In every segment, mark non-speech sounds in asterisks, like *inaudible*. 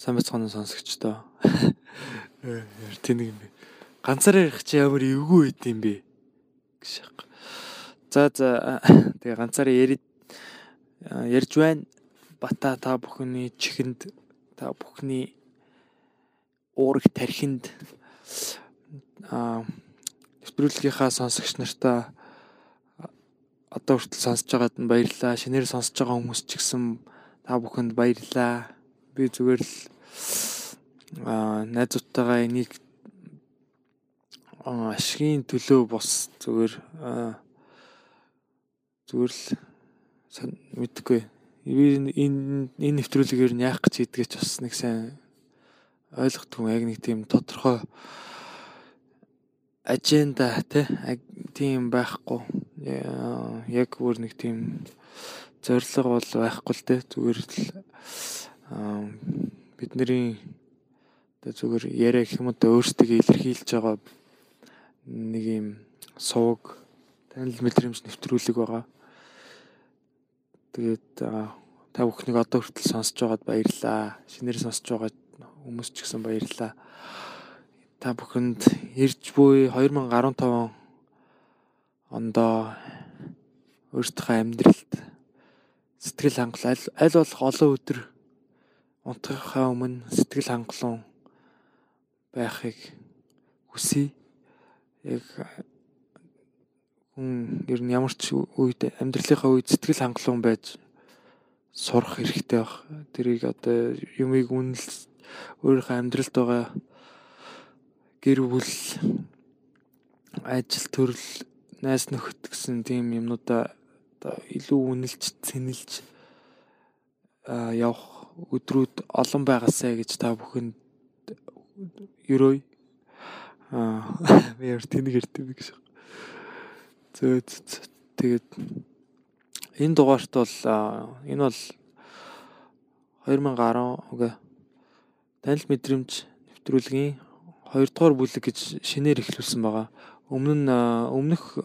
Сайн бацгааны сонсогчдоо. Тэнийг юм бэ. Ганцаараа ярих чи ямар эвгүй байд юм бэ? гэж. За за тэгээ ганцаараа яри ярьж байна. Бата та бүхний чихэнд та бүхний уурах тархинд а нэвтрүүлгийнхаа сонсогч нартаа одоо хүртэл сонсож байгаад нь баярлалаа. Шинээр сонсож байгаа хүмүүс ч гэсэн та бүхэнд баярлалаа би зүгээр л аа найзуудтайгаа энийг ашигын төлөө бос зүгээр зүгээр л мэдгүй энэ энэ нэвтрүүлгээр нь яах гэж хийдгээч бас нэг сайн ойлгохгүй яг нэг тийм тодорхой аженда тийм байхгүй. Яг бүр нэг тийм зориг бол байхгүй л те. Зүгээр л бидний одоо зүгээр яриа гэх юм уу өөрсдөө илэрхийлж байгаа нэг юм сувг танил мэдрэмж нэвтрүүлэг байгаа. Тэгээд та бүхнийг одоо хүртэл сонсож байгаад баярлалаа. Шинээр сонсож байгаа хүмүүс ч гэсэн баярлалаа. Та бүхэнд ирж буй 2015 ондоо өөртөө амьдралд сэтгэл хангалал аль болох олон өдөр унтахаа өмнө сэтгэл хангалуун байхыг хүсье. Яг хүн ер нь ямар ч үед амьдралынхаа үед сэтгэл хангалуун байж сурах хэрэгтэй баг. Тэрийг одоо юмыг үнэл өөрийнхөө амьдралд байгаа гэр бүл ажил төрөл найз нөхөд гэсэн тийм юмнуудаа одоо илүү үнэлж цэнэлж явах өдрүүд олон байгаасай гэж та бүхэнд ерөөй аа яар тэнийг ярьдаг гэж. Зөө тэгээд энэ дугаарт бол энэ бол 2010 үгүй танил мэдрэмж нэвтрүүлгийн 2 дугаар бүлэг гэж шинээр эхлүүлсэн байгаа. Өмнө нь өмнөх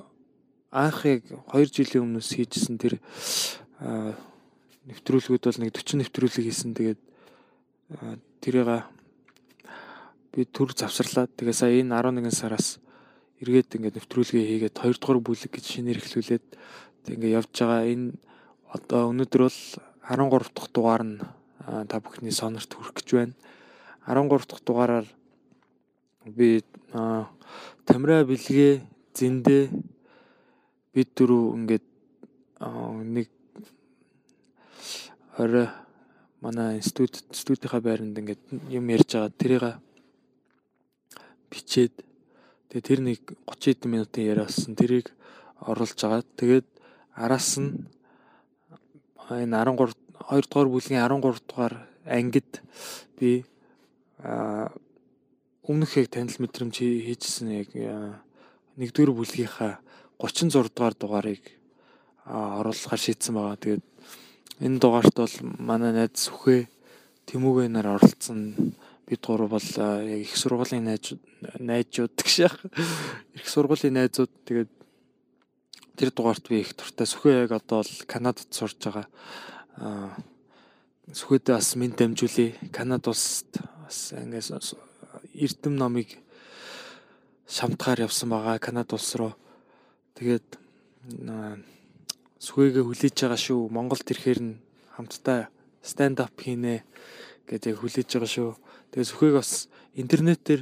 анхыг 2 жилийн өмнөөс хийжсэн тэр нэвтрүүлгүүд бол нэг 40 нэвтрүүлэг хийсэн. Тэгээд тэрийг би төр завсарлаад тэгээ сая энэ 11 сараас эргээд ингээд нэвтрүүлгээ хийгээд 2 дугаар бүлэг гэж шинээр эхлүүлээд ингээд явж байгаа. Энэ одоо өнөөдөр бол 13 дахь дугаар нь та бүхний сонорт хүрэх гэж байна. 13 дахь дугаараар би тамира бэлгээ зэндээ бид дөрөв ингээд нэг орой манай студ студийнхаа байранд ингээд юм ярьж байгаа тэрийг бичээд тэгээ тэр нэг 30 хэдэн минутын яриасан тэрийг оруулж байгаа. Тэгээд араас нь энэ 13 2 дугаар бүлгийн 13 дугаар ангид би өмнөх яг танил мэдрэмж хийжсэн яг нэгдүгээр бүлгийнхаа 36 дугаар дугаарыг оруулахаар шийдсэн байгаа. Тэгээд Энэ дугаарт бол манай найз Сүхэ Тэмүүгэ нар оролцсон. Бид гурав бол яг их сургуулийн найз найзууд гэх их сургуулийн найзууд тэгээд тэр дугаарт би их туртай. Сүхэ яг одоо бол Канадад сурж байгаа. Аа Сүхэдээ бас минь дамжуулъя. Канад улсад бас ингээс эрдэм номыг шамтгаар явсан байгаа Канад улс руу. Тэгээд сүхээгээ хүлээж байгаа шүү. Монголд ирэхээр нь хамтдаа stand up хийнэ гэдэг хүлээж байгаа шүү. Тэгээ сүхээг бас интернетээр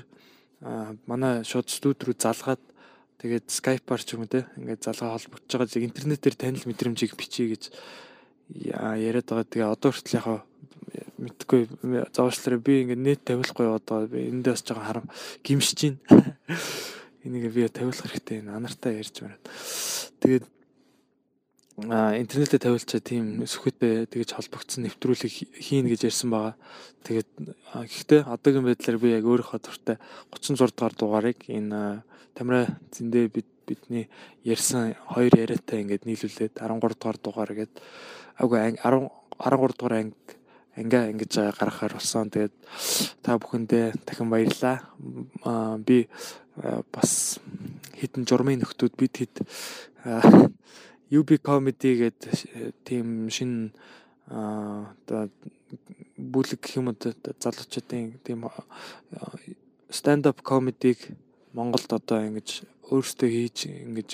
манай шууд студ руу залгаад тэгээд скайпаар ч юм уу те ингээд залгаа холбогдож байгаа зэрэг интернетээр танил мэдрэмжийг бичиж гэж яриад байгаа. Тэгээ одоо хүртэл яхаа мэдгүй зовшлоо би ингээд нэт тавиулахгүй одоо би эндээ бас жоохон харам гимшиж байна. *laughs* Энийг би тавиулах хэрэгтэй анартаа ярьж байна. Тэгээд интернетээ тавиулчаа тийм сүхэтэй тэгэж холбогдсон нэвтрүүлэг хийн гэж ярьсан байгаа. Тэгээд гэхдээ одоогийн байдлаар би яг өөрийнхөө дуртай 36 дугаар дугаарыг энэ тамира зэндээ бид бидний ярьсан хоёр яриатай ингээд нийлүүлээд 13 дугаар дугаар гээд агуу 10 13 дугаар анги ангиа ингэж гаргахаар болсон. Тэгээд та бүхэндээ дахин баярлалаа. Би бас хитэн журмын нөхдүүд бид хэд UB comedy гэдэг тийм шинэ одоо бүлэг гэх юм одоо залуучуудын тийм stand up comedy-г Монголд одоо ингэж өөрсдөө хийж ингэж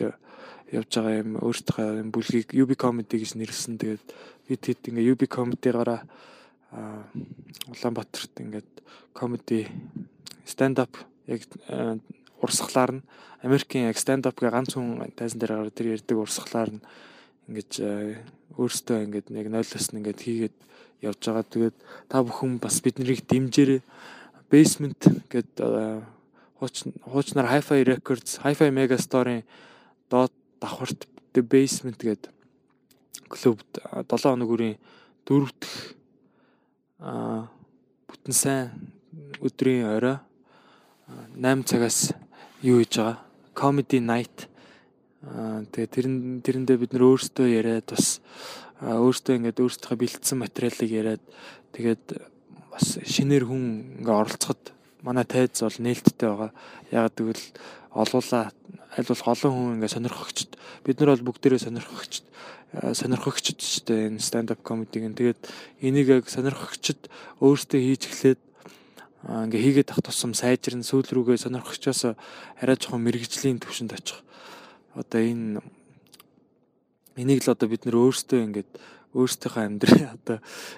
явж байгаа юм өөртөө юм бүлгийг UB comedy гэж нэрлсэн. Тэгээд бид хэд ингээ UB comedy-гаараа Улаанбаатарт ингээд comedy stand up яг урсгалаар нь Америкийн яг stand up гэ ганц хүн тайзан дээр гараад тэр ярьдаг урсгалаар нь ингэж өөртөө ингээд яг нойлоос нь ингээд хийгээд явж байгаа. Тэгээд та бүхэн бас биднийг дэмжээрэй. Basement гэд хуучнаар Hi-Fi Records, Hi-Fi Megastore-ын доод давхарт The Basement гэд клубд 7 хоног үрийн дөрөвдөх бүтэн сайн өдрийн орой 8 цагаас юу хийж байгаа comedy night тэгээ тэрэн тэрэндээ бид нөр өөрсдөө яриад бас өөртөө ингээд өөртөө бэлдсэн материалыг яриад тэгээд бас шинээр хүн ингээ оролцоход манай тайз бол нээлттэй байгаа. Яг тэгвэл олуула аль болох олон хүн ингээ сонирхогчд бид нар бол бүгдээрээ сонирхогчд сонирхогчд ч гэдэг энэ stand up comedy-г. Тэгээд энийг яг сонирхогчд өөрсдөө хийж эхлээд ингээ хийгээд тах тусам сайжирн сүүл рүүгээ сонирхогчоос арай жоохон мэрэгжлийн төвшөнд очих. Одоо энэ Энийг л одоо бид нөр өөрсдөө ингээд өөрсдийнхөө амьдрал *laughs* одоо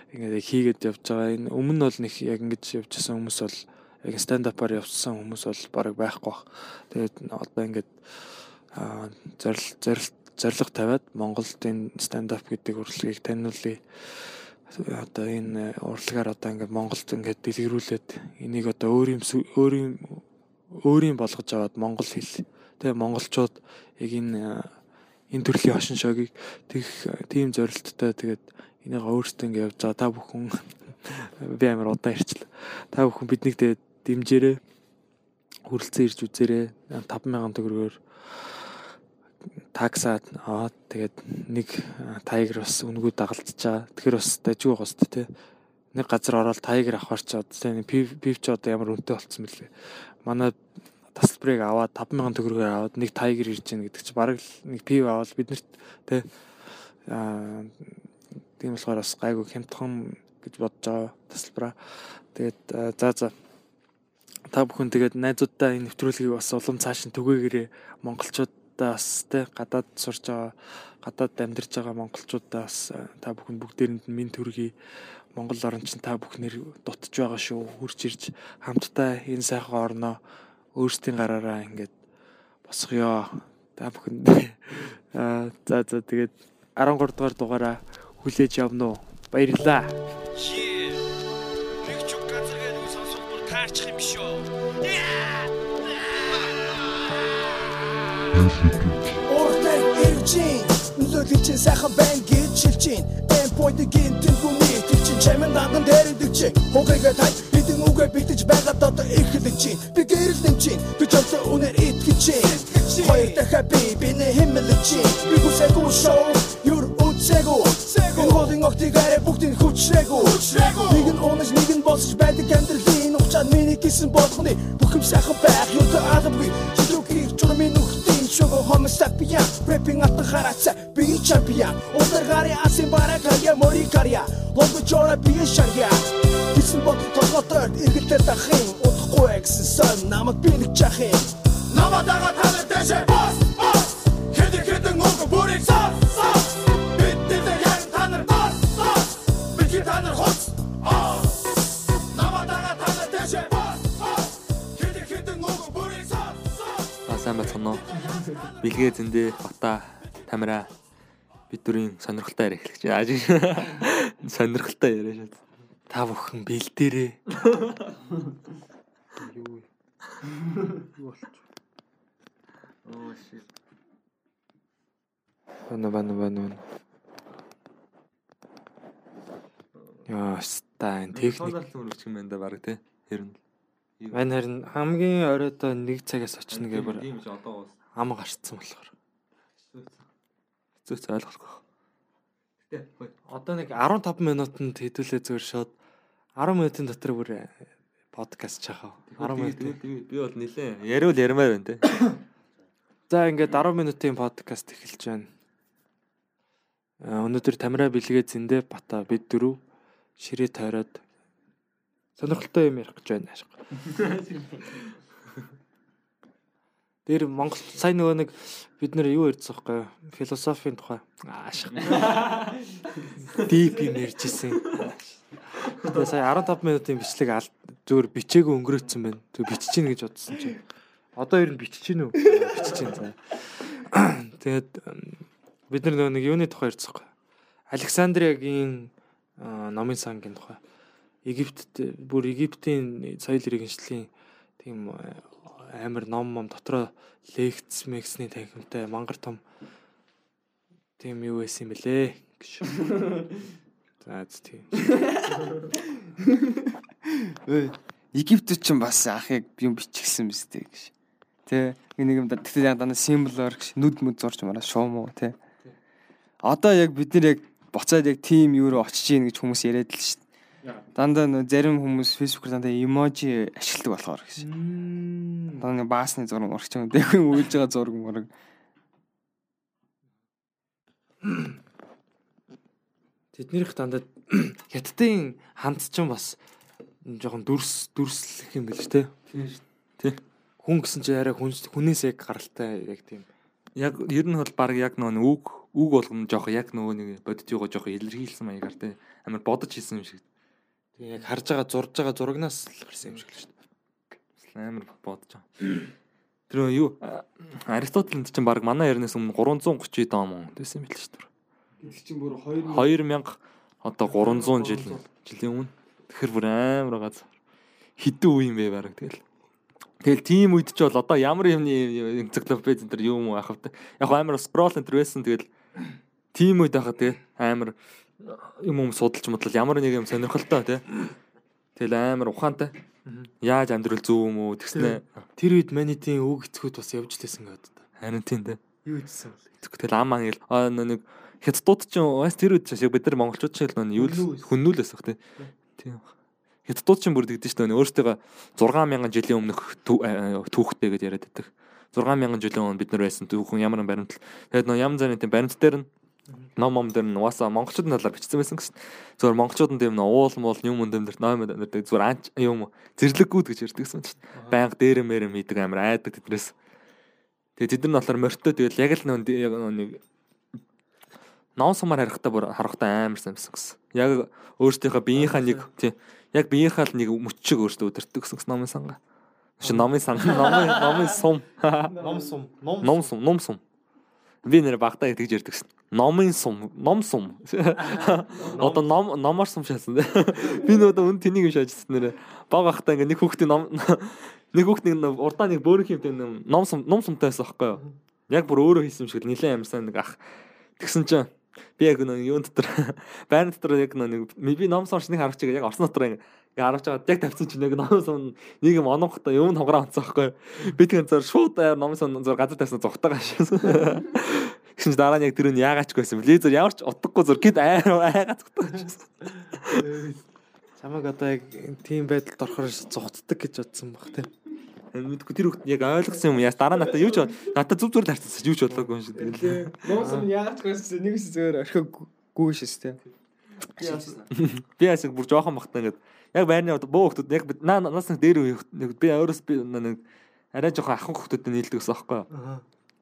ингээд хийгээд явж байгаа. Энэ өмнө бол нэг яг ингэж явж байсан хүмүүс бол яг stand up-аар явсан хүмүүс бол бараг байхгүй бах. Тэгээд одоо ингээд зорил зорил зориг тавиад Монголд энэ stand up гэдэг урлагийг таниулъя. Одоо энэ урлагаар одоо ингээд Монголд ингээд дэлгэрүүлээд энийг одоо өөрийн өөрийн өөрийн болгож аваад монгол хэл. Тэгээ монголчууд яг энэ энэ төрлийн хошин шогийг тэг тийм зорилттой тэгээд энийг өөртөө ингэ явж байгаа та бүхэн *laughs* би амар удаан ирчлээ. Та бүхэн биднийг тэгээд дэмжээрэй. Хүрэлцэн ирж үзээрэй. 5000 төгрөгөөр таксаад аваад тэгээд нэг тайгер бас үнгүү дагалдж байгаа. Тэгэхээр бас дажгүй сте тий. Нэг газар ороод тайгер авахар ч одоо тий пив пив ч одоо ямар үнэтэй болцсон бэлээ. Манай тасалбарыг аваад 5000 төгрөгөөр аваад нэг тайгер ирж гин гэдэг чи бараг нэг пив аваад биднэрт тэ аа тийм болохоор бас гайгүй хямдхан гэж бодож байгаа тасалбараа. Тэгээд за за та бүхэн тэгээд найзуудаа энэ нэвтрүүлгийг бас улам цааш нь түгээгээрээ монголчуудаа бас тэ гадаад сурж байгаа гадаад амьдарч байгаа монголчуудаа бас та бүхэн бүгдээрэнд нь минь төргий Монгол орн чинь та бүхнэр дутж байгаа шүү. Хурж ирж хамтдаа энэ сайхан орноо өөрсдийн гараараа ингээд босгоё. Та бүхэнд аа *laughs* за за тэгээд 13 дугаар дугаараа хүлээж авна уу? Баярлалаа. Нэг Ортай иржин нөлөөлж чинь сайхан байн гэж шилж чинь. Эм поинтгийн тэнгүүний чинь чамин данган дээр идэг чинь. Хугайгаа тань Хэдэн үгээ битэж байгаад одоо эхлэж чинь би гэрэлэн чинь би чамтай үнээр итгэж чинь хоёр дахиад би биний хэмэлж чинь би хүсээгүй шоу юр үцээгүй энэ холын огтыг арай бүгдийг хүчрээгүй. Нэг нь унаж нэг нь босч байдаг амьдралын уучаад миний гисэн болгоны бүх юм сайхан байх. Чилүүхийг чурмын нүхтийн шого хомсапия рэпинг ат хараца би чампион Улар гари асын баракая мори карья лого чора би шарья Гэсэн бод толготой эргэлдээд ахын удахгүй гэсэн сон намайг би нэг чахын Намаа дагаа та нар дэшээ бос бос Хэдэн хэдэн үг бүрийг сос Билгээ зэндээ бата тамира бид дөрийн сонирхолтой яриа эхлэх чинь. *laughs* Сонирхолтой яриа шээ. Та бүхэн бэлдээрээ. Юу юу болчих. Оо shit. Бана бана бана. Яа, стайн техник үргэлж юм байна да баг тий. Хэрэн. Мань харин хамгийн оройдоо нэг цагаас очно гэвэр ам гарцсан болохоор. Хэцүү ойлгохгүй. Гэтэ одоо нэг 15 минутанд хэдүүлээ зүгээр шууд 10 минутын дотор бүр подкаст чахаа. 10 минут. Би бол нилээ. Яриул ярмаар байна те. *coughs* За ингээд 10 минутын подкаст эхэлж байна. өнөөдөр Тамира бэлгээ зэндэ бата бид дөрөв ширээ тойроод сонирхолтой юм ярих гэж байна ашиг. *laughs* Тэр Монгол сайн нөгөө нэг бид нэр юу ярьсан байхгүй философийн тухай аашиг. Дип юм ярьжсэн. Тэгээ сая 15 минутын бичлэг зүгээр бичээгүй өнгөрөөцсөн байна. Тэг бичиж гин гэж бодсон чинь. Одоо ер нь бичиж гин үү? Бичиж гин заа. Тэгээд бид нар нэг юуны тухай ярьсан байхгүй. Александриагийн номын сангийн тухай. Египтэд бүр Египтийн соёл иргэншлийн тийм амар ном мом дотроо лекц мексний танхимтай мангар том тийм юу байсан юм бэлээ гэж. За тийм. Египтэд ч бас ахыг юм бичгсэн биз дээ гэж. Тэ нэг юм тэгтээ яг дандаа символоор гэж нүд мүд зурж мараа шуум уу тэ. Одоо яг бид нар яг буцаад яг тим юу руу очиж ийн гэж хүмүүс яриад л шүү Дандаа нөө зарим хүмүүс фэйсбүүкээр дандаа эможи ашигладаг болохоор гэсэн. Дандаа баасны зураг урагч юм. Дэхүн үйлж байгаа зураг мураг. Тэднийх дандаа *coughs* хятадын ханд ч бас жоохон дүрс дүрслэх юм ч тээ. Тийм шүү. Тий. Хүн гэсэн чи арай хүн хүнээс яг гаралтай яг тийм. Яг ер нь бол баг яг нөө үг үг болгоно жоох яг нөгөө нэг бодит юугаа жоох илэрхийлсэн маягаар тий. Амар бодож хийсэн юм шиг яг харж байгаа зурж байгаа зурагнаас л гарсан юм шиг л шүү дээ. Амар бодож байгаа. Тэр юу Аристотель чинь баг манай ярнаас өмнө 330 он мөн байсан юм байл шүү дээ. Гэтэл чинь бүр 2000 одоо 300 жил жилийн өмнө. Тэгэхээр бүр амар газар. Хідэн үе юм бэ баг тэгэл. Тэгэл тийм үед ч бол одоо ямар юмны энциклопеди энэ юм уу ахав. Яг амар скрол энэ байсан тэгэл тийм үед байхад тэгээ амар юм юм судалж модлол ямар нэг юм сонирхолтой тий. Тэгэл амар ухаантай. Яаж амьдрал зөв юм уу тэгснэ. Тэр үед манитийн үг эцгүүд бас явж лээсэн гэдэг. Харин тийм тий. Юу гэсэн бэ? Тэгэл ам ангил нэг хятадууд ч бас тэр үед шиг бид нар монголчууд ч л юу хүннүүлээс баг тий. Тийм. Хятадууд ч бүр тэгдэж шүү дээ. Өөртөө 6000 жилийн өмнөх түүхтэй гэж яриад байдаг. 6000 жилийн өмнө бид нар байсан түүхэн ямар баримтал. Тэгээд нөө ям заны тийм баримт дээр нь ном ном дээр нь угаасаа монголчуудын талаар бичсэн байсан гэсэн. Зөвхөн монголчууд нь тийм нөө уул муул юм юм дээр ном дээр зүгээр анч юм зэрлэггүүд гэж ярьдаг гэсэн чинь. Баян дээр мэрэ мэддэг амар айдаг тэдрээс. Тэгээ тэд нар болохоор морьтой тэгэл яг л нэг ном сумаар харихтаа бүр харахтаа амар сайн байсан. Яг өөртөөхөө биеийнхаа нэг тийм яг биеийнхаа л нэг мөччөг өөртөө өдөртөг гэсэн номын сангаа. Чи номын сан *laughs* номын номын сум. Ном сум. Ном сум. Ном сум. Би нэр багтаа тэгж ярьдаг шин. Номын сум, ном сум. Одоо ном номоор сум шаасан. Би нөгөө үн тэнийг юм шаажсан нэр. Баг ахтаа ингээ нэг хүүхдийн ном нэг хүүхд нэг урдаа нэг бөөрийн хэмтэй ном сум ном сумтай байсан байхгүй юу? Яг бүр өөрөө хийсэн юм шиг нилээн амьсан нэг ах. Тэгсэн чинь би яг нэг юун дотор *laughs* байрны дотор яг нэг би ном сумч нэг харагч яг орсон дотор ингээ гарч байгаа яг тавьсан чинь яг ном сон нэг юм ононготой юм хонгороо онцсон байхгүй. Би тэг зур шууд ном сон зур газар тавьсан зугтаа гашсан гэсэн чинь дараа нь яг тэр нь яагаач байсан зур ямар ч утгагүй зур. Гэд айр айгаа зугтаа гашсан чамаг одоо яг тийм байдалд орохоор зугтдаг гэж бодсон баг тийм мэдгүй тэр хүүхд яг ойлгосон юм. Яас дараа надад юу ч надад зүг зүр тарцсан юу ч бодлоогүй юм шиг тэгэл. Ном сон яагаач байсан нэгс зөөр орхиогүй шээс тийм би яас бүр жоохон бахтаа ингээд яг байрны бөө хүмүүс яг наа нас нэг дээр үе нэг би өөрөөс би нэг арай жоохон ахын хүмүүстэй нийлдэг гэсэн аахгүй юу.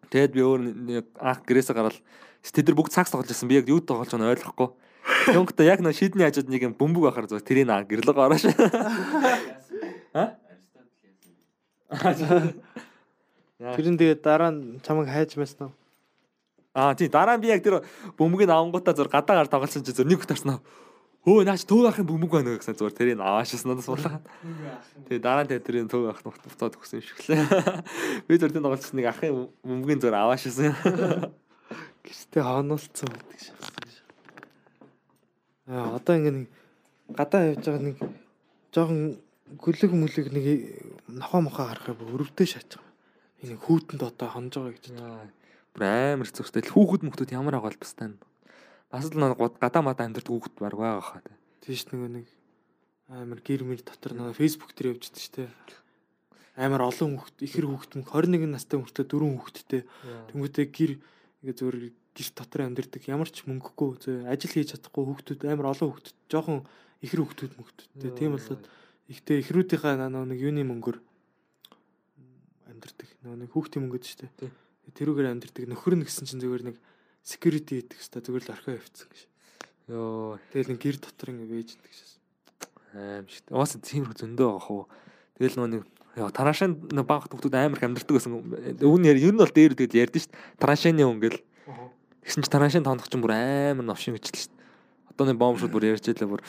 Тэгэд би өөр нэг анх гэрээсээ гараад тэд нар бүгд цагс тоглож байсан. Би яг юу тоглож байгааг ойлгохгүй. Тэнгүүтээ яг нэг шийдний хажууд нэг юм бөмбөг ахаар зүгээр тэрийг аа гэрлэг гарааш. А? Тэр нь тэгээд дараа нь чамайг хайж мэснэ. Аа тий дараа нь би яг тэр бөмбөгийг авангуудаа зур гадаагаар тоглосон чи зур нэг тарснаа Өө наач төв ахын бөмбөг байна гэсэн зүгээр тэрийг аваашсан надад суулгаад. Тэгээ дараа нь тэрийг төв ах нухтацаад өгсөн юм шиг лээ. *laughs* Би зөв тэр тоглолцсон нэг ахын бөмбөгийн зүгээр аваашсан. Гэвч хооноолцсон гэдэг шиг. Аа одоо ингэ нэг гадаа явж байгаа нэг жоохон гүлэг мүлэг нэг нохоо мохоо харахаар өрөвдөө байгаа. Энэ хүүтэнд одоо хонж байгаа гэж. Бүр амар зүгтэй. Хүүхэд мөхтүүд ямар агаал бастай нь бас л нэг гадаа мада амьдрт хүүхэд баг байгаа хаа. Тийш нөгөө нэг амар гэр мэр дотор нөгөө Facebook дээр явж байгаа шүү дээ. Амар олон хүүхэд ихэр хүүхэд мөн 21 настай мөртөө дөрөв хүүхэдтэй. Тэнгүүтээ гэр ингээ зөөр гэрт дотор амьдэрдэг ямар ч мөнгөгүй зөө ажил хийж чадахгүй хүүхдүүд амар олон хүүхдүүд жоохон ихэр хүүхдүүд мөнгөдтэй тийм болоод ихтэй ихрүүдийнхаа нэг юуны мөнгөөр нөгөө нэг хүүхдийн мөнгөд шүү дээ. Тэрүүгээр амьдэрдэг нөхөр нь гэсэн чинь зүгээр нэг security хийдэг хэвээр зүгээр л орхио явцсан гэж Йоо. тэгэл нэг гэр дотор ингэ вэж идэг шээс аим шиг. Уус тиймэрхүү зөндөө байгаа хөө. Тэгэл нөө нэг яа тараашин нэг баг хүмүүс амар их амьдэрдэг гэсэн. Өвн яар ер нь бол дээр тэгэл ярьдэн шүү дээ. Тараашины хүн гэл. Тэгсэн чи тараашин тонох чинь бүр амар новшин гэж л шүү дээ. Одоо нэг бомбшууд бүр ярьж байлаа бүр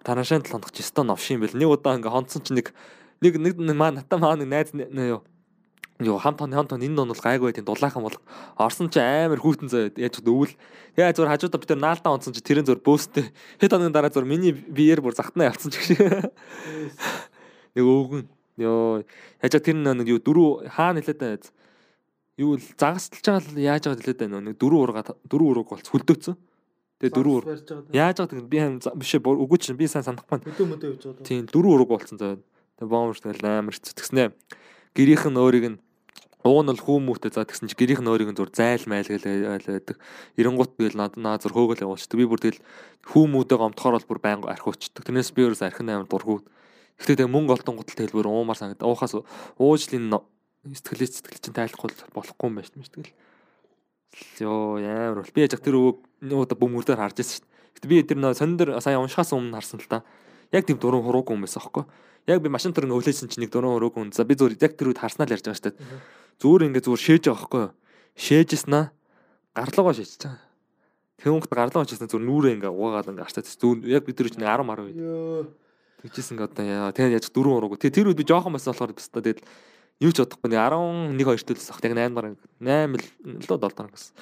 тараашин тонох чи өстой новшин бэл. Нэг удаа ингээ хонцсон чи нэг нэг нэг маа натаа маа нэг найз юу Юу хамт тон хамт тон энэ нь бол гайгүй тийм дулаахан бол орсон чи амар хүүтэн зөө яаж өвөл яа зур хажуудаа би тэр наалтаа онцсон чи тэрэн зур бөөстэй. Хэд хоногийн дараа зур миний биеэр бүр захтнаа явцсан ч гэж нэг өвгөн. Ёо яаж тэр нэг юу дөрөв хаана хэлээд байд юу л загасдалж байгаа л яаж байгаа хэлээд байна? Нэг дөрөв урга дөрөв ураг болц хөлдөөцсөн тэгээ дөрөв ураг яаж байгаа би биш үгүй чинь би сайн санахгүй өдөө мөдөө явж байгаа тийм дөрөв ураг болцсон зөө тэгээ бомж тэгэл амар хэцүү. Тэгснэ. Гэрийнх нь өөрийг нь Уг нь бол хүүмүүтэй за тэгсэн чи гэрийнх нь өөрийг нь зур зайл майл гэл байдаг. Эренгуут тэгэл над наа зур хөөгөл явуулчихдаг. Би бүр тэгэл хүүмүүтэй гомдохоор бол бүр байнга архиучдаг. Тэрнээс би өөрөөс архин амар дургуу. Гэхдээ тэг мөнгө олдон гутал тэгэл бүр уумар санагд. Уухаас уужлын сэтгэлээ сэтгэл чинь тайлахгүй болохгүй юм байна шүү дээ. Тэгэл ёо ямар бол би яж тэр өвөг удаа бөмбөрдөр харж байсан шүү дээ. Гэтэ би тэр нөө сонир сая уншихаас өмнө харсан л та. Яг тийм дуран хуруугүй юм байсан аахгүй. Яг би машин төрн өвлөөсөн чинь нэг дуран хуруугүй. За би зүгээр яг тэр үед харснаа л ярьж байгаа шүү дээ Зүгээр ингээ зүгээр шээж байгаа байхгүй юу? Шээжснаа гарлуугаа шээж чаа. Тэнгуут гарлуугаа шээсэн зүгээр нүрээ ингээ угаагаад ингээ арчаад зүгээр яг бид нар чинь 10 10 үед. Тэгжсэн ингээ одоо яа тэгээ яаж дөрөв урууг. Тэгээ тэр үед би жоохон байсан болохоор өстө тэгэл юу ч бодохгүй 11 2 төлөс ах яг 8 дараа 8 л лөө 7 дараа гэсэн.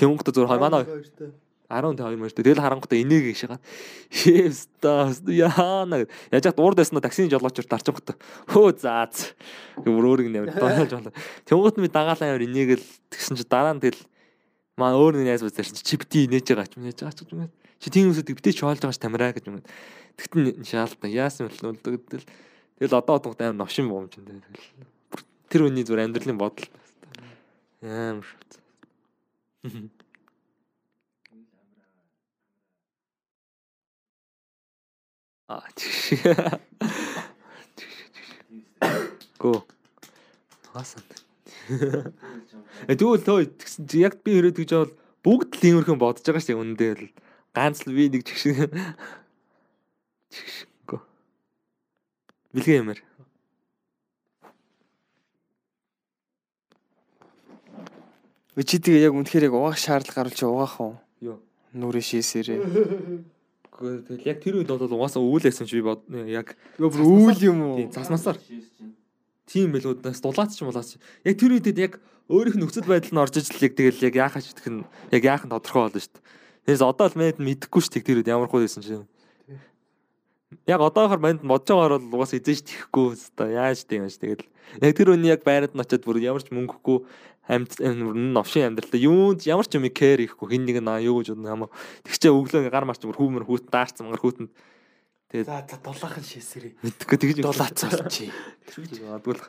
Тэнгуут зүгээр манай 15 мөртөө тэгэл харангуйта энийг шагаад шээста яана яаж дурд байснаа таксины жолоочор дарчихгот хөө заац бүр өөрийг нэмэр доолж болоо тэнгуут ми дагаалаа ямар энийг л тэгсэн чи дараа нь тэгэл маа өөр нэг найз байсан чи чипти нээж байгаа ч нээж байгаа ч юм. Чи тийм хүмүүсд битээ чоолж байгаа ч тамираа гэж юм. Тэгтэн шаалтан яасан бол тэгэл тэгэл одоо одонгот амар новшин бомж юм тэгэл тэр үний зүр амьдралын бодол. Амар шүт Аа тийш. Го. Хасан. Э тэгвэл тоо тэгсэн чи яг би ирээд гэж бол бүгд л иймэрхэн бодож байгаа шүү үнэндээ л ганц л би нэг чигшин. Чигшинго. Билгээ юмэр. Чи тэгээ яг үнэхээр яг угаах шаардлага гарвал чи угаах уу? Юу. Нүрээ шийсээрээ. Тэгэл яг тэр үед бол угаасаа өвөлээсэн чи би бод яг бүр өвөл юм уу? Заснасаар. Тийм байлгүй нас дулаач ч юм болооч. Яг тэр үед яг өөрийнх нь нөхцөл байдал нь орж яг тэгэл яг яахаа ч гэх нь яг яах нь тодорхой болно шүү дээ. Тэрс одоо л мэд мэдэхгүй шүү дээ тэр үед ямар хөө байсан чинь. Яг одоохор манд бодож байгаагаар бол угаас эзэж тэхгүй хэвээр яаж тийм юм ш тэгэл. Яг тэр үний яг байранд нь очиад бүр ямар ч мөнгөгүй амьд новшин амьдралтай. Юу ямар ч юм кэр ихгүй хин нэг наа юу гэж бодно хамаа тэгчээ өглөө гар марч бүр хүүмэр хүүт даарцсан мангар хүүтэнд. Тэгээд за за дулаахан шээсэрээ мэдхгүй тэгж дулаацуулчих тэр гэж адгуулах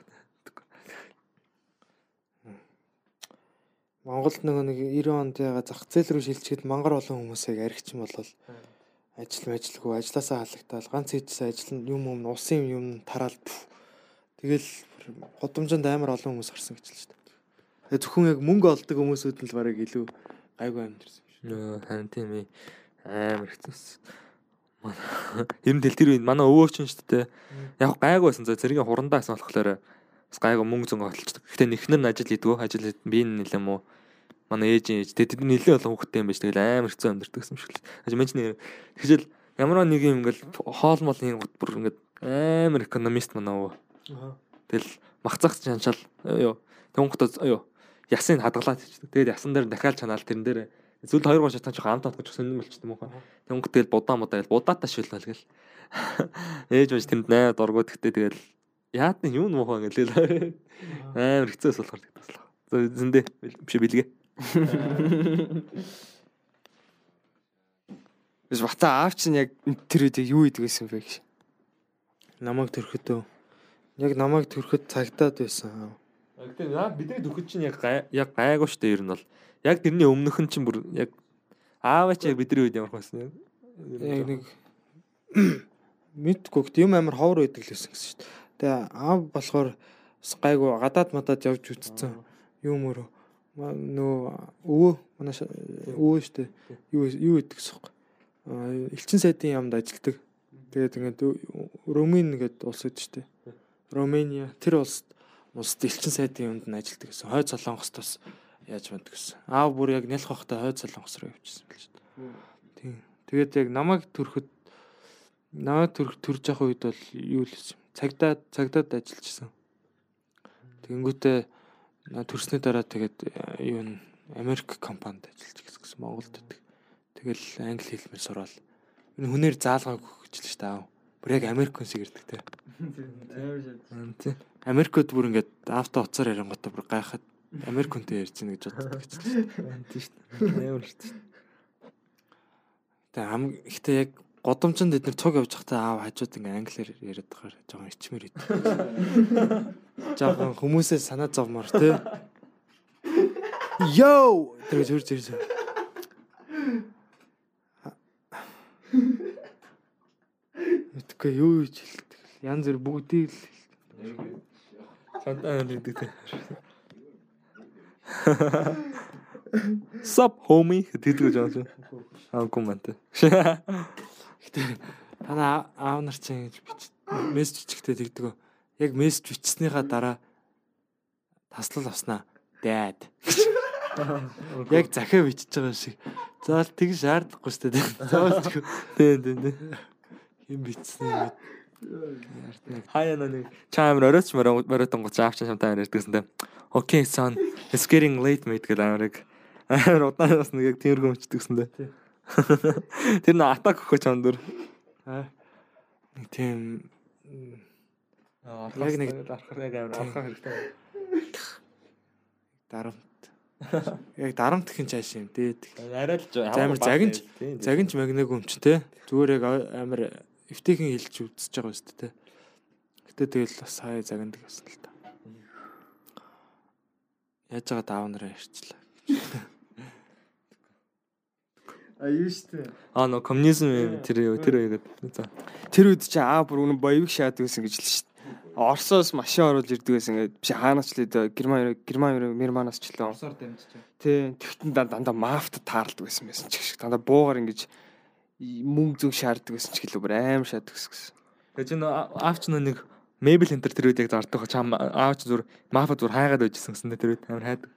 Монголд нөгөө нэг 90 онд яга зах зээл рүү шилжчихэд мангар олон хүмүүсийг аригчин болол ажил мэжлгүй ажилласаа халагтаал ганц хийжсэн ажил нь юм юм усын юм тараал. Тэгэл годомжинд амар олон хүмүүс орсон гэж л шүү дээ зөвхөн яг мөнгө олдог хүмүүсүүд нь л барыг илүү гайгүй амьдэрсэн юм шиг. Нөө харин тийм ээ. Амар хэцүүс. Ер нь тэл тэр үед манай өвөө ч шүү дээ. Яг гайгүй байсан зэргийн хурандаа байсан болохоор бас гайгүй мөнгө зөнгө олчдаг. Гэтэ нэхнэр нь ажил хийдгөө ажил би нэлээ мó манай ээж тэгээд тэд нэлээ олон хүүхдтэй юм байж тэгэл амар хэцүү амьдэрдэг юм шиг л. Аж мен чинь тэгжэл ямар нэг юм ингээл хоол мол хийн гот бүр ингээд амар экономист манай өвөө. Тэгэл махцах чанчаал ёо. Тэнгуутаа ёо ясыг хадгалаад хийчихдэг. Тэгээд ясан дээр дахиад чанаал тэрэн дээр зүйл хоёр гоо шатан жоохон амт татгаж сонирн болчихсон мөн. Тэнгуут тэгэл будаа мудаа гэл будаатай шилвэл гэл. Ээж байж тэнд 8 дургууд гэтээ тэгэл яад нь юу муухай ингээл амар хэцээс болохоор тэгдэслээ. Зөндөө биш бэлгээ. Биш бата аав чинь яг тэр үед юу идэг байсан бэ гэж. Намайг төрөхөдөө яг намайг төрөхөд цагтаад байсан. Гэтэ бидний төхөд чинь яг яг гайгүй шүү дээ ер нь бол. Яг тэрний өмнөх нь чинь бүр яг ааваач яг бидний үед ямар хөөсөн юм. Яг нэг *coughs* мэдгүй гэхдээ юм амар ховор байдаг л байсан гэсэн шүү дээ. Тэгээ аав болохоор бас гайгүй гадаад мадад явж үтцсэн. Юм өөрөө нөө өвөө манай өвөө шүү дээ. Юу юу гэдэг юм. Элчин сайдын яамд ажилладаг. Тэгээд ингээд Румын гэдэг улс үүд шүү дээ. Ромania тэр улс улсад элчин сайдын юмд нь ажилладаг гэсэн. Хойд Солонгостоос яаж банд гэсэн. Аав бүр яг нялх хахта хойд Солонгос руу явчихсан шүү дээ. Тийм. Тэгээд яг намайг төрөхөд намайг төрөх төрж явах үед бол юу л байсан. Цагдаа цагдаад ажиллажсэн. Тэнгүүтээ төрсний дараа тэгээд э, юу н Америк компанид ажиллаж гэсэн Монголд байдаг. Тэгэл англи хэлмээр сурвал. Энэ хүнээр заалгааг өгч л шүү дээ. Бүр яг Америк хүн шиг ирдэг те. тий. Америкт бүр ингээд авто уцаар ярингуудаа бүр гайхаад Америк хүнтэй ярьж гин гэж боддог гэж. Тий шүү дээ. Амар шүү дээ. Тэгээ ам ихтэй яг годомчонд эдгээр цуг явж захтаа аав хажууд ингээ англиар яриад байгаа жоохон ичмэр ид. Жоохон хүмүүсээ санаа зовмор те. Йоо тэр зүр зүр зүр. Мэдгүй юу гэж хэлдэг. Ян зүр бүгдийг л Сантаа гэдэг тий. Sup homie гэдэг гэж байна. Аа коммент. Гэтэ танаа аав нар чинь гэж бич мессеж бичгтээ тэгдэг. Яг мессеж бичснийхаа дараа таслал авснаа. Dad. Яг захиа бичиж байгаа шиг. Заавал тэг шаардахгүй шүү дээ. Заавал *laughs* ч Тий, тий, тий. юм бичсэн Хаяа нэг чамэр оройч моройтон гоц аавч шамтаа ярьдагсан тэ. Okay son, it's getting late mate гэдэг амарыг. Амар удаан бас нэг яг тиймэрхүү тэ. Тэр нэг атак өгөх чам дүр. Аа. Нэг тийм Яг нэг арахаар яг амар арахаа хэрэгтэй. дарамт. Яг дарамт гэх юм цааш юм дээд. Арай л Амар загинж загинж магнаг өмч те. Зүгээр яг амар эвтэйхэн хэлж үзэж байгаа шүү дээ. Гэтэ тэгэл бас хаяа загнадаг байсан л та. Яаж байгаа даав нараа ярьчлаа. А юу штэ. Аа нөө коммунизм юм тэр тэр гэдэг. За. Тэр үед чи аа бүр үнэн боевик шаадаг байсан гэж л штэ. Орсоос машин оруулж ирдэг байсан ингээд биш хаанаас ч л герман герман мирманаас ч л Орсоор дамжиж. тий тэгтэн дандаа мафт таардаг байсан байсан ч гэх шиг дандаа буугаар ингэж мөнгө зүг шаарддаг байсан ч гэлээ бүр аим шаадаг гэсэн. Тэгээ чи нөө аавч нэг мебель энтер тэр үед яг зардаг чам аавч зүр мафа зүр хайгаад байжсэн гэсэн тэр үед амар хайдаг.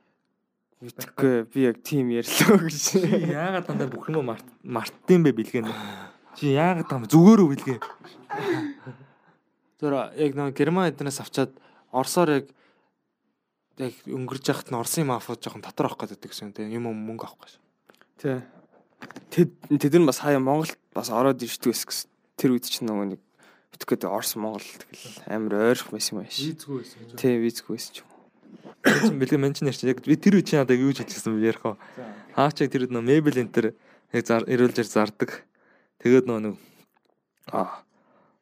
Мэдхгүй би яг тим ярьлаа гэж. Яагаад дандаа бүх юм март мартдсан бэ бэлгэн. Чи яагаад там зүгээр үү бэлгээ. Тэр яг нэг герман эднээс авчаад орсоор яг яг өнгөрж яхад нь орсын мафууд жоохон дотор авах гэдэг гэсэн тийм юм мөнгө авахгүй шээ. Тий. Тэд тэд нар бас хаяа Монголд бас ороод ирдэг гэсэн. Тэр үед чинь нөгөө нэг битгээд Орос Монгол тэгэл амар ойрох байсан юм ааш. Визгүй байсан. Тий визгүй байсан ч юм. Чи бэлгэн мен чинь ярьчих. Яг би тэр үед чи надад юу гэж хэлчихсэн бэ ярих уу. Аавч яг тэр нөө мебель энтер яг зар ирүүлжэр зардаг. Тэгээд нөө нэг аа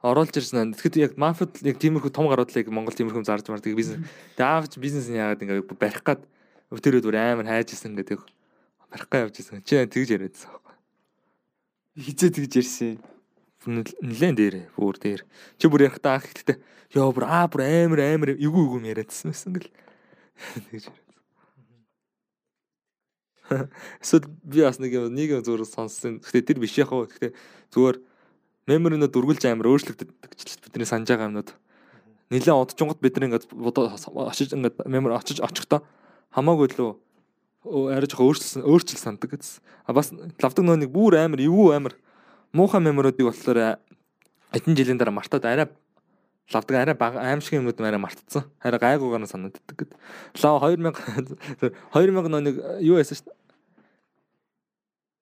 оруулж ирсэн. Тэгэхэд яг мафиад яг тиймэрхүү том гаруудлыг Монгол тиймэрхүү зарж мардаг бизнес. Тэгээ аавч бизнес нь яагаад ингээ барих гад тэр үед бүр амар хайж исэн гэдэг. Барих гад явж исэн. Чи тэгж яриадсан байхгүй. Хизээ тэгж ярьсан. Нилэн дээр бүр дээр. Чи бүр ярихтаа ах гэхдээ ёо бүр аа бүр амар амар эвгүй эвгүй яриадсан байсан гэл. *laughs* Тэгж яриадсан. *laughs* Эсвэл би бас нэг юм нэг зүгээр сонссон. Гэхдээ тэр биш яах вэ? Гэхдээ зүгээр меморинод үргэлж амар өөрчлөгдөж гэж бидний санаж байгаа юмнууд. Нилэн удажгонгод бид нар ингээд очиж ингээд мемор очиж очихдоо хамаагүй лөө арай жоохон өөрчлөсөн өөрчлөл санддаг гэсэн. А бас лавдаг нөө нэг бүр амар эвгүй амар муухай меморуудыг болохоор эдэн жилийн дараа мартаад арай лавдаг арай бага аимшиг юмнууд арай мартцсан. Арай гайгуугаар нь санагддаг гэд. Лав 2000 2000 нөө нэг юу яасан шүү.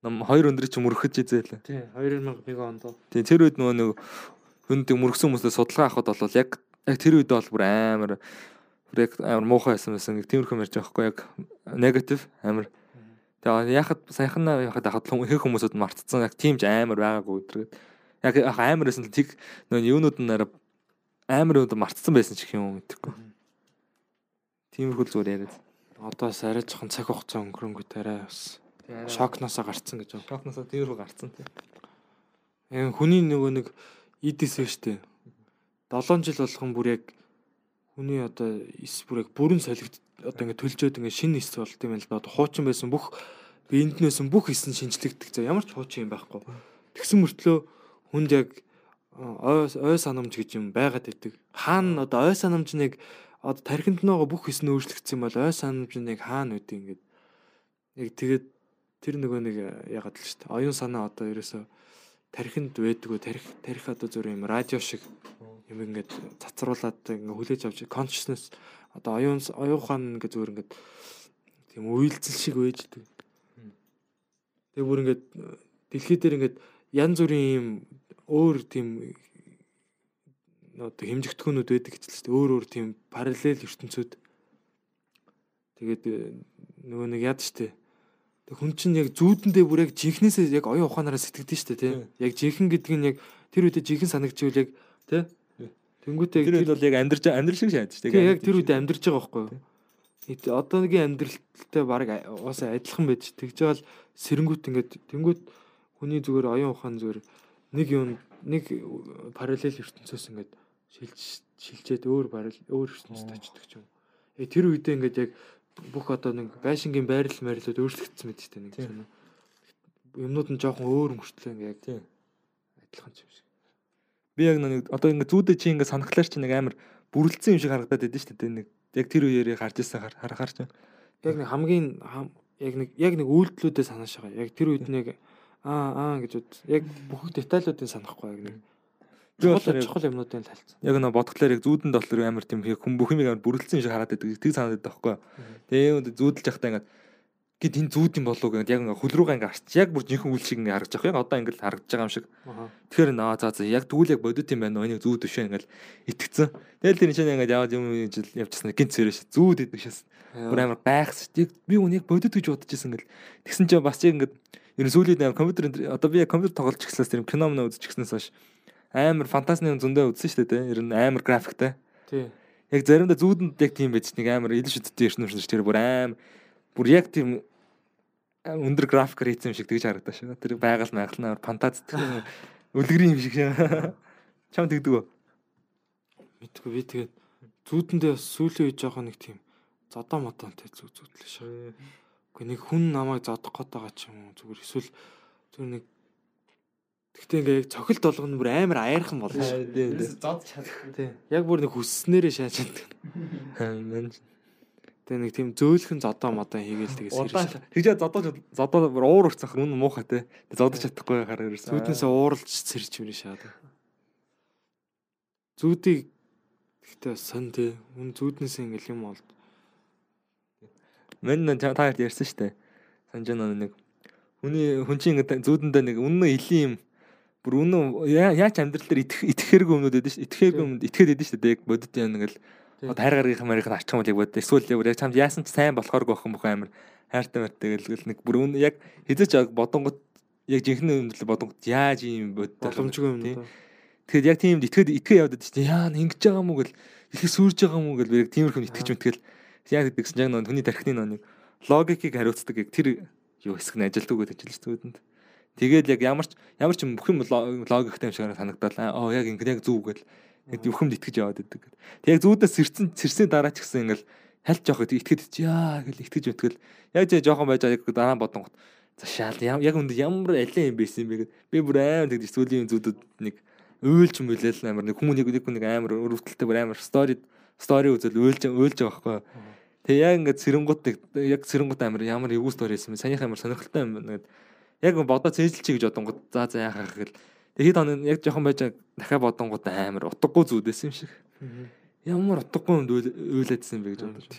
Ном 2 өндрийг ч мөрөхөж изээлээ. Тий 2001 онд. Тийм тэр үед нөгөө нэг хүнд мөргсөн хүмүүсээ судалгаа авахд бол яг яг тэр үед бол бүр амар яг амар муухай байсан байсан. Нэг тиймэрхүү ярьж байгаа хгүй яг негатив амар. Тэгээ яхад саяхан яхад хахад их хүмүүсүүд мартцсан яг тийм ч амар байгаагүй өдргээд. Яг амар байсан л тэг нөгөө юунууд нь арай амар өдөр мартцсан байсан ч юм мэдэхгүй. Тиймэрхүү зүгээр яриад. Одоо бас арай жоохон цаг хугацаа өнгөрөнгөт арай бас шокносоо гарцсан гэж байна. Шокносоо тиймэрхүү гарцсан тий. Яг хүний нөгөө нэг идээс штэ. 7 жил болгон бүр яг хүний одоо эс бүр яг бүрэн солигд одоо ингээд төлжөөд ингээд шинэ эс болт юм л да. Одоо хуучин байсан бүх биэнд нэсэн бүх эс нь шинжлэгдэх. За ямар ч хуучин юм байхгүй. Тэгсэн мөртлөө хүнд яг ой ой санамж гэж юм байгаад идэг. Хаана одоо ой санамж нэг одоо тархинд нөгөө бүх эс нь өөрчлөгдсөн бол ой санамж нэг хаана үүдээ ингээд яг тэгээд тэр нөгөө нэг ягаад л шүү дээ. Оюун санаа одоо ерөөсөө тархинд байдгүй тарих тарих одоо зөв юм радио шиг юм ингээд цацруулаад ингээд хүлээж авч consciousness одоо оюун оюун ухаан ингээд зөвөр ингээд тийм үйлцэл шиг байж идэг. Тэгээ бүр ингээд дэлхий дээр ингээд янз бүрийн юм өөр тийм одоо хэмжигдэхүүнүүд байдаг гэж л шүү дээ. Өөр өөр тийм параллел ертөнцүүд. Тэгээд нөгөө нэг яд штэ Тэг хүн чинь яг зүүдэндээ бүр яг жинхнээсээ яг оюун ухаанаараа сэтгэдэж штэ тий. Яг жинхэн гэдэг нь яг тэр үедээ жинхэн санагдчихвал яг тий. Тэнгүүтээ тэр үед бол яг амьдрж амьдрал шиг шаад штэ. Тий яг тэр үед амьдрж байгаа байхгүй юу? Одоогийн амьдралтай баг уусаа адилхан байж тэгж байгаа л сэрэнгүүт ингээд тэнгүүт хүний зүгээр оюун ухаан зүгээр нэг юм нэг параллел ертөнцөөс ингээд шилж шилжээд өөр параллел өөр ертөнцид очдог юм. Э тэр үедээ ингээд яг бүх одоо нэг байшингийн байрлал байрлалууд өөрчлөгдсөн мэт тийм нэг юм. Юмнууд нь жоохон өөр мөртлөө ингээ яг тийм адилхан юм шиг. Би яг нэг одоо ингээ зүүдэ чи ингээ санахлаар чи нэг амар бүрлдсэн юм шиг харагдаад байдсан шүү дээ. Нэг яг тэр үеэрээ харж ирсэн харахаар чи. Яг нэг хамгийн яг нэг яг нэг үйлдэлүүдээ санааш байгаа. Яг тэр үед нэг аа аа гэж яг бүх деталлуудыг санахгүй яг нэг бол чухал юмнуудын талцсан. Яг нөө бодглоор яг зүүдэнд болохоор амар тийм хүн бүх юм амар бүрлдсэн шиг хараад байдаг. Тэг санаад байдаг байхгүй. Тэгээ зүүдэлж явахдаа ингээд гээд энэ зүүд юм болов гэдэг яг ингээ хөл рүүгээ ингээ арч яг бүр жинхэнэ үйл шиг ингээ харагдаж байгаа. Яг одоо ингээ харагдаж байгаа юм шиг. Тэгэхээр наа за за яг тэгвэл яг бодит юм байна. Энийг зүүд өшөө ингээ итгэцэн. Тэгэл тэр чинь ингээ яваад юм явчихсан гинт цэрэж зүүд идэг шээс. Бүр амар байхс. Би үнийг бодит гэж бодож исэн ингээл. Тэгсэн чинь бас яг ингээ ер нь сүүлийн компьютер одоо би компьютер тоглож ихснээс тэр кино мөн үзэж ихснээс хойш амар фантастикны зөндөө үзсэн шүү дээ. Ер нь амар графиктэй. Тий. Яг заримдаа зүүдэнд яг тийм байж нэг амар ирсэн юм шиг тэр бүр аим бүр яг тийм өндөр графикээр хийсэн юм шиг тэгж харагдаа шүү. Тэр байгаль майгалнаар фантастик үлгэрийн юм шиг шээ. *laughs* Чам тэгдэг үү? Мэдгүй би тэгээд зүүдэндээ бас сүүлийн үе жоохон нэг тийм зодоо модонтэй зүг зүтлээ шүү. Гэхдээ нэг хүн намайг зодох гээд байгаа ч юм уу зүгээр эсвэл зүгээр нэг Гэхдээ ингээ яг цохилт болгоно бүр амар аярхан болно шүү. Тийм. Зод чадахгүй. Тийм. Яг бүр нэг хүсснээрээ шааж чаддаг. Тэгээ нэг тийм зөөлхөн зодоо модоо хийгээл тэгээ сэрэж. Тэгжээ зодоо зодоо уур урцах үн муухай те. Зодож чадахгүй хараа ерөөс. Зүуднээсээ ууралж сэрж юм шаад. Зүудийг гэхдээ сон те. Үн зүуднээсээ ингээл юм бол. Мэн та ярьсан шүү дээ. Санж нэг хүний хүн чинь ингээд зүудэндээ нэг үнэн илийн юм бүр үнэн яаж амьдрал дээр итгэх итгэхэрэг өмнөд байдаг ш. Итгэхэрэг өмнөд итгээд дээ. Яг бодит юм ингээл одоо хайр гаргийнхаа марийг арчих юм бол яг бод. Эсвэл яг чамд яасан ч сайн болохоор гохын бүх амар хайртай мэртэй гэл нэг бүр үнэн яг хэзээч бодонгот яг жинхэнэ өндөрлө бодонгот яаж юм бод боломжгүй юм даа. Тэгэхэд яг тийм итгээд итгээ яваад байдаг чинь яа ингэж байгаа юм уу гэл их сүрж байгаа юм уу гэл яг тиймэрхүү итгэж мэтгэл яг гэдэгсэн яг нөө хүний тархины нэг логикийг хариуцдаг яг тэр юу хэсэг нь ажилтдаг гэдэг чинь л зүудэнд. Тэгээд яг ямар ч ямар ч бүх юм логиктэй юм шиг санагдал аа яг ингэ яг зүг гэл яг бүхэнд итгэж яваад байдаг. Тэг яг зүүдээс сэрсэн сэрсний дараа ч гэсэн ингээл хальт жоох итгэхэд чи яа гэл итгэж өтгөл яг жаа жоохон байж яг дараа бодонгот за шаал яг үнд ямар алин юм байсан бэ гэд би бүр амар тэгж сүүлийн зүүдүүд нэг уйлж мөлөл амар нэг хүмүүс нэг нэг амар өрөвдөлтөй бүр амар стори стори үзэл уйлж уйлж байгаа байхгүй. Тэгээ яг ингээд сэрэнгуут яг сэрэнгуут амар ямар эвгүй стори байсан бэ? Санийх амар сонирхолтой юм байна гэдэг яг бодоо цээжилчих гэж бодонгууд за за яхах гэл. Тэгээд он яг жоохон байж дахиад бодонгууд амар утгагүй зүудсэн юм шиг. Ямар утгагүй юмд уйлаадсэн бэ гэж бодож.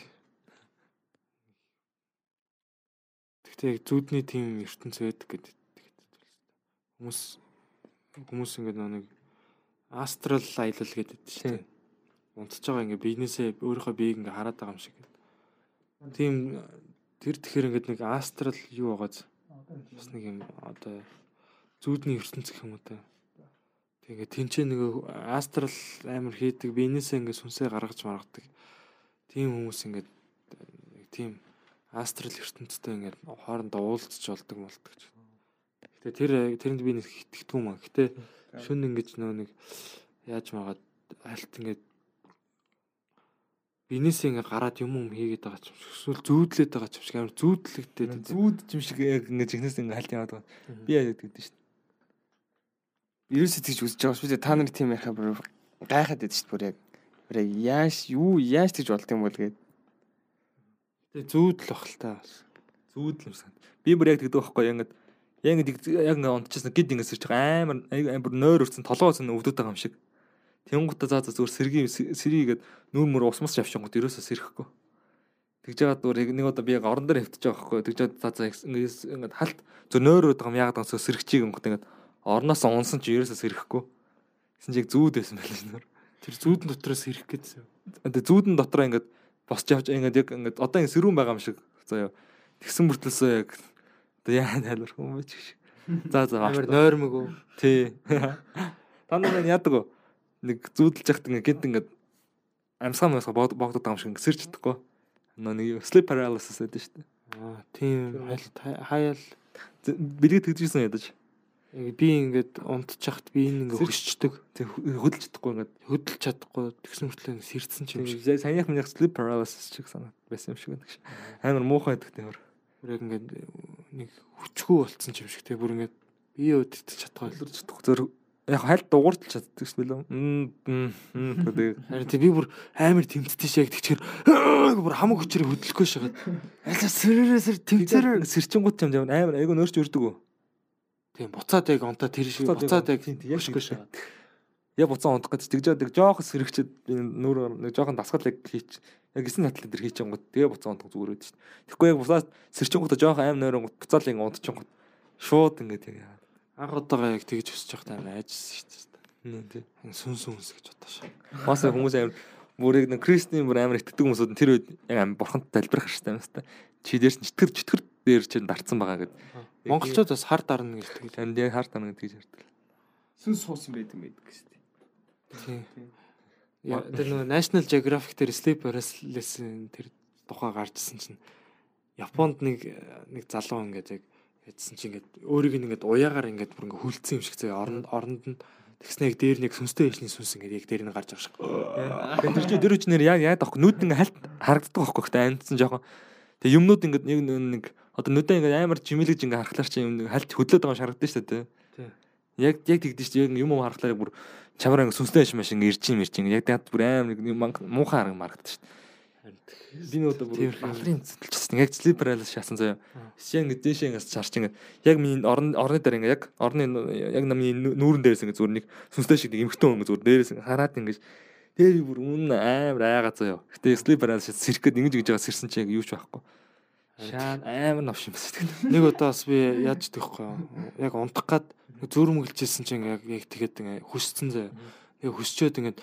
Гэхдээ яг зүудний тим ертөнц байдаг гэдэг. Хүмүүс хүмүүс ингээд нэг астрал аялал гэдэг чинь унтж байгаа ингээ бизнесээ өөрийнхөө биеийг ингээ хараад байгаа юм шиг. Тийм тэр тэгэхээр ингээд нэг астрал юу байгааз бас нэг юм одоо зүудний ертөнц гэх юм уу та. Тэгээ тэнцээ нэг астрал амар хийдэг биенээсээ ингээд сүнсээ гаргаж маргадаг. Тийм хүмүүс ингээд тийм астрал ертөнцтэй ингээд хоорондоо уулзч болдог болдог ч. Гэтэ тэр тэрэнд би нэг итгэдэг юм аа. Гэтэ шүн ингэж нөө нэг яаж магаад альт ингээд бинээсээ ингээ гараад юм юм хийгээд байгаа ч эсвэл зүүдлээд байгаа ч юм шиг амар зүүдлэгдээд зүүд юм шиг яг ингээ жигнэс ингээ хальт яваад байгаа. Би яа гэдэг шүү дээ. Ерөөсөө тэгж үзэж байгаа шүү дээ. Та нар тийм яхаа бүр гайхаад байдаг шүү дээ. Бүр яг яаш юу яаж тэгж болд юм бол гээд. Тэгээ зүүдл бах л та. Зүүдл юм сан. Би бүр яг тэгдэг байхгүй яг ингээ яг ингээ яг ингээ унтчихсан гид ингээ сэрч байгаа амар амар нойр өрцөн толгой өсөн өвдөд байгаа юм шиг. Тэнгуутаа заа зүгээр сэргийн сэрийгээд нүүр мөр усмас шавшингууд ерөөсөө сэрхэхгүй. Тэгж яагаад зүгээр нэг удаа би яг орон дээр хөвтөж байгаа байхгүй. Тэгж яагаад заа заа ингээд ингээд халт зөв нойроод байгаа юм яагаад гэсэн сэрхчийг ингээд ингээд орноос унсан чи ерөөсөө сэрхэхгүй. Гэсэн чиг зүүд байсан байл ш нөр. Тэр зүүдэн дотроос сэрэх гэсэн. Тэгээ зүүдэн дотроо ингээд босч явж ингээд яг ингээд одоо ингээд сэрүүн байгаа юм шиг заяа. Тэгсэн мөртлөөсөө яг одоо яа тайлбарх юм бэ ч шиг. За за. Амар нойрмог уу? Тий. Та нар яадаг уу? нэг зүүдэлж яхад ингээ гинт ингээ амьсгаа мөсгө богдод байгаа юм шиг сэрч чадахгүй. Нэг sleep paralysis гэдэг шүү дээ. Аа тийм хаяал билет тэгжсэн ядаж. Би ингээд унтчихад би энэ ингээ хөсчдөг. Тэг хөдөлж чадахгүй ингээд хөдөлж чадахгүй тэгсэн мөртлөө сэрдсэн ч юм шиг. Саяхан минийх sleep paralysis шиг санаад байсан юм шиг байна гэж. Амар муухай байдаг тийм. Бүр ингээд нэг хүчгүй болцсон ч юм шиг те бүр ингээд бие өдөрч чадахгүй. Хөдөлж чадахгүй зөөр яг хальт дугуурталж чаддаг дээ. Тэгээд харин тий би бүр амар тэмцдэж яг тэгчээр бүр хамаг хүчээр хөдлөхгүй шагаад. Алаа сэрээрээ сэр тэмцээрээ сэрчингууд юм амар айгу нөрч өрдөг үү. Тийм буцаад яг онтаа тэр шиг буцаад яг яшгүй шагаад. Я буцаа унтах гэж тэгжээд нэг жоох сэрэгчэд би нүүр нэг жоохон дасгал яг хийч яг гисэн татлал дээр хийчихэнгүүт тэгээ буцаа унтах зүгээр өөд шүү. Тэгэхгүй яг буцаад сэрчингууд жоох аим нойронгууд буцаал ингэ унтчихгууд шууд ингэ тэгээ анх удаага яг тэгж өсөж явах тайм айжсэн шүү дээ. Тийм. Сүн сүнс гэж бодож шаа. Бас хүмүүс амар бүрийг нэг Кристийн бүр амар итгэдэг хүмүүсүүд тэр үед яг амар бурханд хэрэгтэй юм байна. Чи дээр ч читгэр читгэр дээр чинь дарцсан байгаа гэд. Монголчууд бас хар дарна гэж тэгэл. Танд яг хар дарна гэж ярьдаг. Сүн суусан байдаг юм байдаг шүү дээ. Тийм. Яа тэр нөгөө National Geographic дээр Sleep Paralysis тэр тухай гарчсан чинь Японд нэг нэг залуу ингээд яг Эдсэн чи ингээд өөрийг ингээд уяагаар ингээд бүр ингээд хүлцсэн юм шиг зөө оронд оронд нь тэгснэ яг дээр нэг сүнстэй ээжний сүнс ингээд яг дээр нь гарч байгаа шиг. Тэгээд тэр чинь дөрөв чинээр яг яад авах нүд ингээд хальт харагддаг байхгүй гэхдээ амьдсан жоохон. Тэгээ юмнууд ингээд нэг нэг одоо нүдээ ингээд амар жимэлгэж ингээд харахлаар чинь юм хальт хөдлөөд байгаа шаргаддаг шүү дээ. Яг яг тэгдэж чинь яг юм уу харахлаар бүр чамраа ингээд сүнстэй ээж маш ингээд ирж юм ирж ингээд яг даад бүр амар нэг муухай хараг марагддаг шүү дээ. Би нөөдөө бүр алрын цэцэлчихсэн. Яг paralysis шаасан заяа. Сиан ингэ дэшээ ингээс чарч ингэ. Яг миний орны орны дээр ингэ яг орны яг намны нүүрэн дээрээс ингэ зүгээр нэг сүнстэй шиг нэг эмхтэн ингэ зүгээр дээрээс хараад ингэ Тэгээ би бүр үнэн амар айгаа заяа. Гэтэ sleep paralysis сэрх гээд ингэж гэж байгаа сэрсэн чи яг юу ч байхгүй. Шаан амар новш юм сэтгэл. Нэг удаа бас би яаж тэгэхгүй яг унтах гад зүрмгэлжсэн чинь яг яг тэгэхэд ингээ хүсцэн заяа. Тэгээ хүсчээд ингээ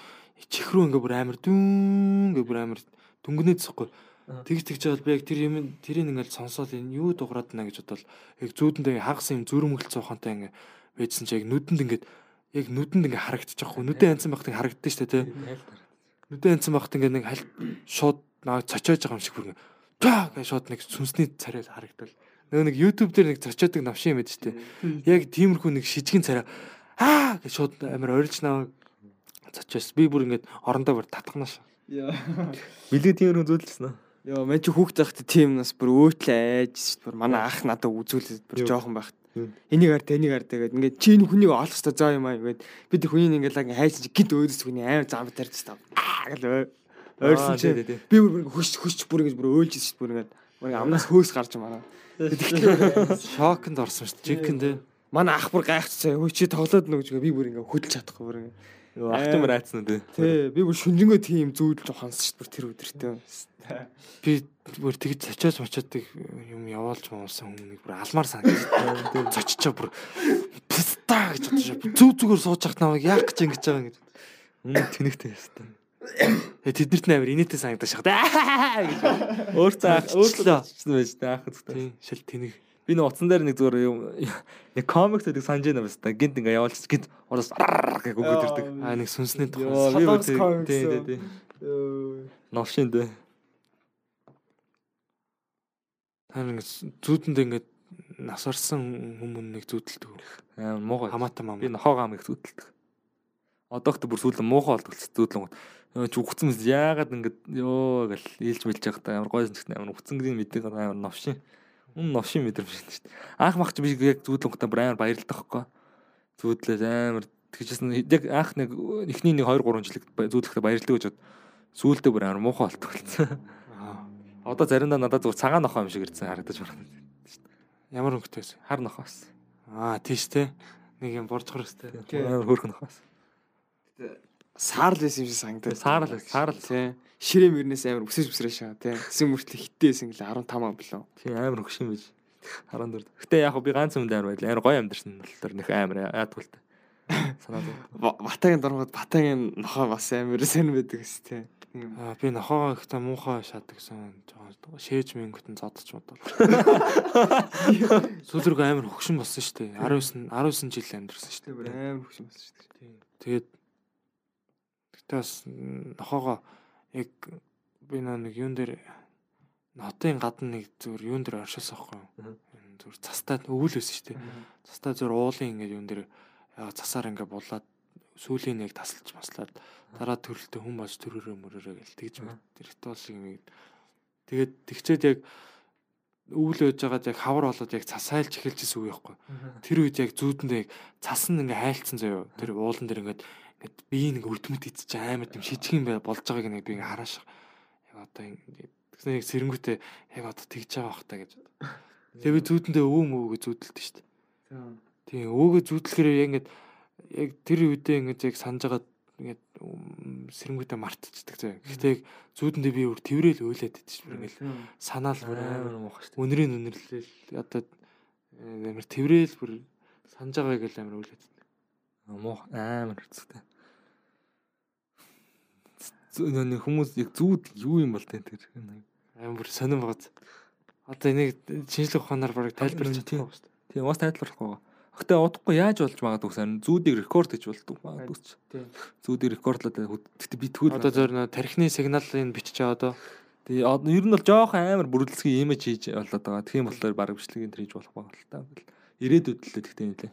чих рүү ингээ бүр амар дүн ингээ бүр амар дүнгнээд захгүй. Тэгж тэгж бол би яг тэр юм тэрийг ингээл сонсоод энэ юу дуграад байна гэж бодвол яг зүүдэндээ хагас юм зүрмгэлцсэн ухаантай ингээ байжсан чи яг нүдэнд ингээ яг нүдэнд ингээ харагдчихгүй. Нүдэн анцсан багт харагддээ штэ тий. Нүдэн анцсан багт ингээ нэг шууд наа цочоож байгаа юм шиг бүр ингээ таа гэж шууд нэг сүнсний царай харагдвал нөгөө нэг YouTube дээр нэг цочоодаг навшин юм байд шүү дээ. Яг тиймэрхүү нэг шижгэн царай аа гэж шууд амар орж наа цочоос би бүр ингээд орондоо бүр татгана шаа. Билээ тийм хүн зөвлөсөн аа. Йоо, мен чи хүүхд байхад тийм нас бүр өөтлөө айж бүр манай ах надад үзүүлээд бүр жоохон байхад. Энийг ар тэнийг ар тэгээд ингээд чи энэ хүнийг олох хэрэгтэй заа юм аа гээд бид хүнийг ингээд хайсан чи гид өөдөс хүний аим зам тарьж та. Гэл ойрсон чи би бүр хөш хөш бүр ингэж бүр өөлжсэн шүү бүр ингээд бүр амнаас хөөс гарч мараа. *laughs* Шоконд орсон шүү жинхэнэ тий. Манай ах бүр гайхчихсан. Хөө чи тоглоод нүгж би бүр ингээд хөдөлж чадахгүй бүр ингээд Ах юм райцсан үү? Тий, би бүр шүнжэнгөө тийм зүүдэлж ухаанс шүү дээ тэр өдөртөө. Би бүр тэгж цочоос мочоод юм яваалж муулсан хүмүүнийг бүр алмаар санагдсан. Цоччоо бүр пста гэж бодож зүг зүгээр сууж явах намайг яах гэж ингэж байгаа гэж. Мм тэнэгтэй ястаа. Э тэднэрт нээр инээтэй санагдаж шахаа. *laughs* Өөр цаах өөрлөө байж таах гэдэг. Тийм, шил тэнэг. Би нэг утсан дээр нэг зүгээр юм нэг комикс гэдэг санаж байна баста. Гинт ингээ явуулчих гинт ороос гэх өгөөд ирдэг. Аа нэг сүнсний тухай. Тий, тий, тий. Новшин дээ. Харин зүүдэндээ ингээд нас орсон хүмүүнийг зүүдэлдэг. Аа муухай. Хамаатай мам. Би нохоогоо амиг зүүдэлдэг. Одоо ихтэй бүр сүүлэн муухай болдог зүүдлэн. Ёо ч үхсэн мэс яагаад ингээд ёо гэл ийлж мэлж явахдаа амар гойсон ч амар үхсэн гэдэг мэддэг амар новшин. Үн новшин мэдрэмж шүү дээ. Анх махч би яг зүүдлэн гутаа бүр амар баярлдаг хөхгүй. Зүүдлээс амар тэгжсэн яг анх нэг эхний нэг 2 3 жилиг зүүдлэхдээ баярлдаг гэж бод сүүлдээ бүр амар муухай болдог болсон. Одоо заримдаа надад зүгээр цагаан нохоо юм шиг ирсэн харагдаж байна. Ямар өнгөтэйс? Хар нохоос. Аа тийш те. Нэг юм борж хөрөстэй. Амар хөөрхөн нохоос. Саарл байсан юм шиг санагдав. Саарл саарл тий. Ширээ мөрнөөс амар өсөж өсрөө шаа тий. Тэсэн мөртлөө хитээсэн гэлээ 15 аа билүү. Тийм амар хөшин байж. 14. Гэтэ яг би ганц юм дээр байл. Амар гоё амьдэрсэн болохоор нөх амар та. Санаад. Батагийн дургууд батагийн нохоо бас амар сайн байдаг ус тий. Аа би нохоо ихтэй муухай шатагсан жоохон шээж мэнгөтэн зодч бодвол. *laughs* Сүүлрэг амар хөгшин болсон шүү дээ. 19 19 жил амьдэрсэн шүү дээ. амар хөшин болсон шүү дээ. Тэгээд тэгтээ бас нохоогоо яг би нэг юун дээр нотын гадна нэг зүгээр юун дээр оршилсан байхгүй юу? Зүгээр цастаа өвөл байсан шүү дээ. Цастаа зүгээр уулын ингээд юун дээр цасаар ингээд булаад сүүлийн нэг тасалж маслаад дараа төрөлтөө хүн бас төрөөрөө мөрөөрөө гэл тэгж дэрэгтэй шиг юм. Тэгээд тэгчээд яг өвөл өж байгаад яг хавар болоод яг цасайлж эхэлж исэн үг байхгүй. Тэр үед яг зүүдэндээ яг цас нь ингээ хайлтсан заяо. Тэр уулан дээр ингээд ингээд би нэг өдмөд идчих амар тийм шижиг юм бай болж байгааг нэг би ингээ харааш. Яг одоо яг сэрэнгүүтээ яг одоо тэгж байгаа бах та гэж. Тэгээ би зүүдэндээ өвөө мөвгөө зүүдэлдэж штт. Тийм өвгөө зүүдлэхээр яг ингээд яг тэр үедээ ингээд яг санаж агаад ингээд сэрэнгүүтээ мартчихдаг заяа. Гэхдээ яг зүүдэндээ би өөр тэрэл уйлаад идэж бүр ингээд санаал бүр амар муухай шүү. өнрийн өнөрлөл одоо э, амар тэрэл бүр санаж байгаа гэл амар уйлаад Муу амар хэцүүтэй. Зүүн хүмүүс яг зүүд юу юм бол тэ тэр. амар бүр сонирн багц. Одоо энийг шинжлэх ухаанаар барыг тайлбарлаж чадахгүй шүү дээ. Тийм уус тайлбарлахгүй. Гэтэ удахгүй яаж болж магадгүй сайн зүүдийг рекорд гэж болдог магадгүй ч. Тийм. Зүүдийг рекордлоод гэтэ би тэгвэл Одоо зөв нөө тархины сигналыг байгаа одоо тий ер нь бол жоохон амар бүрэлдэсгийн имиж хийж болоод байгаа. Тийм болохоор баг бичлэгийн тэр хийж болох байгаа л та. Ирээдүйд л тэгтээ нэлээ.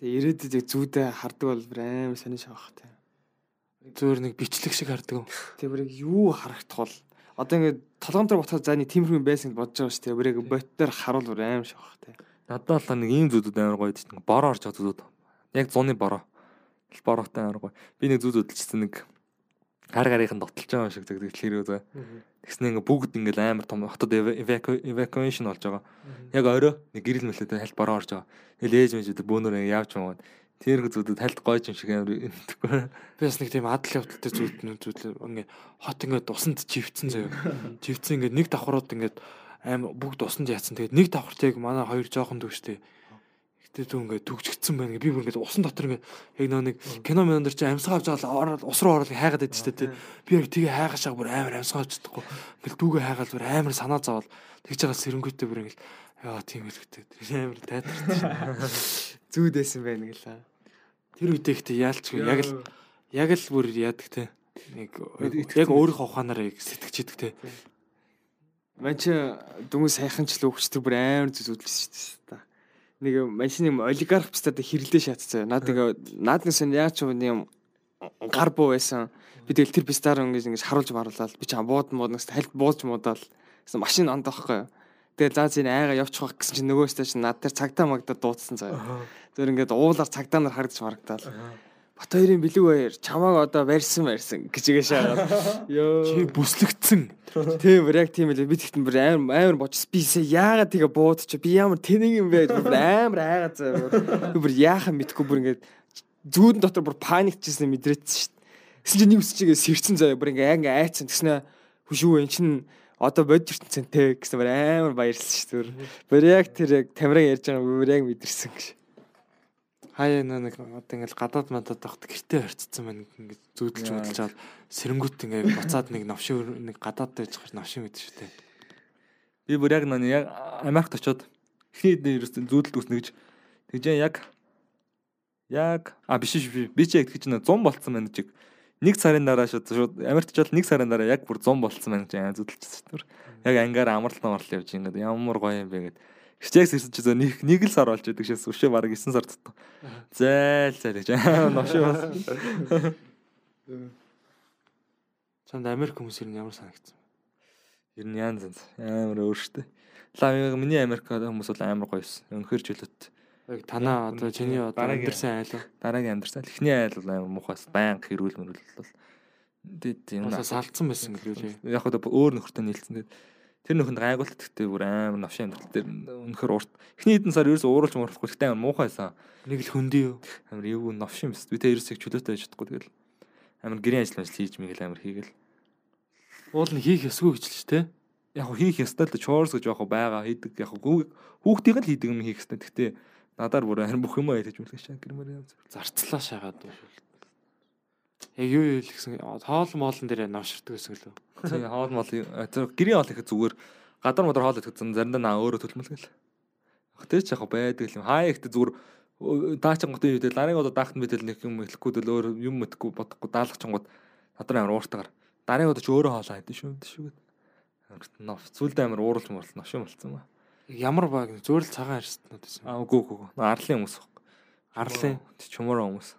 Тэг ирээдүйд яг зүүдээ хардаг бол амар сонир шавах тий. зөөр нэг бичлэг шиг хардаг. Тэг бүр яг юу харагдах бол одоо ингээд толгоом дээр ботход за нэг тиймэрхүү юм байсан гэж бодож байгаа шүү. Бүр яг бот дээр харуул амар шавах тий. Надад бол нэг ийм зүудүүд амар гоё дээ. Бороо орж байгаа зүудүүд. Яг зуны бороо. Бороотой амар гоё. Би нэг зүуд хөдөлчихсэн нэг гар гарынхан дотолж байгаа шиг зэгдэг хэлхэрээ зөө. Тэгснэ ингээ бүгд ингээл амар том хотод evacuation болж байгаа. Яг орой нэг гэрэл мэлтэй хальт бороо орж байгаа. Тэгэл ээж мэжүүд бөөнөр ингээ явж байгаа. Тэр зүудэд хальт гойж юм шиг амар энтгэхгүй. Би бас нэг тийм адал явдалтай нүү зүйл ингээ хот ингээ усанд живцэн заяа. Живцэн ингээ нэг давхрууд ингээ аим бүгд усанд яатсан. Тэгээд нэг давхарт яг манай хоёр жоохон дүүштэй. Гэтэ түн ингээ түгжигдсэн байна. Би бүр ингээ усан дотор ингээ яг нөө нэг кино мэн дээр чи амьсгаа авч ороод ус руу ороод хайгаад байдаг шүү дээ. Би яг тгээ хайгаашаа бүр амар амьсгаа авч чадахгүй. Ингээл дүүгээ хайгаал бүр амар санаа зовоод тэгж байгаа сэрэнгүүтээ бүр ингээл яа тийм л гэдэг. Амар тайтарч. *laughs* Зүүд байсан байна гэлээ. Тэр үедээ ихтэй яалчгүй яг л яг л бүр яадаг те. Нэг яг өөрийнхөө ухаанаар сэтгэж идэг те. Ман чи дүнгийн сайхан ч л өгчтэй бүр амар зүзүүлсэн шүү дээ Нэг машины олигарх бистад хэрэлдээ шатцаа. Наад нэг наад нэг сэн яаж ч юм гар буу байсан. Би тэгэл тэр бистаар ингэж ингэж харуулж маруулаад би чи бууд мууднаас хальт бууж муудаал. Гэсэн машин онд байхгүй. Тэгээ заа зин айгаа явчих واخ гэсэн чинь нөгөөстэй чинь над тэр цагтаа магдаад дуудсан заяа. Тэр ингээд уулаар цагтаа нар харагдаж марагдаал. Бат хоёрын бэлэг баяр чамааг одоо барьсан барьсан гэж игээ шаагаад. *laughs* Йоо. Чи бүслэгдсэн. Тийм бүр яг тийм байлээ. Би тэгтэн бүр амар амар бочс би яагаад тэгээ буудчих. Би ямар тэнэг юм бэ? Бүр амар айгаа заа. Би бүр яахан мэдгүй бүр ингээд зүүдэн дотор бүр паниктчихсэн мэдрээдсэн дээ. Гэсэн чинь нэг үсчигээ сэрсэн заяа. Бүр ингээ ингээ айцсан. Тэгснэ хүшүү эн чин одоо бодж ирсэн те гэсэн бүр амар баярлсан шүү дээ. Бүр яг тэр яг тамираа ярьж байгаа бүр яг мэдэрсэн гэж. Хаяа нэг одоо ингээл гадаад мадад тахт гэртээ харцсан байна ингээд зүүдэлж хөдөлж аваад сэрэнгүүт ингээд буцаад нэг новшин нэг гадаад байж хар новшин гэдэг шүү дээ. Би бүр яг нэг яг Америкт очиод эхний дээр ерөөс зүүдэлд үснэ гэж тэгж яг яг а биш биш би ч яг тэгж нэг 100 болцсон байна гэж нэг сарын дараа шууд шууд Америкт очиод нэг сарын дараа яг бүр 100 болцсон байна гэж зүүдэлчихсэн шүү дээ. Яг ангаар амралтан орлоо явж ингээд ямар гоё юм бэ гэд. Хичээс ирсэн чи зөө нэг нэг л сар болж байдаг шээс өшөө бараг 9 сар дутуу. Зайл зайл гэж новшоо бас. Чамд Америк хүмүүс ер нь ямар санагдсан? Ер нь янз янз амар өөртөө. Лав миний Америк хүмүүс бол амар гоёсэн. Өнөхөр жилөт. Яг танаа одоо чиний одоо амьдэрсэн айл? Дараагийн амьдэрсэн. Эхний айл бол амар муухайс баян хэрүүл мөрөл бол. Тэгээд юм Бас салцсан байсан гэлээ. яг одоо өөр нөхөртэй нийлсэн. Тэгээд тэр нөхөнд гайгуулт гэхдээ бүр амар навшин амьдрал дээр өнөхөр урт. Эхний хэдэн сар ерөөс ууралж муурлахгүй гэхдээ амар муухайсан. Нэг л хөндөй юу? Амар юу навшин биз. Би тэ ерөөсөө чөлөөтэй байж чадахгүй тэгэл. Амар гэрийн ажил ажил хийж мэгэл амар хийгээл. Уул нь хийх ёсгүй гэж л ч те. Яг хийх ёстой л чорс гэж яг байгаа хийдэг. Яг хөө хүүхдийн л хийдэг юм хийх ёстой. Гэхдээ надаар бүр харин бүх юм айтаж үлгэн шаа гэрмээр юм. Зарцлаа шагаад уу. Яг юу юу гэсэн хоол моолн дээр навширдаг гэсэн лөө. Тийм хоол мол тэр гэрийн хоол ихэд зүгээр гадар модар хоол ихэд заримдаа наа өөрөө төлмөлгөл. Тэр ч яг байдаг юм. Хаа ихтэй зүгээр даачсан готын үедээ ларыг одоо даахт мэдэл нэг юм хэлэхгүй дэл өөр юм мэдхгүй бодохгүй даалгах чонгод надар амар ууртагаар дарыг одоо ч өөрөө хоолоо хайдсан шүү дээ шүү. Амар зүйлдээ амар ууралж муурлаа новшин болцсон ба. Ямар баг зөөрл цагаан арьснууд байсан. Аа үгүй үгүй. Арлын хүмүүс. Арлын чумраа хүмүүс.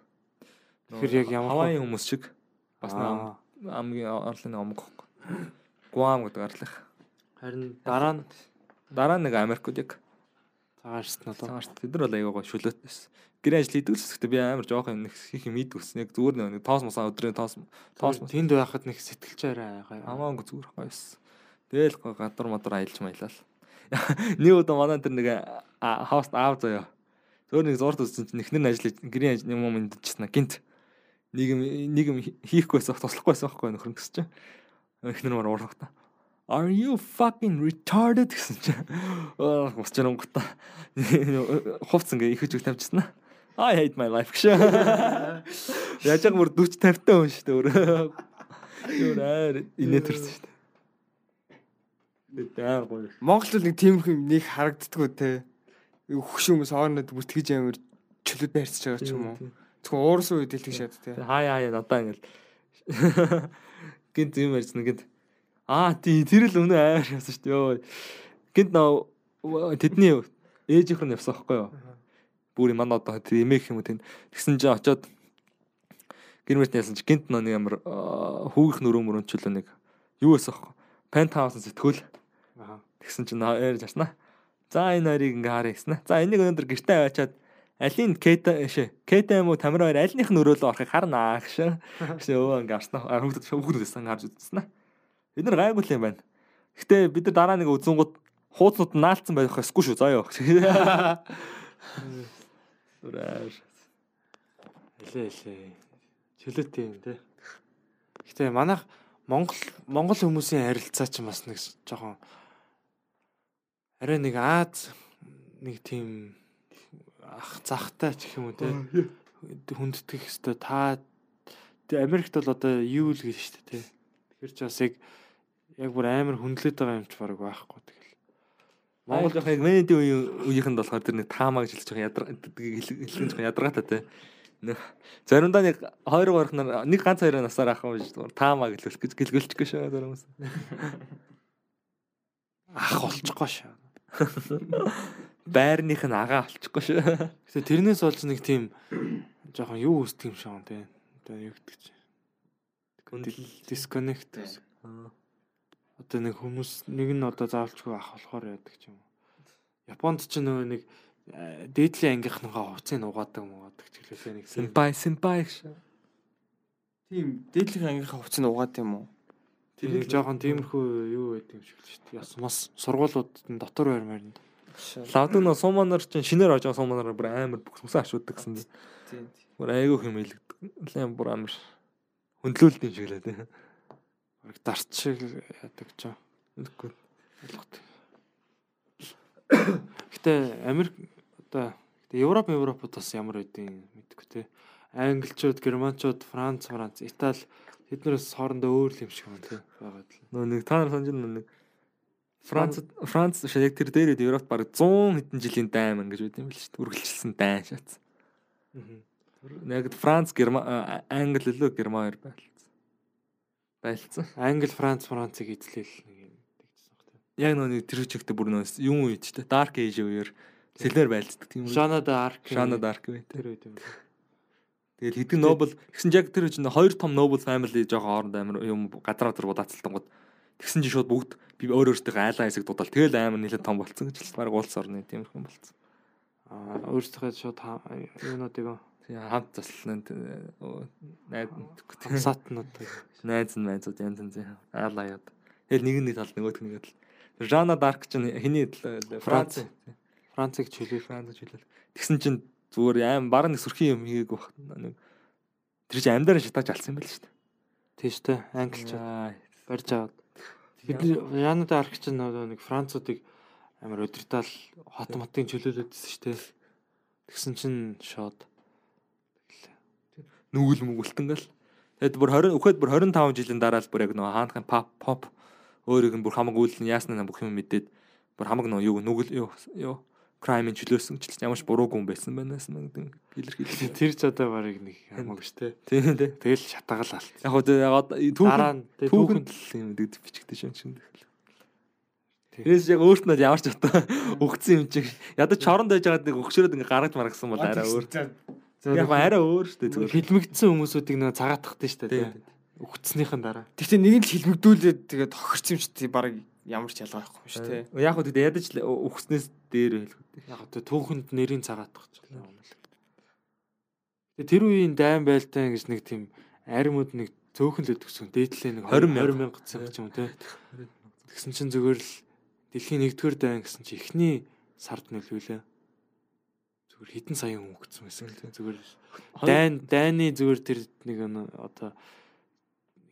Тэгэхээр яг ямар хаваын хүмүүс шиг бас амгийн омог байхгүй. Гуам гэдэг арлах. Харин дараа нь дараа нэг Америкууд яг арьснууд уу. цагаан шүү. Бид нар бол аягаа шүлөөт байсан. Гэрээ ажил хийдэг л гэхдээ би амар жоох юм нэг хийх юм ийдгүүлсэн. Яг зүгээр нэг тоос мосаа өдрийн тоос тоос тэнд байхад нэг сэтгэлж арай. Хамаагүй зүгээр гоёс. Тэгэл гадар мадар аялж маялал. *laughs* Нэг удаа манай тэр нэг хост аав заяа. Зөөр нэг зурд үзсэн чинь эхнэр нь ажиллаж гэрийн ажил юм юм мэдчихсэн гинт. Нэг юм нэг юм хийхгүйсэн туслахгүйсэн байхгүй нөхөр гэсэн чинь. Эхнэр мөр уурахта. Are you fucking retarded гэсэн чинь. Аа босч ирэнгута. Хувц ингээ ихэж үг тавьчихсан аа. I hate my life гэж. *laughs* Яаж яг бүр 40 50 таа хүн шүү дээ өөр. Юу нээр инээтерсэн шүү дээ. Дээр гоё. Монголд нэг тиймэрхүү юм нэг харагддггүй те. Хөш хүмүүс хоорондоо бүртгэж амир чөлөөд байрцаж байгаа ч юм уу. Зөвхөн уурсан үед л тийш яд те. Хаа яа надаа ингээл гинт юм ярьсан гинт. Аа тий тэр л өнөө амар яасан шүү дээ. Йоо. Гинт нөө тэдний ээжийнх нь явсан байхгүй юу? Бүр юм аа одоо тэр эмээх юм уу тийм. Тэгсэн чинь очоод гэрмэрт яасан чи гинт нөө нэг амар хүүгийнх нөрөө мөрөнчлөө нэг юу байсан байхгүй. Пентхаус сэтгүүл Тэгсэн чинь ээр жарснаа. За энэ хоёрыг ингээ харъя гэснэ. За энийг өнөөдөр гэртээ аваачаад алийн кета шээ. Кета юм уу тамир хоёр альных нь өрөөлөө орохыг харнаа гэж. *laughs* Гэсэн өвөө ингээ арснаа. Хүүхдүүд хүүхдүүдсэн харж үзсэн. Бид нар гайгүй юм байна. Гэтэ бид нар дараа нэг үзэнгууд хууцнууд наалцсан байх хэсгүй шүү. Заа ёо. Үрээр. *laughs* Элээ элээ. Чөлөөтэй юм те. Гэтэ манайх Монгол Монгол хүмүүсийн харилцаа ч бас нэг жоохон арай нэг Аз нэг тийм ах захтай ч гэх юм уу те хүндэтгэх хэвээр та Америкт бол одоо юу л гэж штэ те тэгэхээр ч бас яг яг бүр амар хүндлээд байгаа юм ч баг байхгүй тэгэл. Монгол яг миний үеийнхэнд болохоор тэр нэг таамаа гэж хэлж байгаа ядар хэлхэн жоохон ядаргаатай те заримдаа нэг хоёр гурхнаар нэг ганц хоёр насаар ах юм шүү таамаа гэлүүлэх гэж гэлгөлчих гэж байгаа хүмүүс ах болчихгоо шаа *laughs* байрных нь агаа олчихгүй шүү. *laughs* Гэтэ тэрнээс болж нэг тийм жоохон юу үүсдэг юм шиг тий. Одоо юу гэдэг чи. Disconnect. Одоо нэг хүмүүс нэг нь одоо заавалчгүй ах болохоор яадаг юм уу. Японд ч нөгөө нэг дээдлийн ангийнхныхаа хувцсыг угаадаг муугадаг ч гэлээсээ нэг симпай симпай гэж. Тийм дээдлийн ангийнхаа хувцсыг угаадаг юм уу? Тэр нэг жоохон тиймэрхүү юу байдаг юм шиг л шүү дээ. Яс мас сургуулиуд дотор байр маяг. Лавдаг нөө суманаар чинь шинээр орж байгаа суманаар бүр амар бүхсээ ашууддаг гэсэн. Тийм. Бүр айгүй хэм хэлэгдэг. Лэм бүр амар юм шиг лээ тийм. Бараг дарт шиг яадаг ч юм. Үгүй. Гэтэ Америк одоо гэтэ Европ Европод бас ямар байдгийг мэдэхгүй те. Англичууд, Германчууд, Франц, Франц, Итали Тэднээс хоорондоо өөр юм шиг байна тий байгаад л. Нөө нэг та нар санаж нэг Франц Франц яг тэр дээрээ Европт баг 100 хэдэн жилийн дайм ингэж байт юм бэл шүү дээ. Үргэлжилсэн дайн шатс. Яг Франц, Герман, Англи лөө Герман хоёр байлцсан. Байлцсан. Англи, Франц, Францыг эзлээл нэг юм тэгчихсэн баг тий. яг нөгөө тэр чигтээ бүр нөөс юм үед ч тэ Dark Age үеэр сэлээр байлцдаг тийм үү. Жанна Дарк. Жанна Dark вэ. тэр үед юм. Тэгэл хэдэн Noble гэсэн яг тэр чинь хоёр том Noble family жоохон хооронд амар юм гадраа гадар будаацлтангууд тэгсэн чинь шууд бүгд би өөр өөртөө айлаа хэсэг дуудал тэгэл амар нэлээд том болцсон гэж л баг уулс орны тиймэрхэн болцсон. Аа өөрсдөө шууд юунуудыг Тэгээ хамт заслан найд сатнууд найз найзууд янз янз аалаа яд. Тэгэл нэг нэг тал нөгөөх нэгэд л Жана Дарк чинь хэний Франц Францыг чөлөөл Франц чөлөөл. Тэгсэн чинь зүгээр аим баг нэг сөрхий юм хийгээгүй баг. Нэг тэр чинь амьдаар шатааж алсан юм байл шүү дээ. Тийш үү англич барьж аваад. Бид Жана Дарк чинь нэг Француудыг амар өдөртаал хот мотын чөлөөлөдсөн шүү дээ. Тэгсэн чинь шууд нүгэл мүгэлтэн гэл. Тэгэд бүр 20 үхэд бүр 25 жилийн дараа л бүр яг нөгөө хаанхын pop pop өөрийг нь бүр хамаг үйлэн яаснаа бүх юм мэдээд бүр хамаг нөгөө юу нүгэл юу юу crime чөлөөсөн ч ямарч буруугүй юм байсан байнаас нэг илэрхийлээ. Тэр ч одоо барыг нэг хамаг штэ. Тийм дээ. Тэгэл шатагаал алт. Яг одоо түүхэн түүхэнд л юм дэгд бичгдэж шин шин. Тэрээс яг өөрт нь ямар ч одоо *laughs* өгцөн юм чиг. Ядаж чоронд байж байгаад нэг өгшөрөөд ингээ гаргаж маргасан бол арай өөр. Яг арай өөр шүү дээ. Зүгээр хилмигдсэн хүмүүсүүдийг нэг цагаатгахтай шүү дээ. Өгцснийхэн дараа. Тэгтээ нэг нь л хилмигдүүлээд тэгээд тохирч юм тий баг ямар ч ялгаа байхгүй шүү дээ. Яг хөө тэгээд ядаж өгснээс дээр хэлэхгүй. Яг одоо түүхэнд нэрийн уу. Тэгээд тэр үеийн дайм байлтай гэж нэг тийм аримуд нэг цөөхөн л өдгсөн. Дээдлээ нэг 20 мянга цэг ч юм тий. Тэгсэн чинь зүгээр л дэлхийн 1-р дайн гэсэн чи эхний сард нөлөөлөө зүгээр хитэн сая хүн өгсөн байсан л зүгээр дайн дайны зүгээр тэр нэг одоо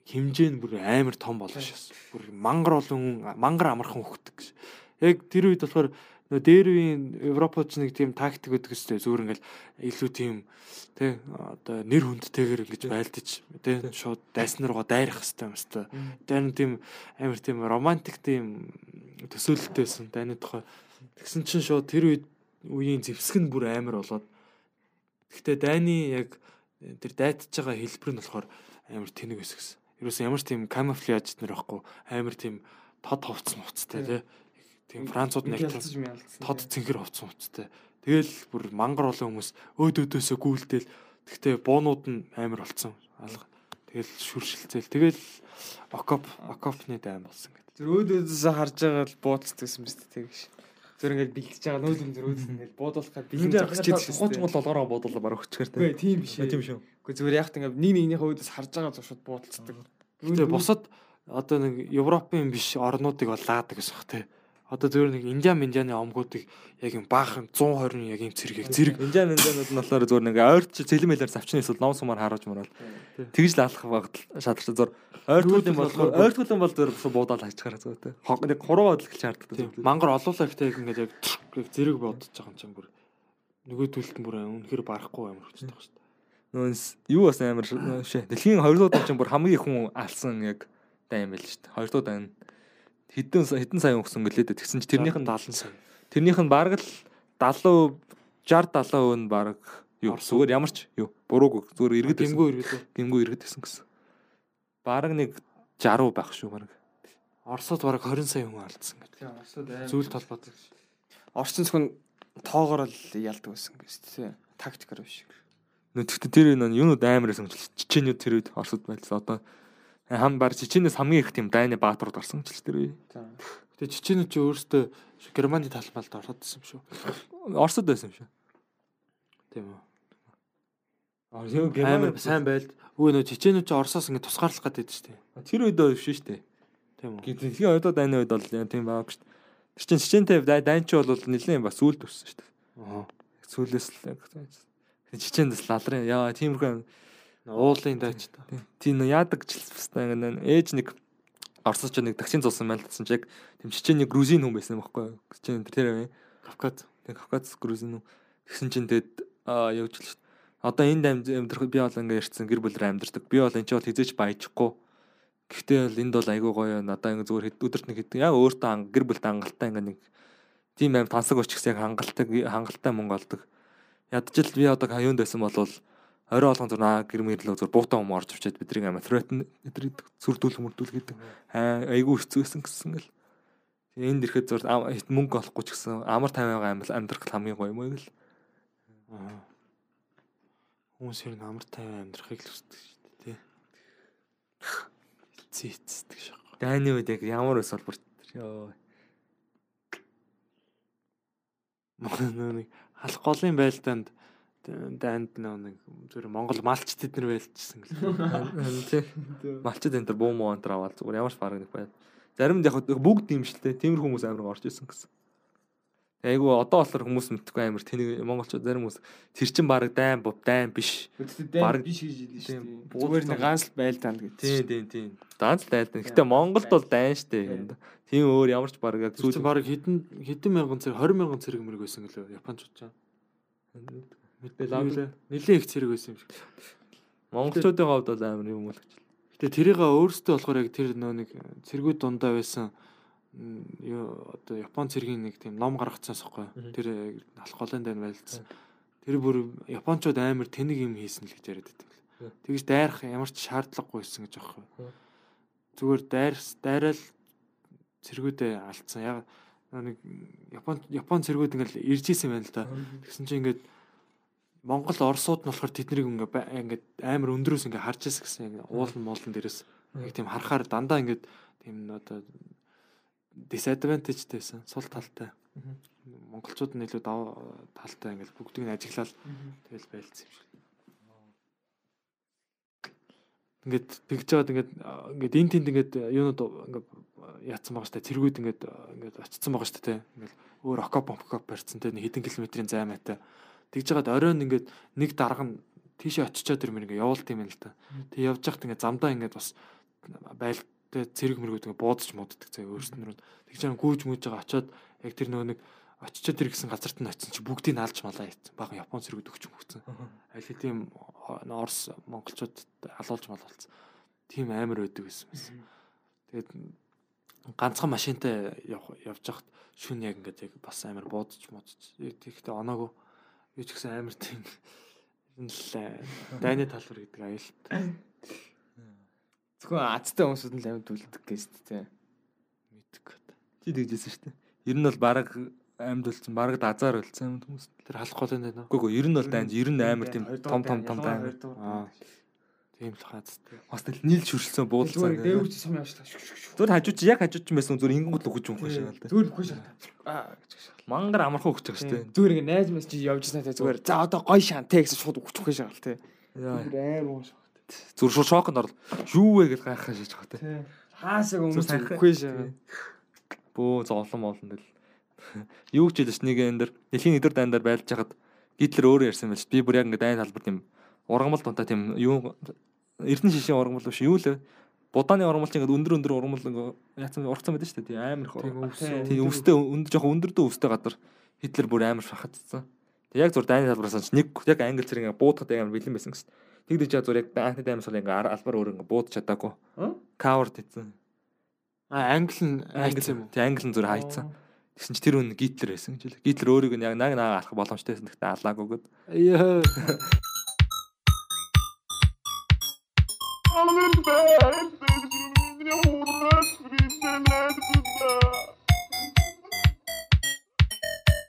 хэмжээ нь бүр амар том болно шээс. Бүр мангар олон хүн мангар амархан хөхдөг гэж. Яг тэр үед болохоор нөө дээр үеийн Европоч нэг тийм тактик өгдөг өстэй зүгээр ингээл илүү тийм тэ одоо нэр хүндтэйгээр ингэж байлдаж тэ шууд дайсан руугаа дайрах хэвээр юм хэвээр. Дайн тийм амар тийм романтик тийм төсөөлөлттэйсэн дайны тухай. Тэгсэн чинь шууд тэр үед үеийн зэвсэг нь бүр амар болоод гэхдээ дайны яг тэр дайтаж байгаа хэлбэр нь болохоор амар тэнэг гэсэн. Ерөөсөн ямар ч тийм камуфляж нэр байхгүй амар тийм тод хувцсан хувцтай тий. Тийм Францууд нэг тод цэнхэр хувцсан хувцтай. Тэгэл бүр мангар олон хүмүүс өөд өдөөсөө гүйлдээл тэгтээ буунууд нь амар болцсон. Алга. Тэгэл шүршилцээл. Тэгэл окоп окопны дайм болсон гэдэг. Тэр өөд өдөөсөө харж байгаа л бууцдагсан биз дээ тэгш. Зөр ингээд бэлдэж байгаа нөөдөн зөрөөс ингээд буудуулахад бэлдэж байгаа ч гэдэг шүү. 30 мол долоороо буудуулаа барах өчгөр тэ. Үгүй тийм биш. Тийм шүү. Үгүй зүгээр яг ингээд нэг нэгнийхээ өөдөөс харж байгаа зуршууд буудалцдаг. Тэгээ бусад одоо нэг Европын биш орнуудыг бол лаадаг гэсэн бах тэ. Одоо зөвөр нэг Индиан Индианы омгуудыг яг юм баахан 120 яг юм цэрэг зэрэг Индиан Индианууд нь болохоор зөвөр нэг ойрч цэлэн мэлээр завчны эсвэл ном сумаар харуулж мөрөөл. Тэгж л алах багт шадарч зур ойртгол юм болохоор ойртгол юм бол зөвөр буудаал хайчгараа зөв тэ. Нэг хуруу бодлол шаарддаг. Мангар олуулаа ихтэй ингээд яг яг зэрэг бодож байгаа юм чинь бүр нөгөө төлөлт бүр үнэхээр барахгүй амар хүчтэй байгаа шүү дээ. Нөөс юу бас амар шээ. Дэлхийн 2 дугаар чинь бүр хамгийн их хүн алсан яг дай юм байл шүү дээ. 2 дугаар дай нь хэдэн хэдэн сая өгсөн гэлээ дээ. Тэгсэн чи тэрнийх нь 70 сая. Тэрнийх нь бараг л 70 60 70% нь бараг юу зүгээр ямар ч юу буруугүй зүгээр иргэд гимгүү иргэд гимгүү иргэд гэсэн гэсэн. Бараг нэг 60 байх шүү бараг. Оросод бараг 20 сая хүн алдсан гэдэг. Тийм Оросод Зүйл толгойд. Орчин зөвхөн тоогоор л ялдаг байсан гэж тийм тактикаар биш. Тэгтээ тэр юунууд амар сонжилж чичээнүүд тэр үед Оросод байлсан. Одоо хам бар чичээнээс хамгийн их тийм дайны баатарууд орсон гэж тэр үе. Тэгээ чичээнүүд чи өөрөөсөө Германы талбалд ороходсон юм шүү. Оросод байсан юм шүү. Тийм үү. Юу Герман сайн байлд. Өө нөө чичээнүүд чи Оросоос ингэ тусгаарлах гэдэг шүү дээ. Тэр үед биш шүү дээ. Тийм үү. Дэлхийн ойдоо дайны үед бол тийм баг шүү дээ. Тэр чин чичээнтэй дайнч бол нэлээд бас сүлд өссөн шүү дээ. Аа. Сүүлээс л чичээндээс лалрын яа тиймэрхүү уулын дайч та. Тийм яадаг ч басна ингэ ээж нэг Оросч нэг таксин зулсан байл гэсэн чиг тийм чичээний грузин хүн байсан байхгүй юу? Чичээн тэр Кавказ. Тэг Кавказ грузин хүн. Тэгсэн чинь тэгэд аа явж л. Одоо энд амьдрах би бол ингээ ярьсан гэр бүлээр амьдардаг. Би бол энэ ч бол хизээч баяжихгүй. Гэхдээ бол энд бол айгүй гоё надаа ингээ зүгээр өдөрт нэг хэдэн яг өөртөө гэр бүлд хангалттай ингээ нэг тийм аим тансаг өчгс яг хангалттай хангалттай мөнгө олдог. Ядчил би одоо юунд байсан болвол орой болгон зур гэр мэрлөө зур буутаа юм орж авчиад бидний ама threaten эдрийг сүрдүүл мөрдүүл гэдэг айгүй хэцүүсэн гэсэн гэл энд ирэхэд зур мөнгө олохгүй ч гэсэн амар тайван амьд амьдрах хамгийн гоё уу гэл. Хүмүүс ер нь амар тайван амьдрахыг л хүсдэг шүү дээ тий. Зээцдэг шээ. Дайны үед яг ямар бол бүр ёо. Нэг халах голын байлдаанд дайнд нэг зүгээр Монгол малч тэд нар байлжсэн гэл. Тий. Малчд энэ төр буу муу энэ аваад зүгээр ямар ч бараг нэг байд. Заримд яг бүгд юм дээ. Тиймэр хүмүүс амар орж исэн гэсэн. Айгу одоо болохоор хүмүүс мэдхгүй амар тэнийг монголчууд зарим хүмүүс тэр чин баг дайн бов дайн биш. Бараг биш гэж хэлсэн шүү дээ. Зүгээр нэг ганц л байлдаанд гэдэг. Тийм тийм тийм. Ганц л байлдаан. Гэтэ Монголд бол дайн штэ. Тийм өөр ямар ч баг яг сүүл баг хэдэн хэдэн мянган цэрэг 20 мянган цэрэг мэрэг байсан гэлөө японочууд чаа. Мэдээ нэлээд их цэрэг байсан юм шиг. Монголчуудын хувьд бол амар юм уу л гэж. Гэтэ тэрийг өөрөөсөө болохоор яг тэр нөө нэг цэргүүд дундаа байсан одоо Япон цэргийн нэг тийм ном гаргацсан сахгүй. Тэр алах голын дан байлцсан. Тэр бүр Япончууд амар тэнэг юм хийсэн л гэж яриад байдаг. Тэгж дайрах ямар ч шаардлагагүй байсан гэж аахгүй. Зүгээр дайр дайраал цэргүүдээ алдсан. Яг нэг Япон Япон цэргүүд ингээл ирж исэн байна л да. Тэгсэн чинь ингээд Монгол Оросууд нь болохоор тэднийг ингээ ингээд амар өндрөөс ингээ харж ирсэн гэсэн ингээ уулан муулан дээрээс яг тийм харахаар дандаа ингээд тийм одоо disadvantage байсан сул талтай. Монголчууд нь илүү дав талтай ингээл бүгдийг нь ажиглал тэгэл байлцсан юм шиг. Ингээд тэгж жаад ингээд ингээд эн тэнд ингээд юунууд ингээд яатсан байгаа штэ цэргүүд ингээд ингээд очсон байгаа штэ те. Ингээд өөр окоп бомбкоп барьсан те хэдэн километрийн займаатай Тэгж жагаад оройн ингээд нэг дарга нь тийшээ очичоод ирмэр ингээд явуулт юм л та. Тэг явж хахт ингээд замдаа ингээд бас байлтай цэрэг мэргүүд ингээд буудаж мууддаг заа өөрснөр нь. Тэгж жаа гүүж мүж байгаа очоод яг тэр нөгөө нэг очичоод ир гэсэн газарт нь очисон чи бүгдийг алж малаа ийцэн. Бага Япон цэргүүд өгч мөгцөн. Аль хэдийн Орос монголчууд алуулж малуулсан. Тийм амар байдаг байсан байсан. Тэгээд ганцхан машинтай явж хахт шүн яг ингээд яг бас амар буудаж муудаж. Тэгэхдээ оноогүй юу ч гэсэн амар тийм ер нь л дайны талбар гэдэг аюулт. Зөвхөн азтай хүмүүсүүд нь амьд үлддэг гэж тээ. Мэддэг. Чи тэгжсэн шүү дээ. Ер нь бол баг амьд үлдсэн, баг дазаар үлдсэн хүмүүс. Тэр халах гол энэ нөө. Ээ, ер нь бол дайнд ер нь амар тийм том том том дайн. Аа. Тийм л хаацтай. Бас тэл нийлж хөрөлсөн буудалцаа. Зүгээр дээвч сум та. Зүгээр хажууч яг хажууч байсан зүгээр ингэн гол өгч юм хөөш юм л да. Зүгээр өгөх шаа. Аа гэж мангар амархан өгч байгаа шүү дээ. Зүгээр ингэ найз мэс чи явж санаа те зүгээр. За одоо гой шантэй гэсэн шууд өгч өгөх шагаал те. Аим уу шах. Зүр шууд шоконд орл. Юу вэ гэж гайхах шиж байгаа те. Хаасаг өмнө өгөхгүй шаа. Бөө зовлон моолн дэл. Юу гэж хэлсэн нэг энэ дэр дэлхийн өдөр дайнаар байлж хахад гитлэр өөрөө ярьсан байл. Би бүр яг ингэ дайн талбар тийм ургамал дунтаа тийм юу эрдэнэ шишийн ургамал биш юу лээ Будааны ургамалч ингээд өндөр өндөр ургамал яатсан ургацсан байдаг шүү дээ. Тийм амар их ургамал. Тийм өвстэй өндөр жоохон өндөрдөө өвстэй гадар Хитлер бүр амар шахацсан. Тэг яг зур дайны талбараас нэг яг англи зэрэг ингээд буудахад амар бэлэн байсан гэсэн. Тэгдэж зур яг анхны даймас бол ингээд албар өөр ингээд бууд чадаагүй. Каверд хийсэн. А англи нь хайцсан юм уу? Тэг англи нь зур хайцсан. Тэгсэн чи тэр үн Гитлер байсан гэж. Гитлер өөрийг нь яг наг наг алах боломжтойсэн гэхдээ алаагүй гэд. Яа.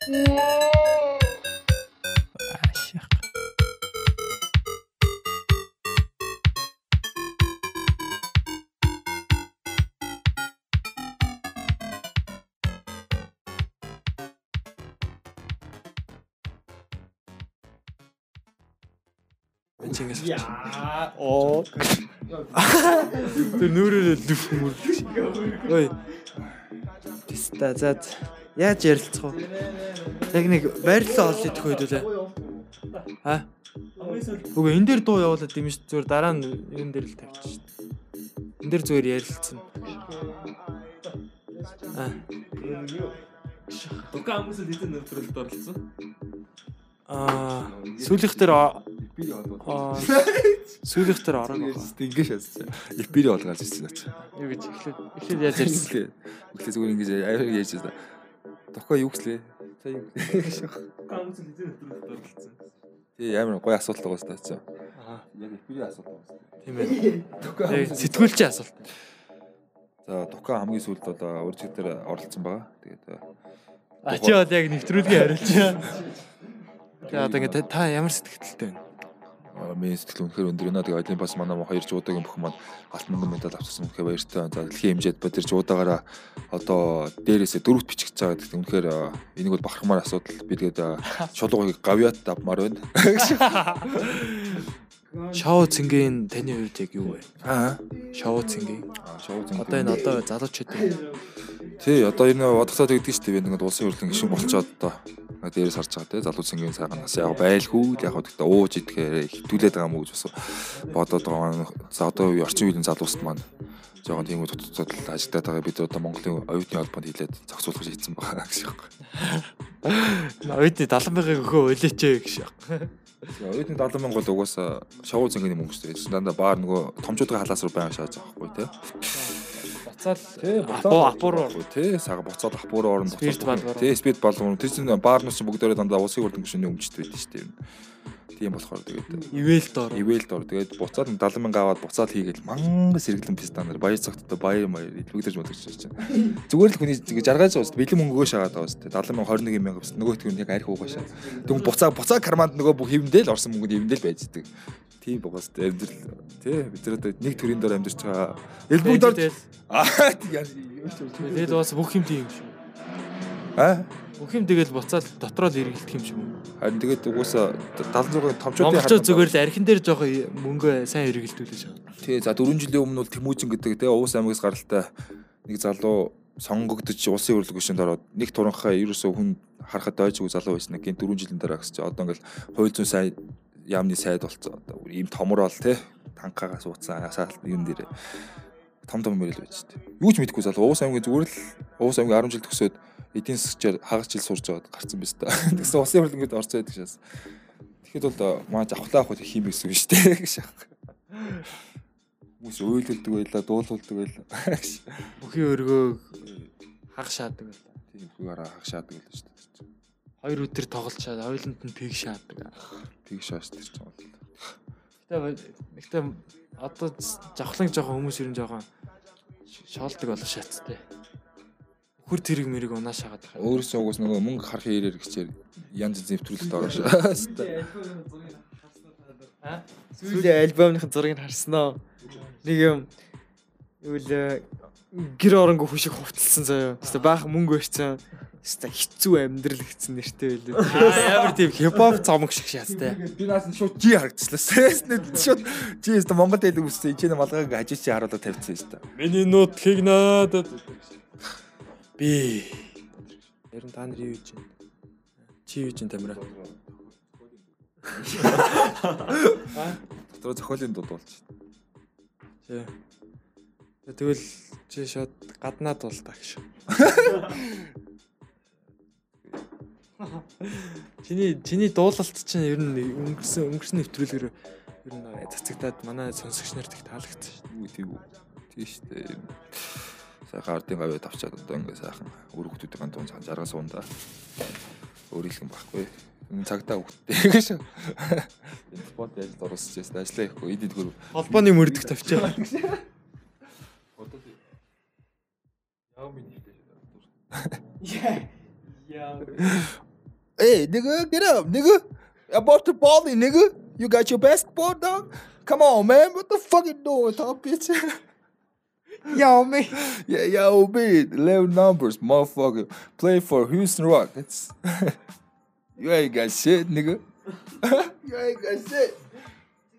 Меня Чингис. Яа. Оо. Тэр нүрээрээ лүф мөр. Ой. Тэста за яаж ярилцах вэ? Яг нэг байрлал ол идэх үед үлээ. А? Үгүй энэ дээр дуу явуулаад шүү. Зүгээр дараа нь энэ дээр л тавьчих шүү. Энэ дээр зүгээр ярилцсан. А. Дука хүмүүсд эзэн нөтрөлд оролцсон. Аа, сүүлийнх дээр би аа сүүлийнх дээр ороо. Ингээ шаасан. Эпири болгоож ирсэн наач. Юу гэж эхлээд эхлээд яаж ярьсан. Эхлээд зүгээр ингэж яаж ирсэн. Тохоо юу гэслээ? Та юу гэж. Камс эзэн нөтрөлд оролцсон. Тий ямар гоё асуулт байгаа шүү дээ. Аа. Яг эпири асуулт байгаа. Тийм ээ. Яг сэтгүүлчийн асуулт. За Дука хамгийн сүүлд бол урьд дээр оролцсон байгаа. Тэгээд А чи *laughs* одоо яг нэвтрүүлгийн хариулчаа. Тэгээ одоо ингээд та ямар сэтгэлтэй байна? Миний сэтгэл үнэхээр өндөр байна. Тэгээ Олимпиас манай хоёр жуудагийн бүхэн маань алтан мөнгөн медаль авчихсан үнэхээр баяртай. За дэлхийн хэмжээд ба тэр жуудаагаараа одоо дээрээсээ дөрөвт бичиж байгаа гэдэг. Үнэхээр энийг бол бахархмаар асуудал. Би тэгээд *laughs* чулуугыг гавьяат авмаар байна. *laughs* Шоу цэнгийн таны хувьд яг юу вэ? Аа. Шоу цэнгийн. Шоу зэн. Одоо энэ одоо залуучууд *laughs* Тий, одоо энэ бодгосоод өгдөг шүү дээ. Ингээд улсын хурлын гишүүн болцоод одоо дээрээс харж байгаа те залуу цэнгийн сайхан нас яг байлгүй яг гэхдээ ууж идэхээр хитүүлээд байгаа юм уу гэж бас бодоод байгаа. За одоо орчин үеийн залуусд маань жоохон тийм утгацууд ажиллаад байгаа бид одоо Монголын оюутны холбоонд хилээд зохицуулах шийдсэн байгаа гэсэн юм. Оюутны 70 мянган өгөө үлээчээ гэж. Оюутны 70 мянга бол угаасаа шоу цэнгийн мөнгөстэй. Дандаа баар нөгөө томчуудын халаас руу байнга шааж байгаа байхгүй те. Буцаад Тий, апуу апуу тий, сага буцаад апуур орон балгуур. Тий, спирт балгуур. Тэр чинь баарнус бүгдээрээ дандаа улсын хурлын гишүүний өмчт байдаг шүү дээ. Тийм болохоор тэгээд ивэл доор. ивэл дор тэгээд буцаад 70 мянга аваад буцаад хийгээл мангас сэргэлэн пистанаар баяр цагттай баяр маяр илбэгдэж модогч чинь. Зүгээр л хүний жаргаж байгаа шүү. Бэлэн мөнгөө шагаад байгаа шүү дээ. 70 мянга 21 мянга гэсэн нөгөө тгүн яг арх угаашаа. Тэгвэл буцаа буцаа карманд нөгөө бүх хэвэндэл орсон мөнгөд хэвэндэл байждаг. Тийм байгаас дээ. Тий бид нар нэг төрлийн дор амьдарч байгаа. Элбэг дор аа тийм Тэгээд бас бүх юм тийм шүү. аа Бүх юм тэгэл буцаад дотроо л эргэлдэх юм шиг юм. харин тэгээд угаасаа 76 томчуудын Монголчууд зүгээр л архин дээр жоохон мөнгөө сайн эргэлдүүлж байгаа. Тий, за 4 жилийн өмнө бол Тэмүүжин гэдэг те Уус аймагаас гаралтай нэг залуу сонгогдож улсын хурлын гишүүнд ороод нэг туранхаа ерөөсөө хүн харахад дойжгүй залуу байсан. Гин 4 жилийн дараа гэсэн чи одоо ингээл хууль зүйн сайн яамны сайд болцсон. Одоо ийм томрол те танкаагаас ууцсан юм дээр том том мөрөл байж тээ. Юу ч мэдэхгүй залуу Уус аймгийн зүгээр л Уус аймгийн 10 жил төгсөөд эдийн засгаар хагас жил сурж байгаад гарцсан биз та. *laughs* Тэгсэн улсын хурлын гээд орцоо байдаг шээс. Тэгэхэд бол маань авахлаа авах хийм юм шүү дээ *laughs* гэж аах. Хүмүүс уйлддаг байлаа, дуулуулдаг байлаа *laughs* гэж. Бүхий өргөө хаг шаадаг байл. Тийм хүүгээрээ хагшаадаг байлаа шүү дээ. Хоёр өдөр тоглож чаад хоёуланд нь пиг шаадаг. Тийг шаашдаг ч юм бол. Гэтэ нэгтээ одоо жавхлан жоохон хүмүүс ер нь жоохон шоолдог болоо шаттай. Хөр тэрэг мэрэг унаа шагаад байгаа. Өөрөөсөө угаас нөгөө мөнгө харах ирээр гिचээр янз янз нэвтрүүлэлт ороо шүү. Сүүлийн альбомныхын зургийг харснаа. Нэг юм юу л гэр оронго хүшиг хувцалсан заяа. Тэстэ баахан мөнгө өрцөн. Тэстэ хэцүү амьдрал гэсэн нэртэй байлээ. Амар тийм хипхоп цомог шиг шаттай. Би наас нь шууд жи харагчлаа. *laughs* Шууд жи өстө Монгол дээл үстэй чи нэ малгайг хажиж чи харуулаад тавьчихсан өстө. Миний нут хигнаад би Ярин та нар юу хийж байна? Чи юу хийж байна тамира? *laughs* Дотор зохиолын дуд болж Тий. Тэгвэл чи шууд гаднаад бол тагш. Чиний чиний дуулалт чинь ер нь өнгөрсөн өнгөрсөн нэвтрүүлгээр ер нь цацагдаад манай сонсогч нарт их таалагдсан шүү. Юу тийм үү. Тийм шүү дээ. Сайхан ардын гавьяа тавчаад одоо ингээ сайхан үр хөлтүүдийн дуун жаргал суунда. Өөр хэлхэн байхгүй. Энэ цагтаа хөлттэй *laughs* гэж. Энэ спот яаж дурсаж байсан ажиллаа ихгүй идэд гөр. Холбооны мөрдөх тавьчаа. Яа минь ихтэй. Hey, nigga, get up, nigga. I bought the ball, nigga. You got your basketball, dog? Come on, man. What the fuck you doing, top bitch? *laughs* Yo, man. Yeah, yo, man. 11 numbers, motherfucker. Play for Houston Rockets. *laughs* you ain't got shit, nigga. *laughs* you ain't got shit.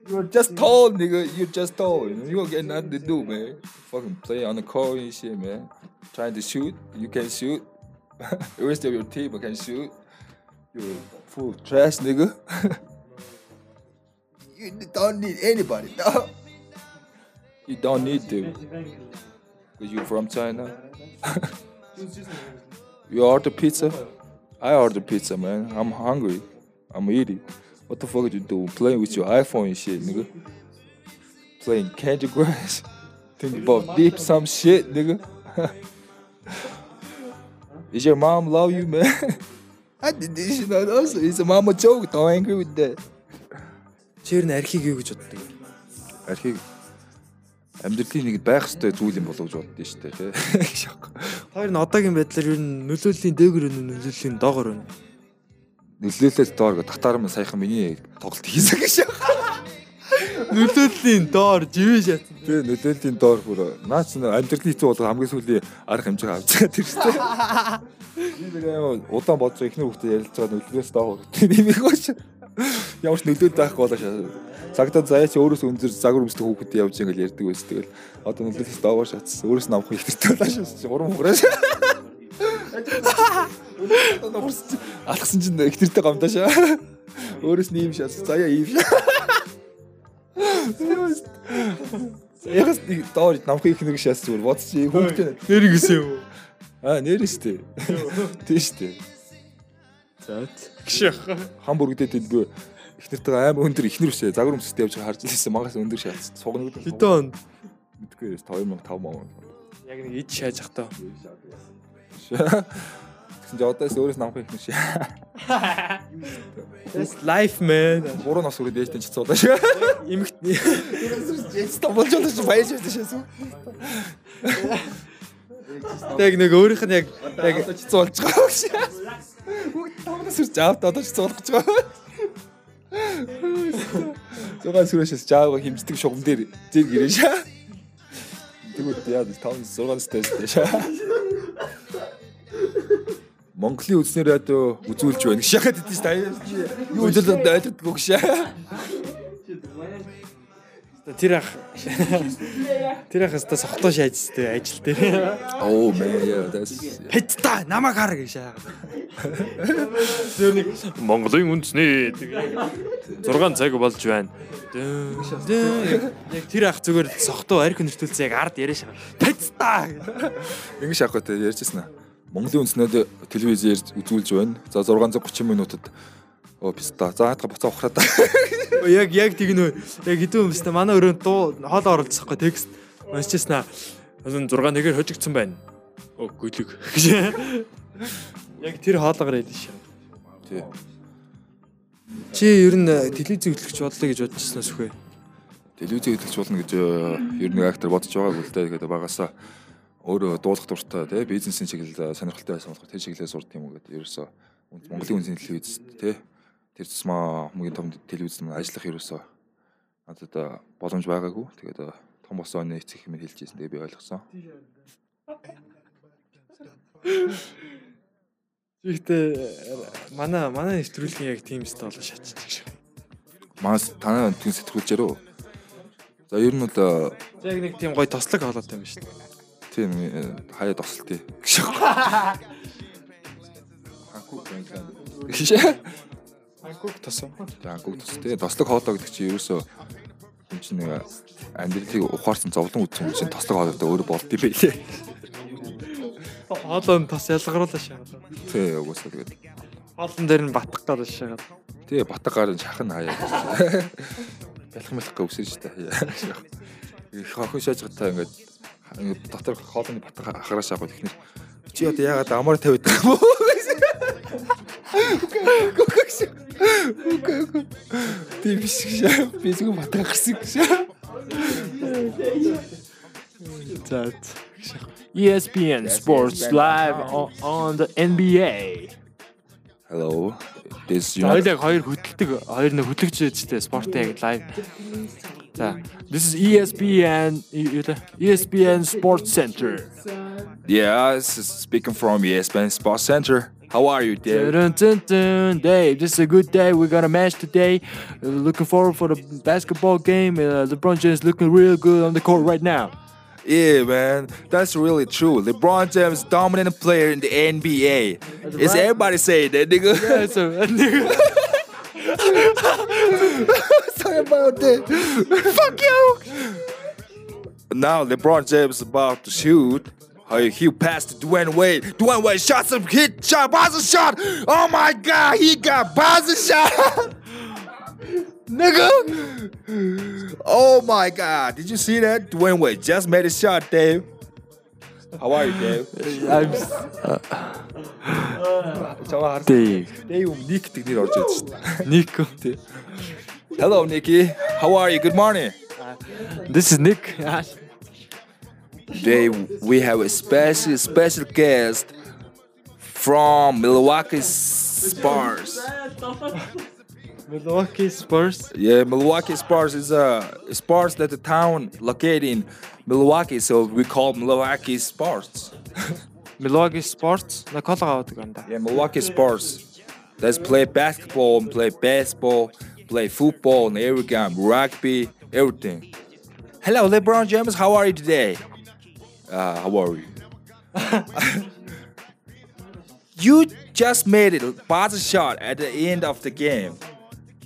You're just tall, nigga. You're just tall. You don't get nothing to do, man. Fucking play on the court and shit, man. Trying to shoot. You can shoot. the rest of your team can shoot. You're full trash, nigga. you don't need anybody, dog. You don't need to. Because you're from China. *laughs* you order pizza? I order pizza, man. I'm hungry. I'm eating. What the fuck are you doing? Playing with your iPhone and shit, nigga. Playing Candy Crush. *laughs* Think about deep some shit, nigga. *laughs* Is your mom love you, man? I did this shit on also. It's a mama joke. Don't angry with that. Чи ер нь архийг юу гэж боддог? Архийг амьдралын нэг байх ёстой зүйл юм болов гэж боддоо шүү дээ тий. *laughs* Хоёр нь одоогийн байдлаар ер нь нөлөөллийн дээгүүр өнө нөлөөллийн доогоор өнө. Нөлөөлөл доор гэ татаар минь саяхан миний тоглолт хийсэн гэж. Нөлөөллийн доор живээ шатсан. Тий нөлөөллийн доор бүр наач нэг амьдралын хэцүү болго хамгийн сүүлийн арга хэмжээ авч байгаа тэр шүү дээ. *laughs* Би нэг удаан бодож ихнэр хүүхдээ ярилж байгаа нөлөөлөөс доор тийм их гоч. Ямар ч нөлөөд байхгүй болоо шаа. Цагтаа заяа чи өөрөөс өндөр загвар өмсдөг хүүхэд явж ингээл ярьдаг байс. Тэгэл одоо нөлөөлөөс доогоор шатсан. Өөрөөс намх ихтэй болоо шаа. Гурван хуграа. Алхсан чинь ихнэртэй гомдоо шаа. Өөрөөс нь ийм шатсан. Заяа ийм шаа. Ягас доор намх ихнэр шатсан зүгээр бодчих хүүхдээ Нэр гисэн юу? Аа нэрс тээ. Тийш тээ. За гişх. хам бүргэдэд би ихнэртэйгээ амар өндөр ихнэр өсөө загвар өмсөд явж харж ирсэн магаас өндөр шаалц цугнагд Хэдэн он? Мэдгүй 2005 маа яг нэг ид шааж ах таа. Тэгсэн чи одоос өөрөөс намх ихнэр шаа That's life man. гурван нас үрээд ээжтэй ч цуудаа шаа Имэгт ээжтэй болж байгаа чи баяж байсан шаа яг нэг өөрийнх нь яг яг цуулж байгаа бүгд тавнаас үрж авт одоо ч цуулах гэж байгаа Зугаа сүрэшээс жаагаа химждэг шугам дээр зэрэг ирэн шаа Тэгвэл яа 5 6 настай шаа Монголын үзнэр радио үзүүлж байна. Шахаад идэв дээ. Юу үзэл ойлгодгүй гшаа. Тэр ах тэр ах өстө сохтоо шаажстэй ажил дээр. Yeah, that's Хэд та намайг хар гэж шаагаад. Тэр нэг Монголын үндэсний 6 цаг болж байна. Яг тэр ах зүгээр сохтоо арх нэртүүлсэн яг ард яриа шаа. Хэд та. ингэ шахах те ярьжсэн аа. Монголын үндснэд телевизээр үзүүлж байна. За 630 минутад Оо писта. За хатга буцаа ухраад. Яг яг тэгнэ. Яг хэдэн юмстай манай өрөөнд дуу хоолоо оруулчихсахгүй текст уншижсэн аа. Озон 6 нэгээр хожигдсан байна. Оо гүлэг. *laughs* Яг тэр хоолоогоор хэлсэн шээ. Тий. Чи ер нь телевиз хөтлөгч бодлоо гэж бодчихсноос үхвэ. Телевизээ хөтлөж болно гэж э, ер нь актер бодож байгаагүй л дээ. Тэгээд багасаа өөрөө дуулах дуртай тий бизнесийн чиглэл сонирхолтой байсан болохоор тэр чиглэлээ сурд юм уу гэдэг ерөөсөө Монголын үндэсний телевиз тий тэр тусмаа хамгийн том телевизд мань ажиллах ерөөсөө надад боломж байгаагүй. Тэгээд том босоо нэ эцэг хэмээн хэлж ирсэн. Тэгээд би ойлгосон. Гэхдээ манай манай нэвтрүүлгийн яг тийм сте болоо шатчих шиг. Маас танаа түн сэтгүүлчээр үү? За ер нь бол Яг нэг тийм гоё тослог хоолойтой юм шүү дээ. тийм э, хаяа тосолтыг. *laughs* Ханкук байна. Ханкук тосон. За ханкук тос. Тэгээ тослог хоолой гэдэг чинь ерөөсөө юм чинь нэг амьдралыг ухаарсан зовлон хүн чинь тослог хоолойтой өөрөө болд юм байлээ. Хоолой нь тос ялгаруулаа шаагаад. Тий угаасаа тэгээд Хоолн дээр нь батгах гэдэг шаагаад. тий батга гарын шахан хаяа. Бялх мэлхгээ өсөж та. Их охин шааж гатаа ингээд дотор хоолны батга ахараа шаагаад ихнэр чи одоо яагаад амар тавиад байгаа юм бэ? Окей окей. Тийм биш шаа. Би зөвхөн батга гарсан гэж. За. ESPN Sports Live on, the NBA. Hello. This is Хоёул яг хоёр хөдөлдөг, хоёр нэг хөдлөгч дэжтэй спортын яг лайв. За, this is ESPN? ESPN Sports Center. Yeah, this is speaking from ESPN Sports Center. How are you, Dave? Dun, dun, dun. Dave, this is a good day. We got a match today. Uh, looking forward for the basketball game. Uh, LeBron James looking real good on the court right now. Yeah, man, that's really true. LeBron James dominant player in the NBA. Is right. everybody saying that, nigga? Yeah, so, *laughs* Sorry about that. Fuck you. Now LeBron James is about to shoot. How he passed to Dwayne Wade. Dwayne Wade shot some hit shot, buzzer shot. Oh my god, he got buzzer shot. *laughs* Nigga. Oh my god. Did you see that? Dwayne Wade just made a shot, Dave. How are you, Dave? I'm Чамаа харсан. Dave. Dave Nick гэдэг нэр орж ирж шүү дээ. Nico. Hello, Nikki. How are you? Good morning. This is Nick. Today we have a special special guest from Milwaukee Spurs. *laughs* Milwaukee Spurs. Yeah, Milwaukee Spurs is a uh, Spurs that the town located in Milwaukee, so we call Milwaukee Spurs. *laughs* Milwaukee Spurs. Yeah, Milwaukee Spurs. They play basketball, and play baseball, play football, and every game, rugby, everything. Hello, LeBron James. How are you today? Uh, how are you? *laughs* you just made it a buzzer shot at the end of the game.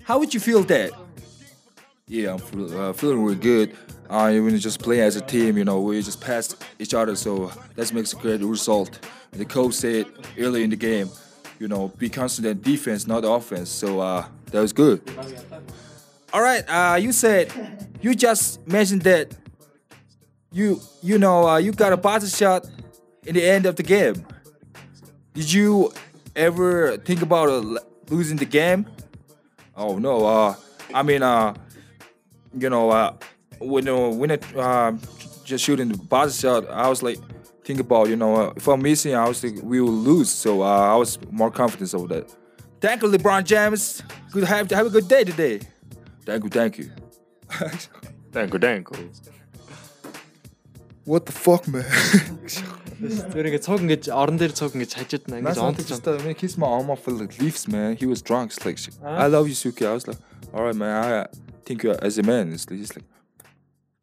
How would you feel that? Yeah, I'm feel, uh, feeling really good. Uh, when you just play as a team, you know, we just passed each other, so that makes a great result. The coach said early in the game, you know, be constant in defense, not offense. So uh, that was good. All right, uh, you said you just mentioned that you you know uh, you got a buzzer shot in the end of the game. Did you ever think about uh, losing the game? Oh no, uh, I mean, uh, you know, uh, when uh, when uh, just shooting the buzzer shot, I was like think about you know uh, if I'm missing, I was think we will lose. So uh, I was more confident over that. Thank you, LeBron James. Good have have a good day today. Thank you, thank you. *laughs* Danko danko. What the fuck, man? Тэр ингээд цог ингэж орон дээр цог ингэж хажидна ингэж онтож just uh, man, kiss my arm off leaves, man. He was drunk. Like, I love you, Suki. I was like, all right, man. I think you as a man. It's, he's like,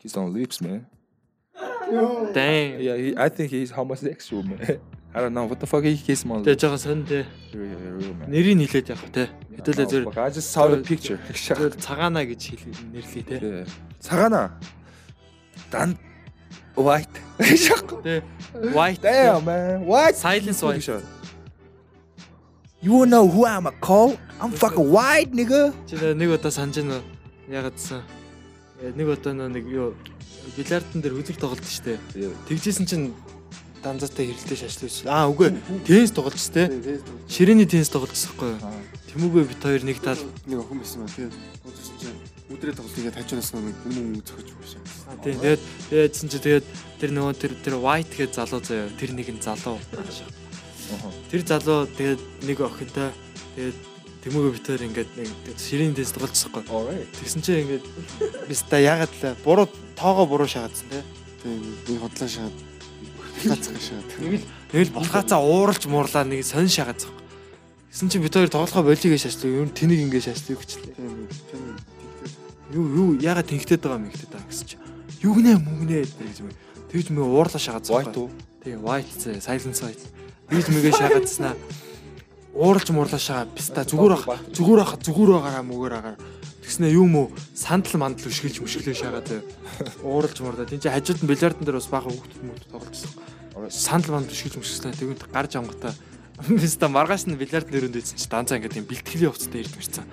kiss on lips, man. Дан. Yeah, he, I think he's homosexual, man. *laughs* I don't know what the fuck he kissed my Тэгэж lips. байгаа сонь тэ. Man. Нэрийг нийлээд явах те. Хэдүүлээ Oh, зөв I just saw the picture. зөв цагаана гэж хэл нэрлэе те. Yeah. Цагаана. Дан white. Тэ. White. Damn, man. What? Silence white. You know who I'm a call? I'm fucking white, nigga. Чи нэг удаа санаж байна уу? Ягаадсан. Нэг удаа нэг юу бильярдн дээр үзэл тоглолт штэ. Тэгжсэн чинь данзаатай хэрэлдэж шашлуулж. Аа үгүй. Теннис тоглож штэ. Ширээний теннис байхгүй юу? Тэмүүгээ бит хоёр нэг тал. нэг охин байсан ба тэгээд удирсан чинь өдрөө тоглолт ингээд хажуунаас нэг юм зөхөж. Аа, Тийм. Тэгээд тэгээдсэн чи тэгээд тэр нөгөө тэр тэр white гэж залуу заяа. Тэр нэг нь залуу. Тэр залуу тэгээд нэг охинтой тэгээд тэмүүгээ бит хоёр ингээд нэг байхгүй юу? Alright. Тэгсэн чинь ингээд *laughs* биста ягаад л буруу тоогоо буруу шагаадсан те. Тэгээд нэг хотлоо шахаад хацгаа шахаад. Нэг л нэг л болохаацаа ууралж муурлаа нэг сонь шагаадсан. Гэсэн чинь бид хоёр тоглохоо болигээ шашлаа. Юу тэнийг ингэ шашлаа юу гэчлээ. Юу юу ягаад тэнхтээд байгаа юм ихтэй та гэсэн чинь. Юу гинэ мөнгнэ гэж юм. Тэгж мөө уурлаа шагаадсан. White уу? Тэгээ white зэ silence white. Тэгж мэгээ шагаадснаа. Ууралж муурлаа шагаа. Биста зүгээр ах зүгээр ах зүгээр байгаараа мөгээр агаар. Тэгснэ юу мө сандал мандал өшгөлж мөшглөө шагаад ууралж муурлаа. Тин чи хажууд нь бильярдн дээр бас баахан хүүхдүүд мөнгө тоглолцсон. Сандал мандал өшгөлж мөшглөө. Тэгвэл гарч ангата. Биста маргааш нь бильярд нэрөнд үйсэн чи данцаа ингээд юм бэлтгэлийн хувцастай ирд мэрсэн.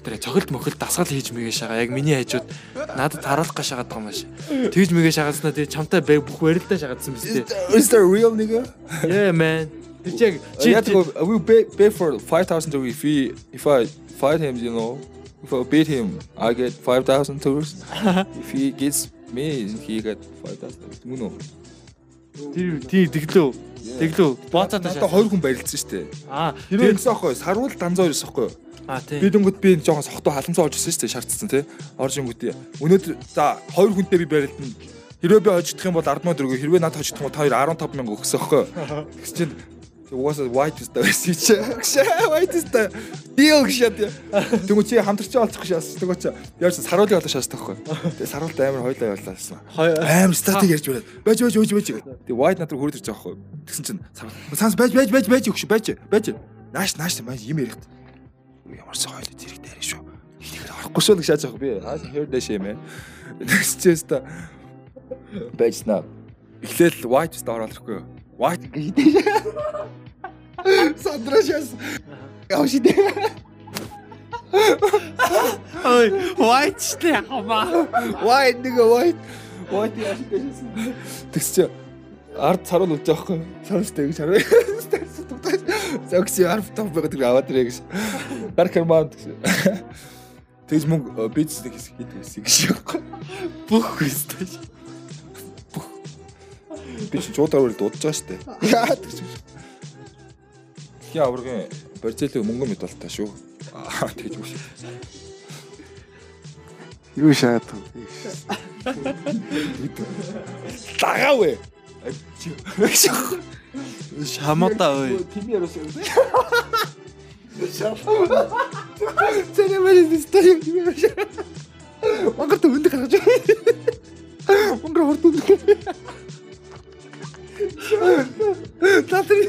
Тэр цохилт мохилт дасгал хийж мэгээ шагаа. Яг миний хажууд надад харуулах гэж шагаад байгаа юм маш. Тэгж мэгээ шагааснаа тэгээ чамтай бүх барилдаа шагаадсан биз дээ. Is that real, nigga? Yeah man. Тэр чи яг you have to go. Will pay, pay for five thousand to if he if I fight him, you know. If I beat him, I get five thousand tours. *laughs* if he gets me, he get five thousand. Мөн үү? тэр тий тэглөө. Тэглөө. Боцоод Надад хоёр хүн барилцсан шүү дээ. Аа Тэр ингэсэн аахгүй сарвал данзаа хоёроос аахгүй. аа тий. Би дөнгөд би жоохон сохтой халамцаа олж ирсэн шүү дээ шаардсан тий. Орж ингүүт. Өнөөдөр за хоёр хүнтэй би барилдана. Хэрвээ би хожигдох юм бол 10 мянга төгрөг хэрвээ надад хожигдох юм бол та хоёр 15 мянга өгсөн аахгүй. *laughs* Тэгс чинь угаасаа white the best чи. White is the deal гэшээд. Тэнгүү чи хамтарч олцох шаас. Тэнгүү чи яаж саруулыг олоо шаас таахгүй. Тэгээ саруулт амар хойлоо явуулсан. Амар статик ярьж байна. Байж байж байж байж. Тэгээ white надад хөрөд ирж байгаа хгүй. Тэгсэн чинь санс байж байж байж байж өгш байж байж. Нааш нааш юм ярихт. Ямар ч хойлоо зэрэг дайрах шүү. Ихтэйгээр орохгүй шүү гэж шааж байгаа би. Heard that shit man. Next just the байж наа. Эхлээл white ста оролцохгүй юу? White гэдэг. *laughs* Сандрашас. Яа шидэ. Ой, white штэ хамаа. White нэг white. White яа шидэ. Тэгс чи ард саруул үж байгаа хгүй. Сарустай гэж. Зогс яар том байгаа тэр аваад ирээ гэж. Гар карман гэсэн. Тэгж мөнгө бизнес нэг хэсэг хийдэг гэсэн гэж. Бүх хүстэй. Би чинь чуудаар үл дуудаж байгаа дээ. Яа гэж. Хи аврагын Барзелиг мөнгө медальтай шүү. Аа тэгж үгүй. Юу шаад. Дагаа вэ. Шамуудаа ой. Тим яруу шүү. Цэне мэрис стори тим яруу шүү. Монгол төнд гаргаж. Монгол хорт төнд. Татрий.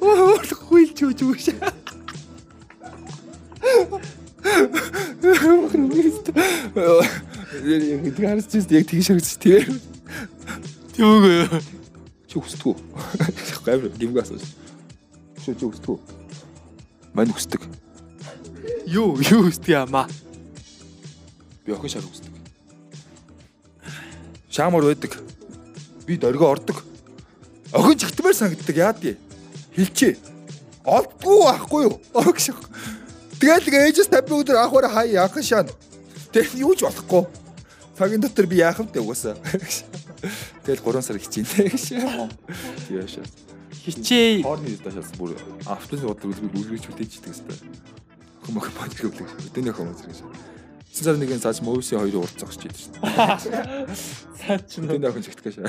Оо хуйлч үуч үуш. Яг тэгээс чи яг тэгш харагдчих тийм. Түүгүй. Чи хүсдэг үү? Гайвар гимг асууж. Чи чи хүсдэг үү? Мань хүсдэг. Юу юу үстэй ямаа. Би охин шар хүсдэг. Шаамар байдаг. Би дөргөө ордог. Охин чигтмээр санагддаг яа тий. Хилчээ. Олдгүй ахгүй юу? Огш. Тэгэл тэгээ ээжээс 50 өдөр ахвар хай охин шаан. Тэг юу ч болохгүй. Цагийн дотор би яах вэ угаасаа. Тэгэл 3 сар хичээнэ гэж. Яаш. Хичээ. Хоорны дэшээс бүр автобус бодлоо үлгэрч үлээж идэх хэвээр. Бод хэрэглэх. Өдөөний хүмүүс зэрэг. 9 сар нэгэн цааш мөвсийн хоёрын урд зогсож идэв шүү дээ. Цаа ч Өдөөний охин чигтгэж шээ.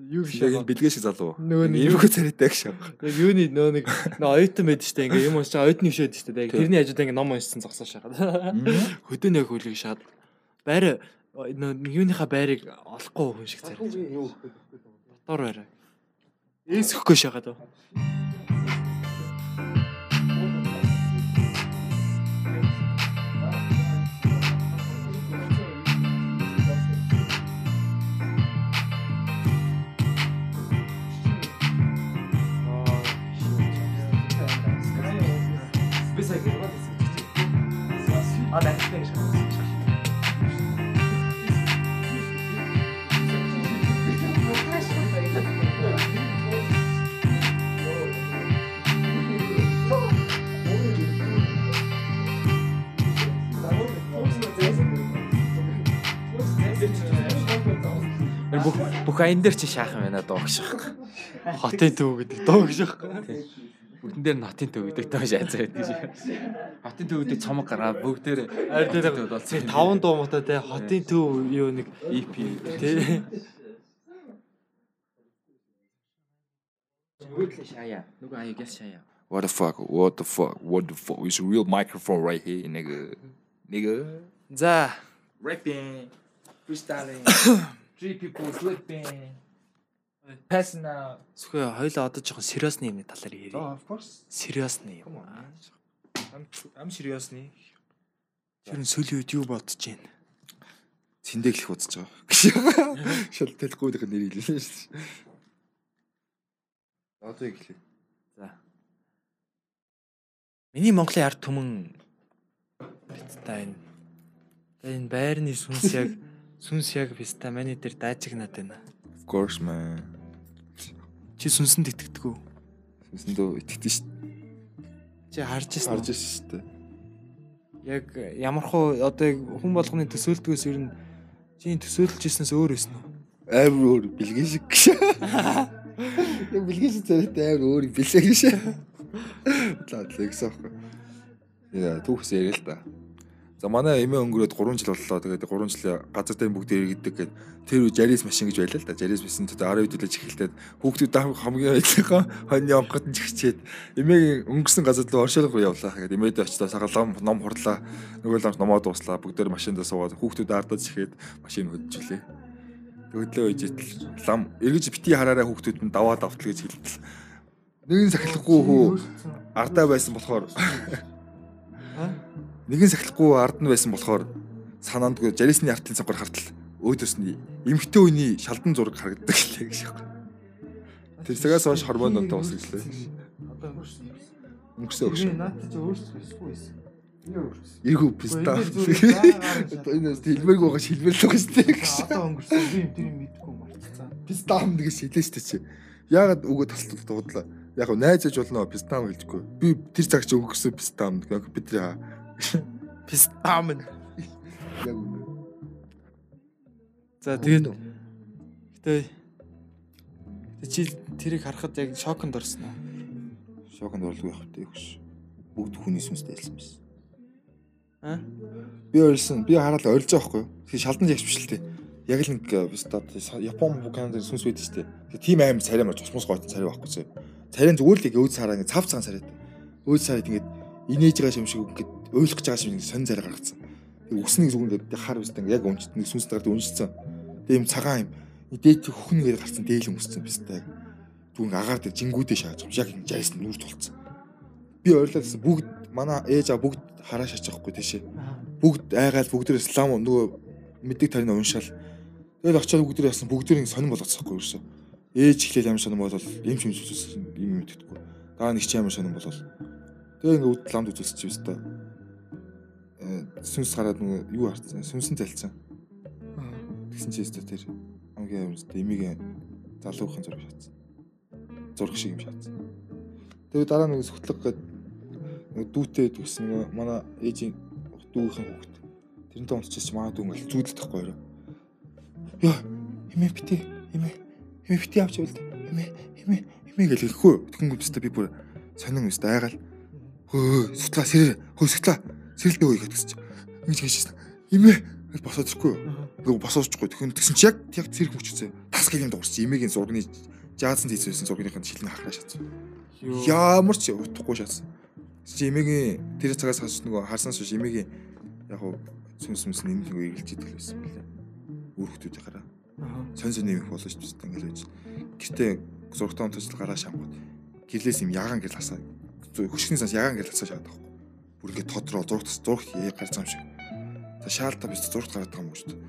юу биш. Яг бэлгээ шиг залуу. Нөгөө нэг- иймэрхүү царайтай гэж шээ. Яг юуны нөө нэг нөө оюутан байдаг штэ ингээ юм уншиж оюутны байдаг штэ. Яг тэрний хажууд ингээ ном уншсан зогсоо шахаад. Хөдөөний яг хөлийг шаад байр нөө юуныхаа байрыг олохгүй хүн шиг царай. Дотор байраа. Эсэхгүй шахаад. Бүх бүх аян дээр чи шаахан байна доо гэж. Хотын төв гэдэг доо гэж байна. Бүгдэн дээр нь хотын төв гэдэг доо шаацаа байдаг шиг. Хотын төв гэдэг цомог гараа бүгдээр Арь дээр таван дуу муутай те хотын төв юу нэг EP те Бүгд шаяа. Нүг аяг яс шаяа. What the fuck? What the fuck? What the fuck? It's a real microphone right here, nigga. Nigga. За Rapping, freestyling, *coughs* three people flipping. Out. Сүхэ хоёлаа одоо жоохон сериусны юмны талаар ярив. of course. Сериусны юм. I'm I'm seriously. Тэр нь сүүлийн үед юу бодож байна? Цэндэглэх удаж байгаа. *laughs* Шал телегоомын нэр хэлээ шүү дээ. Одоо ихлээ. За. Миний Монголын ард түмэн битта энэ. Тэгээ энэ байрны сүнс яг сүнс яг битта миний дээр даажигнаад байна. Course man. Чи сүнсэнд итгэдэг үү? Сүнсэндөө итгэдэж шүү Чи харж дээ. ирсэн Харж ирсэн шүү дээ. Яг ямар хуу одоо хүн болгоны төсөөлтгөөс ер нь чи төсөөлж ирснээс өөр уу? Амар өөр бэлгэн шиг гэж. Яг *laughs* бэлгэн шиг царайтай амар өөр бэлгэн гэж. Лаа гэсэн аахгүй. Яа түүхс яриа л да. За манай эмээ өнгөрөөд 3 жил боллоо. Тэгээд 3 жил газар дээр бүгд иргэдэг гэд тэр үе Жарис машин гэж байлаа л да. Жарис машин тэ 10 хэдүүлж эхэлээд хүүхдүүд хамгийн байдлаа хоньны онгот нь чихчээд эмээгийн өнгөрсөн газар руу оршуулга руу явлаа. Тэгээд эмээдээ очиж сагалам ном хурлаа. Нөгөө ламс номоо дууслаа. Бүгдээр машинд суугаад хүүхдүүд ардаж ихэд машин хөдөлжлээ. Хөдлөө үжит лам эргэж бити хараараа хүүхдүүд нь даваад автал гэж хэлдэг. Нэгэн сахилахгүй хүү ардаа байсан болохоор нэгэн сахилахгүй ард нь байсан болохоор санаандгүй жарисны артын цангаар хартал өөдөөс нь эмхтэй үний шалдан зураг харагддаг лээ гэж байна. Тэр цагаас хойш хормон онтой ус гэлээ. Одоо өнгөрсөн. Өнгөрсөн өгш. Наад чи өөрсдөө хийхгүй байсан. Иргүү. Зүгээр Энэ хэлмэрг байгаа шилмэрлэх шүү дээ. Одоо өнгөрсөн. Би юм тэрийг мэдгүй марцсан. Пистам гэж хэлээ дээ чи. Яагаад өгөө талтал дуудлаа. Яг нь найзаж болно пистам хэлжгүй. Би тэр цаг чи өнгөрсөн пистам гэх бид яа. Пистамен. Яг үнэ. За тэгээд гэтээ чи тэрийг харахад яг шоконд орсон уу? Шоконд орлоо явах хэрэгтэй гэж. Бүгд хүний сүнстэй хэлсэн байсан. Аа? Би ойлсон. Би хараад ойлж байгаа байхгүй юу? Тэгэхээр шалдан жагч биш л тээ. Яг л нэг стат Япон Канадын сүнс шүү дээ. Тэгээ тийм аим царай мар цусмус гойтон царай байхгүй зөө. Царийн зүгээр л яг өөд сараа ингэ цав цагаан царайд. Өөд сарайд ингэ инээж байгаа юм шиг ингэ ойлгох гэж байгаа юм шиг сонь царай гаргацсан. Зүгээр ингэ хар үстэй яг унжид нэг сүнс дараад унжицсан. Тэгээ юм цагаан юм. Дээд хөхнөөр гарцсан дээл өмссөн биз дээ. Түн агаар дээр жингүүдээ шааж байгаа. Яг ингэ жайс нүүр тулцсан. Би ойрлоодсэн бүгд манай ээж аа бүгд хараа шаач байхгүй тийшээ. Бүгд айгаал бүгдээ слам нөгөө мэддэг тарин уншаал. Тэгэл очиад бүгдээ яасан бүгдээ сонирн болгоцсохгүй ерөөсөө. Ээж ихлээл амар сонирн болол юм шим зүйлсэн юм мэддэггүй. Даа нэг ч амар сонирн болол. Тэгээ ингээ үд ламд өстой. Э сүнс гараад нөгөө юу харцсан? Сүнсэн залцсан. Тэгсэн чи өстой тэр хамгийн амар өстой эмигийн залуухан зураг шатсан. Зураг шиг юм шатсан. Тэгээ дараа нэг сүтлэг гээд нэг дүүтэй гэсэн нэг манай ээжийн дүүхэн хүүхэд. Тэрнтэй унтчихсан чи манай дүү ингээл зүүдэл тахгүй юу. Яа, эмээ битээ, эмээ. Эмээ битээ авч явал. Эмээ, эмээ, эмээ гэл хэлэхгүй. Тэгэн үстэй би бүр сонин үстэй айгаал. Хөө, сутлаа сэрэр, хөө сутлаа. Сэрэлтэй үе гэдэгс чи. Ингэж хийжсэн. Эмээ гэж босоод ирэхгүй. Нөгөө босоочгүй. Тэгэн тэгсэн чи яг яг цэрэг мөчсөн. Тас гэлэн дуурч эмээгийн зурганы жаадсан тийцсэн зургийнхын шилэн хахраа шатсан. Ямар ч утахгүй шатсан. Чи эмээгийн тэр цагаас хас нөгөө харснаас биш эмээгийн яг хуу сүнс сүнс нэмэх нөгөө эргэлж идэл байсан билээ. Үр хөлтүүдийн гараа. Сонь сонь нэмэх болж биш ингээл байж. Гэтэ зургтаа онцлол гараа шамгууд. Гэрлээс юм ягаан гэл хасаа. Хөшгний санс ягаан гэл хасаа шаад байхгүй. Бүр ингээд тодроо зургт зургт гарц юм шиг. За шаалтаа биш зургт гараад байгаа юм шүү дээ.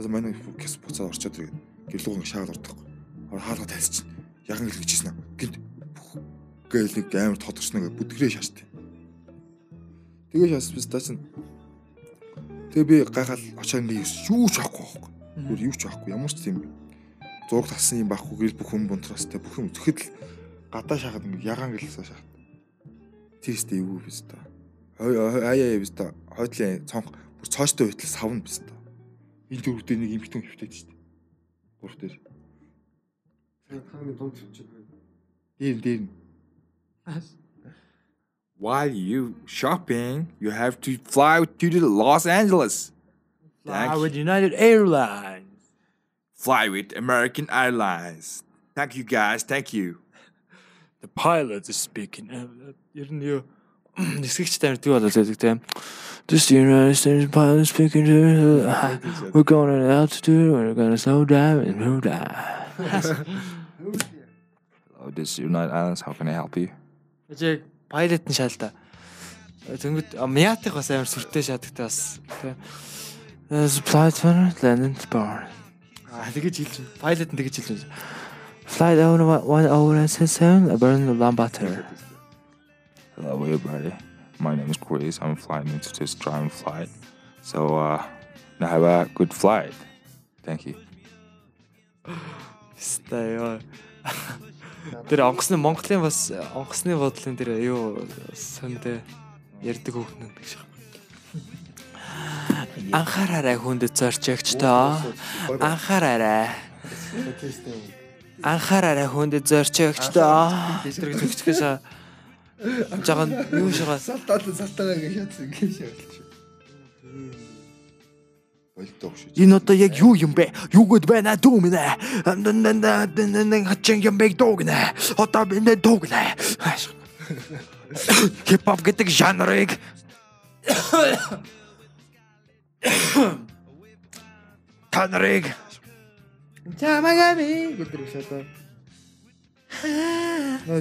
За манай кэс буцаад орчоод ирээд гэрлүүг ингээд шаагаад ордохгүй. Хаалга тайлч чинь ягаан гэл гэжсэн аа. Гинт гээл нэг амар тодорчно ингээд бүдгрээ шааштай. Тэгээ шаас биш та чинь Тэгээ би гайхал очоод нэг юу ч авахгүй байхгүй. Бүр юу ч авахгүй. Ямар ч тийм зураг талсан юм байхгүй гэл бүх хүн бунтрастай бүх юм зөвхөд л гадаа шахаад ингэ ягаан гэлсэн шахаад. Тийстэй юу биш та. Аа яа биш та. Хойдлын цонх цоочтой байтал савна биш та. Энэ дөрөвдөө нэг имхтэн хөвтөөд шүү дээ. Гурав дээр. Хамгийн дунд чиг. Дээр дээр. While you shopping, you have to fly to the Los Angeles. Fly Thank with United Airlines. Fly with American Airlines. Thank you guys. Thank you. The pilot is speaking. Ер нь Нисгэгч тамирдаг болол гэдэг тийм. This United States pilot speaking to we're going to altitude, we're going to slow down and move down. Hello, this is United Airlines. How can I help you? Жиг пайлот нь шаалда. Тэнгүүд Мятих бас амар сүртэй шаадагтай бас тийм. Flight runner landing bar. Аа тэгэж хэлж пайлот нь тэгэж хэлж. Flight one over seven burn Ulaanbaatar. Hello, everybody. My name is Chris. I'm flying into this driving flight. So, uh, have a good flight. Thank you. Стай ёо. *laughs* Тэр онгоцны Монголын бас онгоцны бодлын тэр юу сондэ ярддаг хүүхэн гэдэг шиг. Анхаараарай хүндэт зорчигч тоо. Анхаараарай. Анхаараарай хүндэт зорчигч тоо. Тэр гэж өгчгөөс жагаан юу шигаа Салтаа салтаа ингэ шатсан ингэ шаалж. Болдог шүү. Энэ одоо яг юу юм бэ? Юу гэд байна дүү минь? Хачин юм бэ дүү гинэ. Одоо би нэ дүү гинэ. Хип-хоп гэдэг жанрыг танарыг Чамагами гэдэг шатаа. Нөө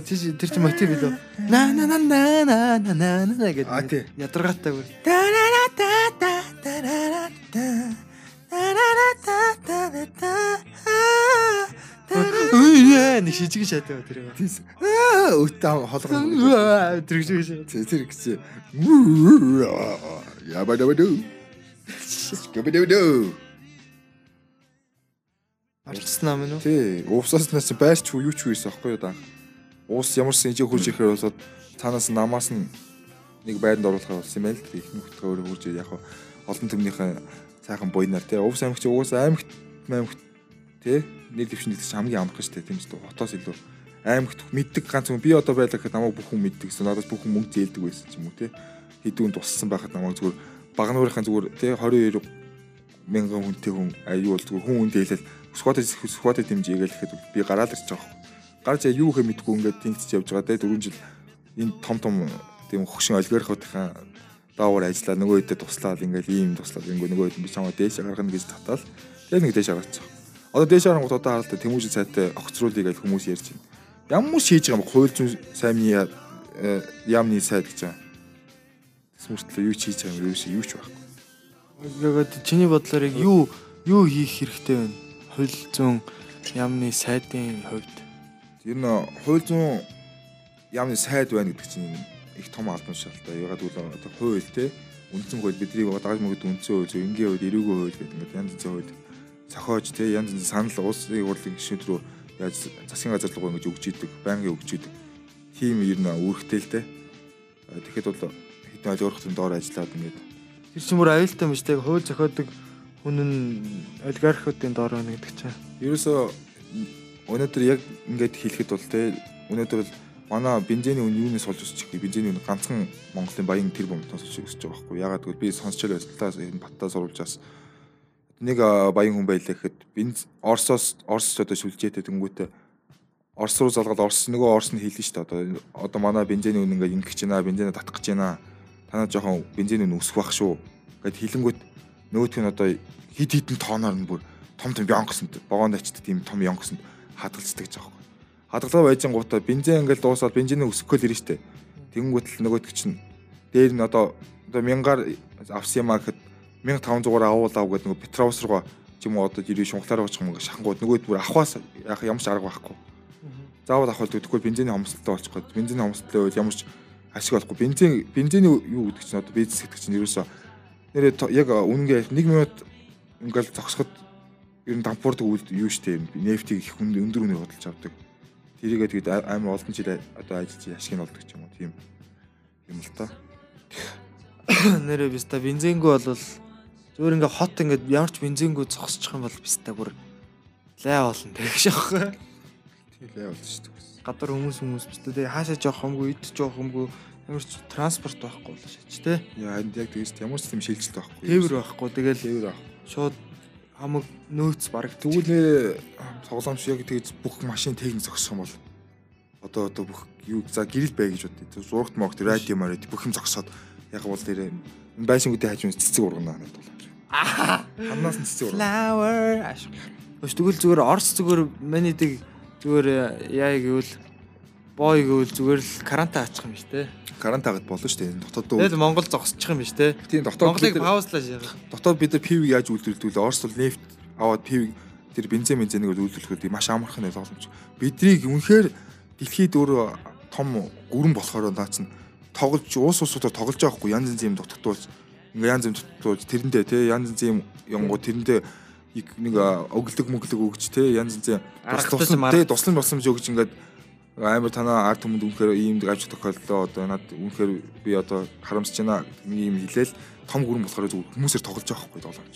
тийш тэр чи мотив билүү? На на на на на на на на гэдэг. Ядаргаатай бүр. Үе нэг шижиг шатаа тэр. Аа өтөө холгоо. Тэр гэж гэж. Цэцэр гэж. Ябадабаду. Скабадабаду. *laughs* Нам нь үү? Тий, уусаас нас байрч юу ч үйсэн аахгүй юу даа. Уус ямарсан ижиг хурж ирэхээр болоод цаанаас нь намаас нь нэг байранд оруулахаар болсон юм байл. Их нөхдөд өөрөө хурж яг олон төмнийхэн сайхан буйнаар тий. Уус аймагч уус аймагт аймагт тий дэвшин гэдэг чинь хамгийн шүү дээ тийм шүү хотоос илүү аймагт мэддэг ганц хүн би одоо байлаа гэхэд намайг бүх хүн мэддэг гэсэн надаас бүх хүн мөнгө зээлдэг байсан ч юм уу тий хэдүүн туссан байхад намайг зүгээр багнуурынхаа зүгээр тий 22 мянган хүнтэй хүн аюул зүгээр хүн хүн дээлэл скват скват дэмжээгээл гэхэд би гараад ирчих жоох гарч яа юу хэ мэдгүй ингээд тэнгисч явж байгаа тий 4 жил энэ том том тийм хөгшин олигархуудынхаа даавар ажиллаа нөгөө хэдэд туслаад ингээл ийм туслаад ингээ нөгөө хэд би чамаа дээш гаргана гэж татаал тэгээ нэг дээш гаргачих. Одоо дээш гарангууд одоо харалта тэмүүжин сайтай огцруулъя гэж хүмүүс ярьж байна. Ямар шийдэж байгаа юм хууль зүйн сайнны яамны сайд гэж байгаа. Тэсмэртлээ юу ч хийж байгаа юм ч юу ч байхгүй. Тэгээд чиний бодлоор яг юу юу хийх хэрэгтэй вэ? Хууль зүйн яамны сайдын хувьд Ер нь хууль зүйн яамны сайд байна гэдэг чинь их том албан шалтгаан. Ягаад гэвэл одоо хууль те үндсэн хууль бидний дааж мөгөд үндсэн хууль, энгийн хууль, эрүүгийн хууль гэдэг ингээд янз янзын хууль зохиож те янз янзын санал улсын хурлын гишүүд рүү яаж засгийн газар руу ингэж өгч идэг, байнгын өгч идэг. Тим ер нь үүрэгтэй л те. Тэгэхэд бол хэдэн ойлгохын доор ажиллаад ингээд тэр бүр аюултай юм шүү дээ. Хууль зохиодог хүн нь олигархуудын доор байна гэдэг чинь. ерөөсөө өнөөдөр яг ингээд хэлэхэд бол те өнөөдөр бол манай бензиний үн юунаас олж өсч гэх бензиний үн ганцхан Монголын баян тэр бомтоос өсч байгаа байхгүй. Ягаад гэвэл би сонсч байл байслаа энэ баттаа сурвалжаас нэг баян хүн байлаа гэхэд бенз Оросоос Орос одоо шүлжээтэй тэнгүүтээ Орос руу залгаад Орос нөгөө Орос нь хэлнэ шүү дээ. Одоо одоо манай бензиний үн ингээд ингэх гэж байна бензинаа татах гэж байна. Танаа жоохон бензиний үн өсөх бах шүү. Гэд хэлэнгүүт нөгөөх нь одоо хид хідэн тооноор нь бүр том том янгосонд богоонд ачдаг тийм том янгосонд хадгалцдаг гэж байгаа хадгалгаа байжингуудаа бензин ингээл дуусаад бензиний өсөхгүй л ирнэ штэ. Тэнгүүт л нөгөөдөг чинь дээр нь одоо одоо мянгаар авсан юм а гэхэд 1500-аар авуул ав гэдэг нөгөө Петраус руугаа ч юм уу одоо жирийн шунхлаар очих юм шахангууд нөгөөд бүр авахаас яах ямар ч арга байхгүй. Заавал авах тэгвэл бензиний хомсдолтой болчих гээд бензиний хомсдолтой байвал ямар ч ашиг болохгүй. Бензин бензиний юу гэдэг чинь одоо бизнес гэдэг чинь ерөөсөө нэрээ яг үнэнгээ 1 минут ингээл зогсоход ер нь дампуурдаг үйл юу штэ нефтийг их өндөр үнээр хөдөлж авдаг тэрийгээ тэгээд амар олон жил одоо ажиллаж ашиг нь болдог ч юм уу тийм юм л та. *coughs* Нэрээ биста бензингүү бол зүгээр ингээ хот ингээ ямар ч бензингүү зогсчих юм бол биста бүр лай болно тэгэх шахах. Тийм лай болно шүү дээ. Гадар хүмүүс хүмүүс биста тэгээ хаашаа жоох юмгүй идэж жоох юмгүй ямар ч транспорт байхгүй болоо шаач те. Яа энд яг тэгээс ямар ч тийм шилжилт байхгүй. Тээвэр байхгүй тэгэл Тээвэр байхгүй. шууд хамаг нөөц баг Тэгвэл тоглоомч яг тэгж бүх машин техник зогсох юм бол одоо одоо бүх юу за гэрэл бай гэж бодъё. Зурагт могт радио марад бүх юм зогсоод яг бол тэр байшингуудын хажууд цэцэг ургана надад бол. Хамнаас нь цэцэг ургана. flower ашиг. Өш тэгвэл зүгээр орс зүгээр манийдэг зүгээр яа гэвэл бой гэвэл зүгээр л каранта ачих юм шүү дээ. Карантагад болно шүү дээ. Дотоод Тэгэл Монгол зогсчих юм биш те. тийм дотоод Монголыг паузлаж яах. дотоод бид нар пивийг яаж үйлдвэрлэдэг вэ? Орос бол нефт аваад пивийг тэр бензин бензинийг үйлдвэрлэхэд маш амархан боломж. Биднийг үнэхээр дэлхийд өөр том гүрэн болохоор наа чинь тоглож уус уусуудаар тоглож байгаа хгүй янз янзын юм дутагдуулж ингээ янз янз дутагдуулж тэрэндээ те янз янзын юм янгуу тэрэндээ нэг өглөг мөглөг өгч те янз туслан марга. те туслан босомж өгч ингээд амар танаа ард түмэнд үнэхээр ийм авч тохиолдоо одоо над үнэхээр би одоо харамсаж байна нэг юм хэлээл том гүрэн болохоор зөв хүмүүсээр тоглож байгаа хгүй тоглож.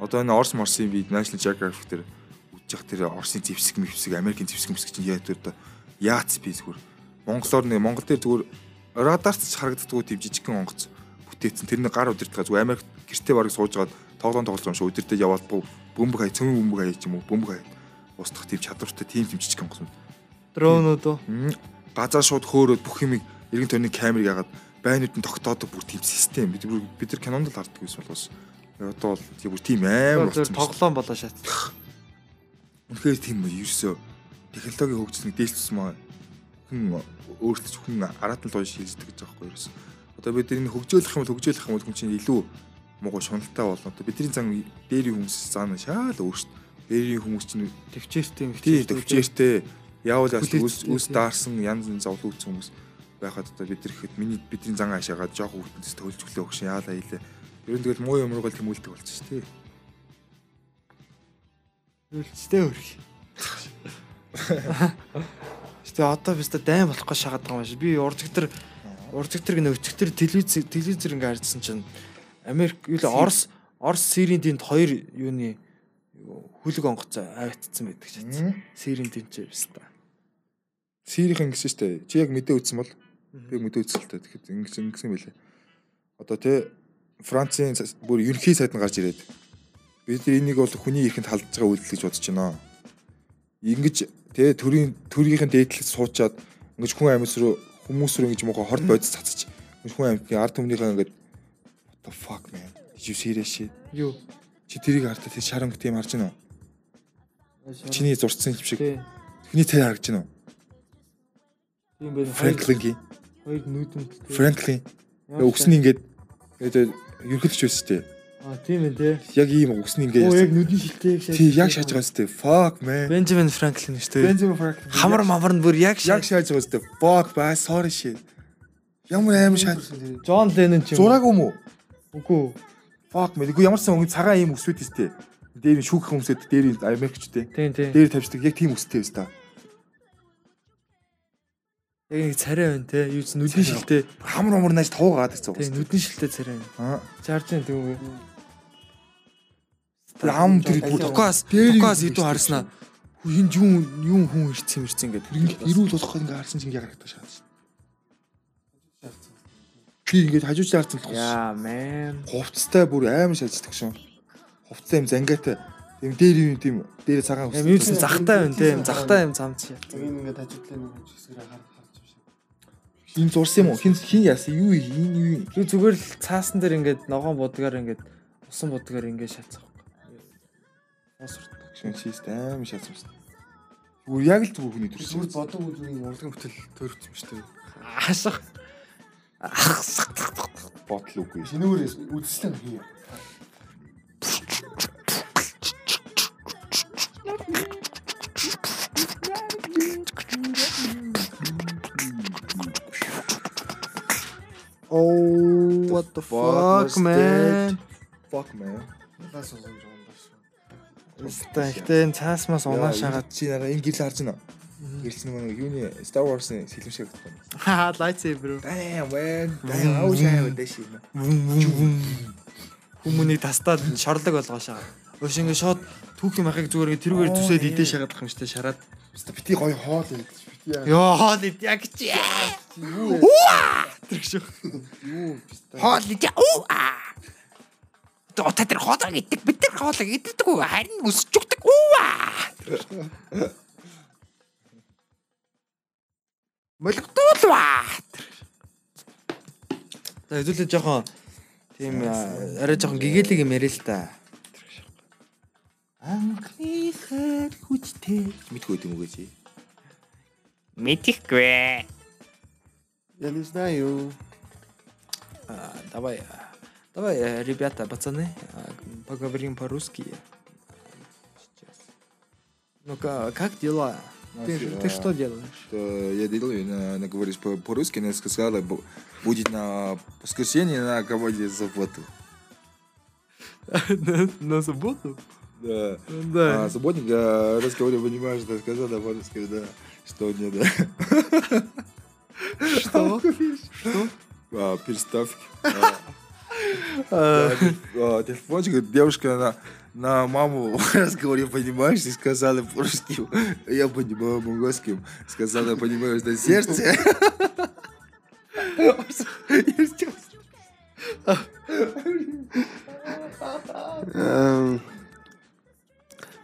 Одоо энэ Орс Морсын би National Geographic дээр үдчих тэр Орсын зэвсэг мэвсэг Америкийн зэвсэг мэвсэг чинь яа тэр одоо яац би зүгээр Монголоор нэг Монгол дээр зүгээр радарт ч харагддаггүй тийм жижигхэн онгоц бүтээсэн тэрний гар удирдгаа зүгээр Америк гэртээ бараг сууж гаад тоглоом тоглож байгаа юм шиг удирдах яваад бөмбөг хай цөмийн бөмбөг хай ч юм уу бөмбөг хай устгах тийм чадвартай тийм жижигхэн онгоц юм. Дронууд уу? Газар шууд хөөрөөд бүх юмыг эргэн тойрны камерыг ягаад байнууд нь тогтоодог бүр тийм систем бид бид нар кинонд л харддаг байсан болохоос одоо бол тийм бүр тийм амар болсон. тоглоом болоо шат. Үнэхээр тийм үү ерөөсөө технологийн хөгжсөнийг дээлцсэн маа хүн өөртөө хүн араат нь лоош хийлдэг гэж байгаа байхгүй ерөөсөө. Одоо бид энэ хөгжөөлөх юм бол хөгжөөлөх юм бол хүн чинь илүү мугу шуналтай болно. Одоо бидний зан дээрийн хүмүүс заана шаал өөрсдөө дээрийн хүмүүс чинь Төвчээртэй төвчээртэй яавал яс үс үс даарсан янз янз зовлон үүсэн хүмүүс байхад одоо бид нар ихэд миний бидний зан хаашаагаа жоох хүүхдэнс төлж өглөө өгшин яалаа хийлээ. Ер нь тэгэл муу юмруугаа тэмүүлдэг болчих шүү дээ. Үлчтэй өрх. Гэтэ одоо биста дайм болохгүй шахаад байгаа юм шиг. Би урдгтэр урдгтэр гэнэ өчгтэр телевиз телевизэр ингээ харжсан чинь Америк юу л Орос Орос Сирийн тэнд хоёр юуны хүлэг онгоцоо авайтцсан байдаг ч чадсан. Сэрийн тэнцээ өста. Сирийн ингэсэн шүү дээ. Чи яг мэдээ үзсэн бол би мэдээ үзсэн л та. Тэгэхээр ингэсэн ингэсэн байлээ. Одоо те Францын бүр ерөнхий сайд нь гарч ирээд бид нар энийг бол хүний ихэнд халдж байгаа үйлдэл гэж бодож байна. Ингэж те төрийн төргийнхэн дээдлээс суучаад ингэж хүн амьс руу хүмүүс рүү ингэж муухай хорд бодис ингэж хүн амьтны ард түмнийхээ ингэж what the fuck man did you see that shit Юу? чи тэрийг хартаа тэр шаранг тийм харж уу чиний зурцсан юм шиг Тий. хүний тэр харагдаж уу Тийм байх. Франклингийн. Хоёр нүдэнд. Франклин. Өгсөн нь ингээд ерхэлж байсан тээ Аа тийм ээ тий. яг ийм өгсөн нь ингээд Оо яг нүдний шилтэй яг шааж. тий яг шааж байгаа сте fuck man. Бенджамин Франклин шүү дээ. Бензин Франклин. Хамар мавар нь бүр яг яг шааж. байгаа сте fuck бай sorry shit. Ямар аим шааж Джон Леннон ч юм. зураг юм уу? Үгүй. fuck man. Үгүй ямар ч сан цагаан ийм өсвүүд сте дээр нь шүүх хүмүүсэд дээр нь Америкчтэй дээр тавьчихдаг. Яг тийм өстэй байсан та Яг нэг царай байна те. Юу ч нүдний шилтэй. хамар амар нааш туугаад гэсэн Тийм нүдний шилтэй царай байна. аа Чаржин тийм үү. тэр Тукаас тукаас идүү харснаа. Энд юу юу хүн ирсэн ингээд. ингээд ирүүл болох ингээд харсан чинь яг харагдаж шааж би ингээд хажууч харсан л Яа man. хувцтай бүр аим шааждаг шин хувцтай юм зангаатай тийм дээр юм тийм дээр цагаан Юм юу ч захтай байна те. Захтай юм замд чи. Энэ ингээд хажуудлын нэг хэсгэрээ харж хин зурсан юм уу хин хин яасан юу хин юу юм? Би зүгээр л цаасан дээр ингээд ногоон будгаар ингээд усан будгаар ингээд шатсах. Ус урт. шин чист аим шаасан юм Зүгээр яг л зүгээр хүний төрсөн Зүгээр бодог үзүүгийн урлагийн бүтэл төрөвчсөн шүү дээ. Хашах. бодол үгүй Шинүүрээс үзсэн хий. Oh what the fuck man. fuck man Надаас юм байна. Өстой ихтэй энэ цаасмаас унаа шагаад. чи нараа энэ гэрэл харж байна гэрэлс нэг юуны Star Wars-ын сэлэм шиг байна Ха lightsaber. damn man damn I wish I had that shit Хүмүүний тастаад шорлог болгоо шагаад. Өш ингээд шууд түүх юм ахыг зүгээр тэрүүгээр зүсээд идээ шагаад ах юм штэ шараад. Өстө бити гоё хоол идэж Йоо хоол ид яг чи. Уа! Тэр шиг. Юу Хоол ид. Уа! Тота тэр хоолыг иддэг бид тэр хоолыг иддэг үү харин өсч өгдөг. Уа! Молгодуулва. За хэдүүлээ жоохон тийм арай жоохон гэгээлэг юм яриа л та. Анхныхаа хүчтэй мэдгүй юм уу гэж Мэдихгүй. Я не знаю. А, Давай, а, давай, э, ребята, пацаны, а, поговорим по-русски. Сейчас. Ну-ка, как дела? Ты, Нас, ты а, что делаешь? что я делаю, она, она говорит по- по-русски, она сказала, бу- будет на воскресенье на кого-то субботу. *laughs* На субботу? Да. Да. А субботник а, разговариваю, понимаешь, что сказала по-русски, да, что не, да. Что? *laughs* Что? А, переставки. *laughs* А, да, а, Телефончик, девушка на, на маму *laughs* разговариваю, понимаешь, и сказала по-русски, я понимаю монгольским, сказала, понимаешь, на сердце. Эм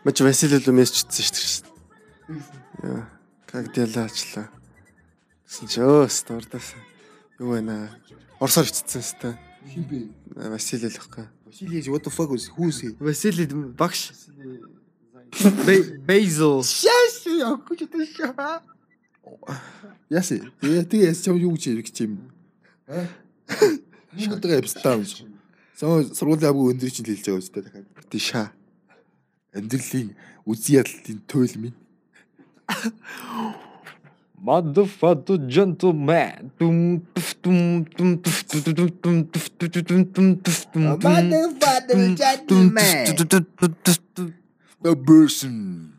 Мач Василий л делачлаа. Гэсэн чи өөс дурдаас. Юу байна аа? Орсоор бичсэн хэвээр. Химби. Василий л байхгүй. Василий, what the fuck was, who is he? Василий багш. Бейзл. Счастье, я хочу ты Яси, ты ты я чем юу гэж гэж юм. Аа? Шатгаа явстаа юм. Саа сургуулийн авгүй өндөр чинь хэлж байгаа үстэй дахиад. Диша. Амьдралын үзий ядалтын туйл минь. Motherfucker, gentleman. Motherfucker, gentleman. The person.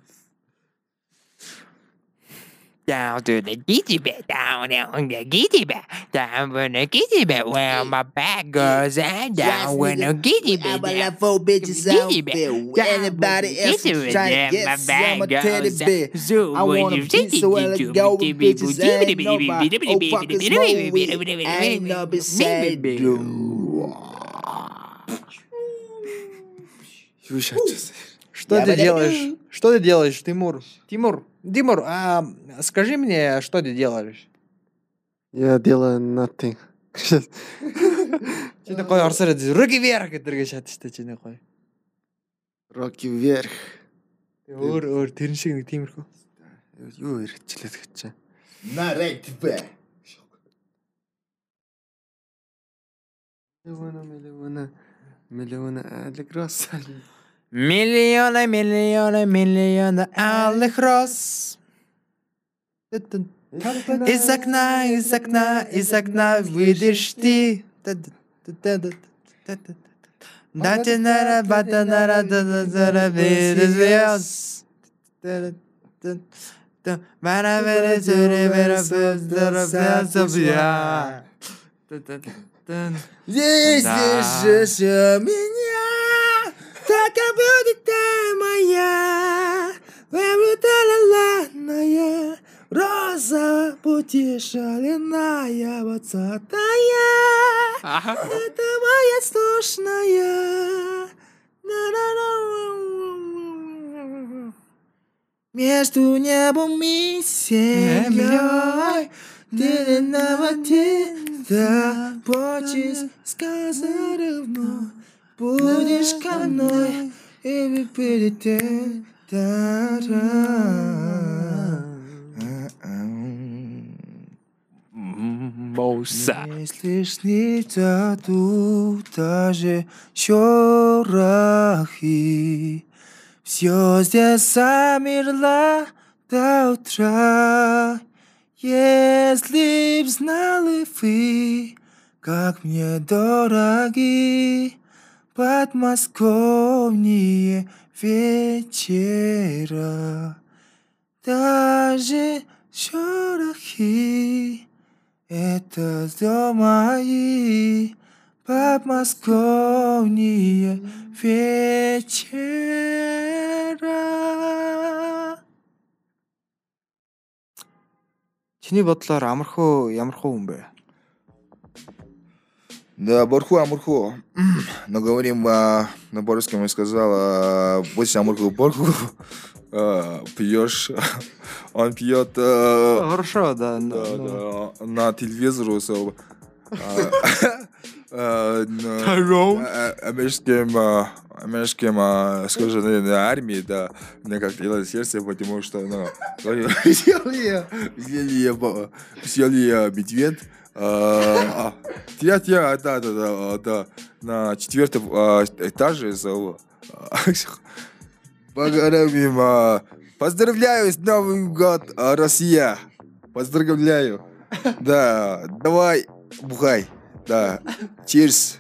Down to the giddy bit, down on the giddy bit, down when the giddy bit, where my back goes and down when the giddy bit. I'm like four bitches out Giddy bit. there. Anybody else is trying to get some, I'm a teddy bear. So I when want you a piece of well, let's go with bitches. Ain't nobody. Oh, fuck is wrong with it? Ain't no beside you. Юу шатчихсан. Что ты делаешь? Что ты делаешь, Тимур? Тимур, Тимур, а, скажи мне, что ты делаешь? Я делаю nothing. Чиний гой орсоор руки вверх гэдэргээ шат штэ чиний гой. Rocky вверх. Өөр өөр тэрэн шиг нэг тиймэрхүү. Юу хэрэгчлээд гэж чинь. На right back. Миллиона миллиона миллиона алгрос. Миллионы, миллионы, миллионы алых роз. Из окна, из окна, из окна видишь ты. Дайте нара, бата нара, да да да видишь звезд. Бара бара зуре бара бара бара бара Здесь Да. держишь меня, и будет ты моя, выбруталенная роза, пути шаленая, высотая. Это моя слушная. Между небом и землей Ты наводила Хочешь сказать равно Будешь ко мной И вы будете Моуса. Если снится тут даже шорохи, все здесь замерло до утра. Если б знали вы, как мне дороги подмосковные вечера, даже шорохи это дома мои подмосковные вечера. Чиний бодлоор амархуу ямархуу хүн бэ? Да, Борху Амурху. Но говорим а, на по-русски, я сказал, а, больше Амурху Борху. А, Пьешь. Он пьет а, Хорошо, да. да, да, на телевизору. а, а, а, Американским, а, американским, а, скажем, на армии, да, мне как дело сердце, потому что, ну, ба- веселье медведь, а, а, я, я, да, да, да, а, да, на четвертом а, этаже зову. *laughs* А, поздравляю с Новым год, а, Россия, поздравляю, да, давай, бухай, да, cheers,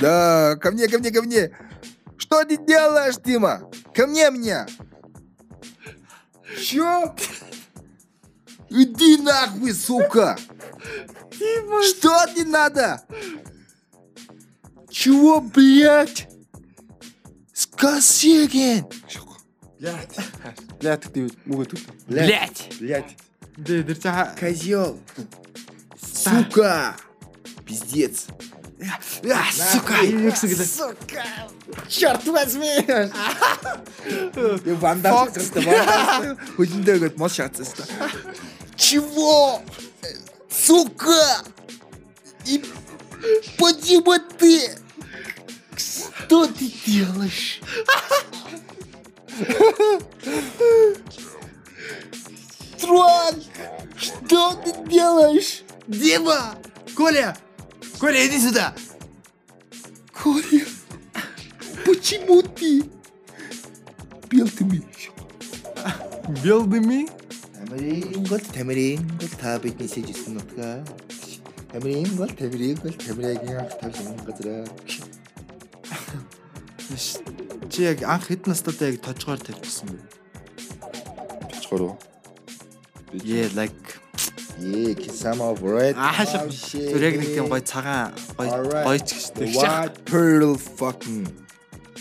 да, ко мне, ко мне, ко мне, что ты делаешь, Тима? Ко мне, меня. Чё? Иди нахуй, сука! Дима. Что не надо? Чего, блядь? Скасеген! Блядь. Блядь, ты муга тут. Блядь. Блядь. Козел. Сука. Пиздец. А, сука! Сука! Черт возьми! *laughs* Вандам, просто вандам. *laughs* Хоть не дает, молчаться. Чего? Сука! И почему ты? Что ты делаешь? Труан! Что ты делаешь? Дима! Коля! Коля, иди сюда! Коля! Почему ты? Бел ты меня. Билдми? Тамирын гол тамирын гол та бидний сэжсэн нутгаа. Тамирын гол тамирын гол тамирагийн тавсан газраа. Чи яг анх хэд настайдаа яг тожгоор тавьчихсан бэ? Чичгороо. Yeah, like Yeah, get some of red. аашаа зүр яг нэг тийм гоё цагаан Alright. гоё ч гэжтэй. White pearl fucking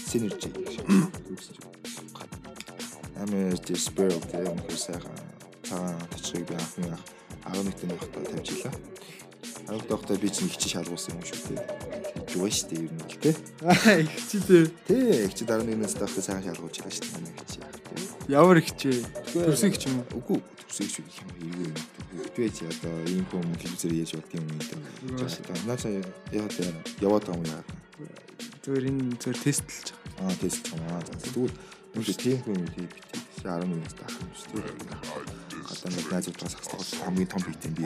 synergy. Амир чи spiral тэр үнэхээр сайхан цагаан точрыг би анхны ах 11 дэх байхдаа тавьж илаа. 11 дэх байхдаа би чинь их чи шалгуулсан юм шүү дээ. Тэгвэ шүү дээ ер нь л тий. Их чи дээ. Тий, их чи 11-ээс давхад сайхан шалгуулж байгаа шүү дээ. Их чи. Ямар их чи. Төрсөг ч юм уу. Үгүй төрсөг шүү юм эргүү юм. Тэгвэ чи одоо ийм хүм телевизээр яаж болд юм гэдэг. Наача яа тэ яваад байгаа юм яа. Зүгээр энэ зүгээр тестлж байгаа. Аа тест юм аа. Тэгвэл энэ тийм хүн юм тийм бит. 11-ээс таах юм шүү дээ. Одоо нэг найзуудаас асууж хамгийн том бит юм би.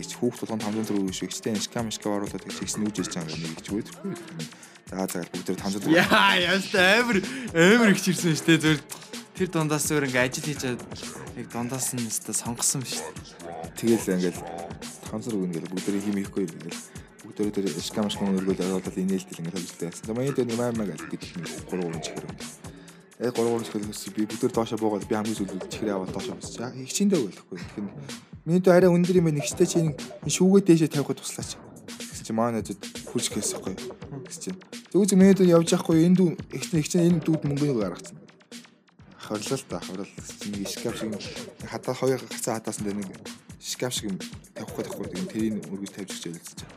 Ч хүүхд болгон 500 төгрөг шүү. Ихтэй скам скам оруулаад тэгж ихс нүүж ирж байгаа нэг ч өөдөргүй. За за бүгд 500 төгрөг. Яа, яста амар амар их чирсэн шүү дээ. Зүгээр тэр дундаас зүгээр ингээ ажил хийж яг дундаас нь өстө сонгосон биш. Тэгэл ингээл 500 төгрөг ингээл бүгд хим ихгүй ингээл бүгд тэр скам скам өргөөл оруулаад инээлтэл ингээл хөвсөлтэй байсан. Манай дээр нэг маа маа гэдэг 3 3 чихэр. Яг 3 3 чихэр би бүгд доошоо буугаад би хамгийн сүүлд чихрээ аваад доошоо босч. Яг их чиндээ байлгүй. Тэгэхээр миний дэ арай өндөр юм байна. Ихтэй чи шүүгээ дээшээ тавихад туслаач. Гэсэн чи манай надад хүч гээсэхгүй. Гэсэн чи. Зүг зүг миний дэ явж яахгүй энэ дүү их чинь их чинь энэ дүүд мөнгөнийг гаргацсан. Хорлол та хорлол нэг шкаф шиг хадаа хоёр гацаа хатаасан дээр нэг шкаф шиг тавих байхгүй тэрийг өргөж тавьж хичээл гэсэн чинь.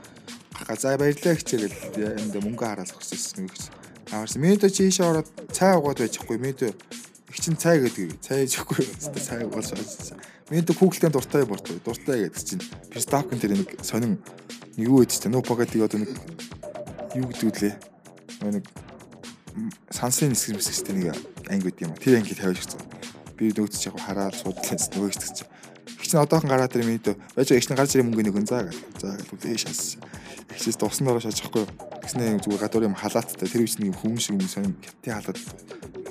Га за баярлаа хичээгээл энд мөнгө хараалах гэсэн нэг гэж. Аварсан. Миний дэ чи ийшээ ороод цай угаад байчихгүй. Дэ их чин цай гэдэг. Цай ээжихгүй. Цай угаал шаасан. Миний дэ Google-тэй дуртай бортой. Дуртай гэдэг чинь. Перстапкин тэр нэг сонин юу гэдэг чинь. Нуу пакетиг одоо нэг юу гэдэг үлээ. Нэг сансын нисгэр мэсгэжтэй нэг анги гэдэг юм. Тэр анги тавиаж гисэн. Би нөөц яг хараад судлаас нөгөө хэсэг чинь. Их чинь одоохон гараад тэр дэ байж их чинь гарч ирэх мөнгө нэг өн заа гэл. За гэл үлээ шаас. Ихчээс дуснаар шаачихгүй. Тэгснэ зүгээр гадуур юм халааттай тэр үс нэг хүн шиг юм сонь хятад халаад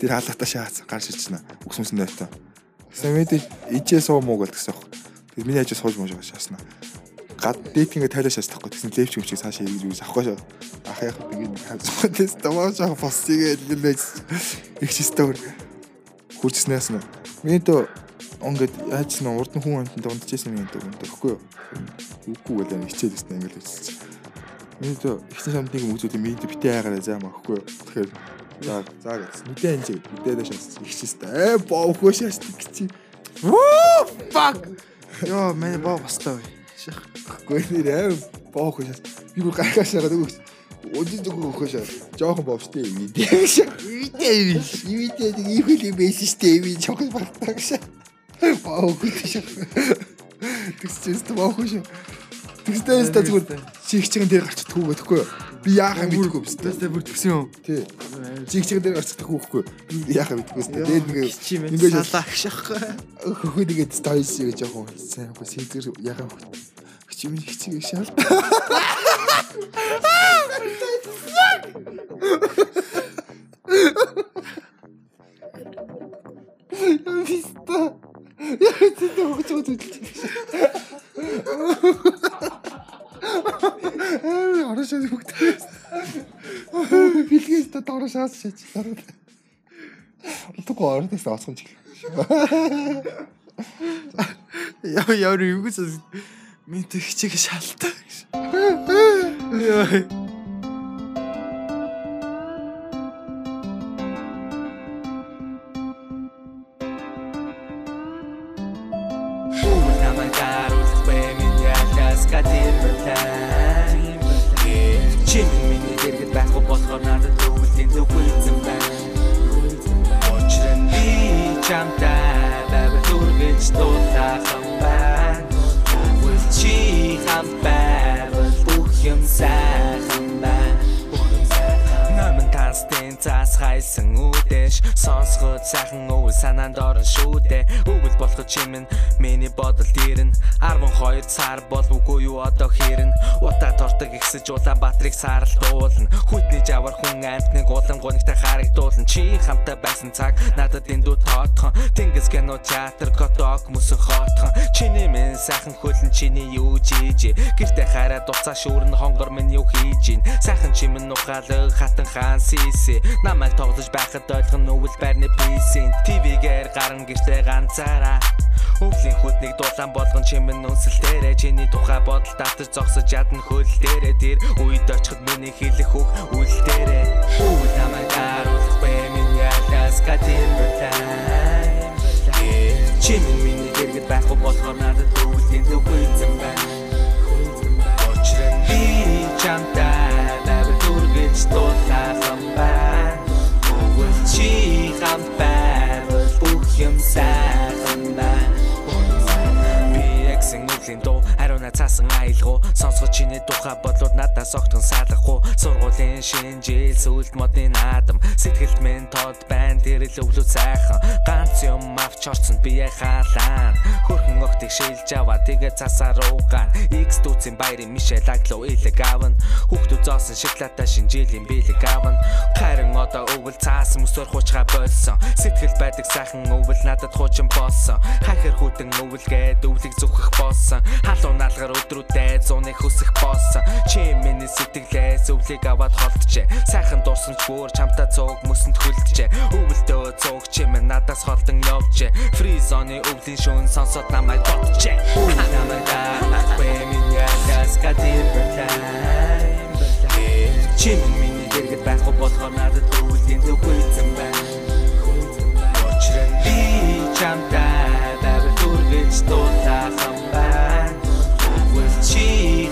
тэр халаатаа шаац гарч ирчихнэ. Үксмэс нөтөө. Тэгснэ мэд ижээ суу муу гэл гэсэн. Тэр миний ажиж сууж мууж шааснаа. Гад дээт ингээ тайлаа шаас тахгүй. Тэгсэн левч юм шиг цаашаа эргэж үз авахгүй шаа. Ах яах вэ гэдэг хазгаа тест таваашаа фосигээ лэлээж. Их чистээр хурцснаас нь. Миний дөө ингээд яаж нэ урд нь хүн амтанд унтчихсэн юм дөө өгөхгүй юу. Үгүй гэлээ хичээл өснө ингээд хэлсэн. Дөө ихсэн шамтныг мөзүүд миний битээ хайгараа заа махгүй юу. Тэгэхээр за за гэсэн. Нүдэн анжи нүдээ шаас их чистээр. Э боохоо шаас гэж. Воо fuck. Йоо, миний боо баслаа бай. Гэхдээ нэр аим боохоо шаас. Би бүр гаргашаа нөгөө Өдөрт өгөх хөөш. Жохон бовчтой юм дээ. Ивидээ биш. Ивидээ нэг их хөл юм байсан дээ. Иви жохон бартаа гэж. Боохоо тийш. Тэгсчээс тэ боохоо шүү. Тэгсдээс та зүгээр чигчгэн дээр гарч түүх өгөхгүй юу? Би яахаа мэдгүй биш. Тэстэ бүр тгсэн юм. Тий. Чигчгэн дээр гарч түүхгүй. Би яахаа мэдгүй биш. Дээд нэг Ингээд салаа гшахгүй. хөхөө нэгэд стойс гэж жоохон хэлсэн. Хөө сэтгэр яхаа хчим хчиг шал. *laughs* Виста. Я это хочу тут. Хорошо, бүгд. Билгээс та дорошоос шиж. Утга ордоос оцсон ч. Яа яа юу гэж минь тэгчиг шалтаа. Яа. Чамтай байвал үргэлж дуулаахан байна Өвөл чи хамт байвал бүх юм байна Тастын цаас хайсан үдэш Сонсгод сайхан өвөл санаанд орон шүүдэ. Өвөл болоход чимэн миний бодол дэрэн 12 цаар бол үгүй юу одоо хэрэн Ута тортог ихсэж Улаанбаатарыг саралтуулна Хүйтний жавар хүн амтныг улам гонигтай харагдуулна. Чи хамтаа байсан цаг надад эндүү тоотхон Тэнгис кино театр коток мөсөн хоотхон. Чиний минь сайхан хөлн чиний юу жийж Гэртээ хараад уцаа шүүрэн хонгор минь юу хийж ийн Сайхан чимэн ухаалаг хатан хаан сиси Намайг тоглож байхад ойлгон өвөл байрны писин ТВ-гээр гарна гэртээ ганцаараа. Өвлийн хүтнийг дулаан болгон чимэн үнсэлтээрээ. Чиний тухай бодол давтар зогсож ядна хөл дээрээ тэр үед очиход миний хэлэх үг үл дээрээ Үл намайг даруулах бэ миний ялаас катин бэлэн Чимэн миний дэргэд байхгүй болохоор надад өвлийн төвгүй зам байна. Нь би чамтай байвал дүргэж Өгөл чи хамт байвал бүх юм сайхан байна Би өвлийн дуу хариуна цаасан аялгуу сонсгож чиний тухай бодлууд надаас огтхон салахгүй сургуулийн шинэ жил сүлд модны наадам. Сэтгэлд минь тод байна тэр л өвлөө сайхан. Ганц юм авч орсон би хаалаа хөрхөн огтыг шилж аваа тэгээ цасаар уугаан X дүүцэн баярын мишэл аглоо илэг аван хүүхдүүд зоосон шоколадтай шинжилийн бэлэг аван харин одоо өвөл цаасан мөсөр хуучгаа болсон. Сэтгэл байдаг сайхан өвөл надад хуучин болсон. Хахир хүтэн өвөлгээд өвлийг зүхэх болсон болсон Хал унаалгаар өдрүүдэд зууны хөсөх болсон. Чи миний сэтгэлээс өвлийг аваад холдчихэ Сайхан дуусна ч бүр чамтай цуг мөсөнд хүлдэжээ Өвөлдөө цуг чи минь надаас холдон явжээ. Free zone-ы өвлийн шүүн сонсоод намайг бодчихэ Намайг даах бэ миний алгаас гадил бэлэн. Чи миний дэргэд байхгүй болохоор надад өвлийн зүг үйцэн байна. Очрын би чамтай байвал үргэлж дуулаасан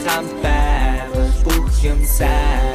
сайхан байвал бүх юм сайн.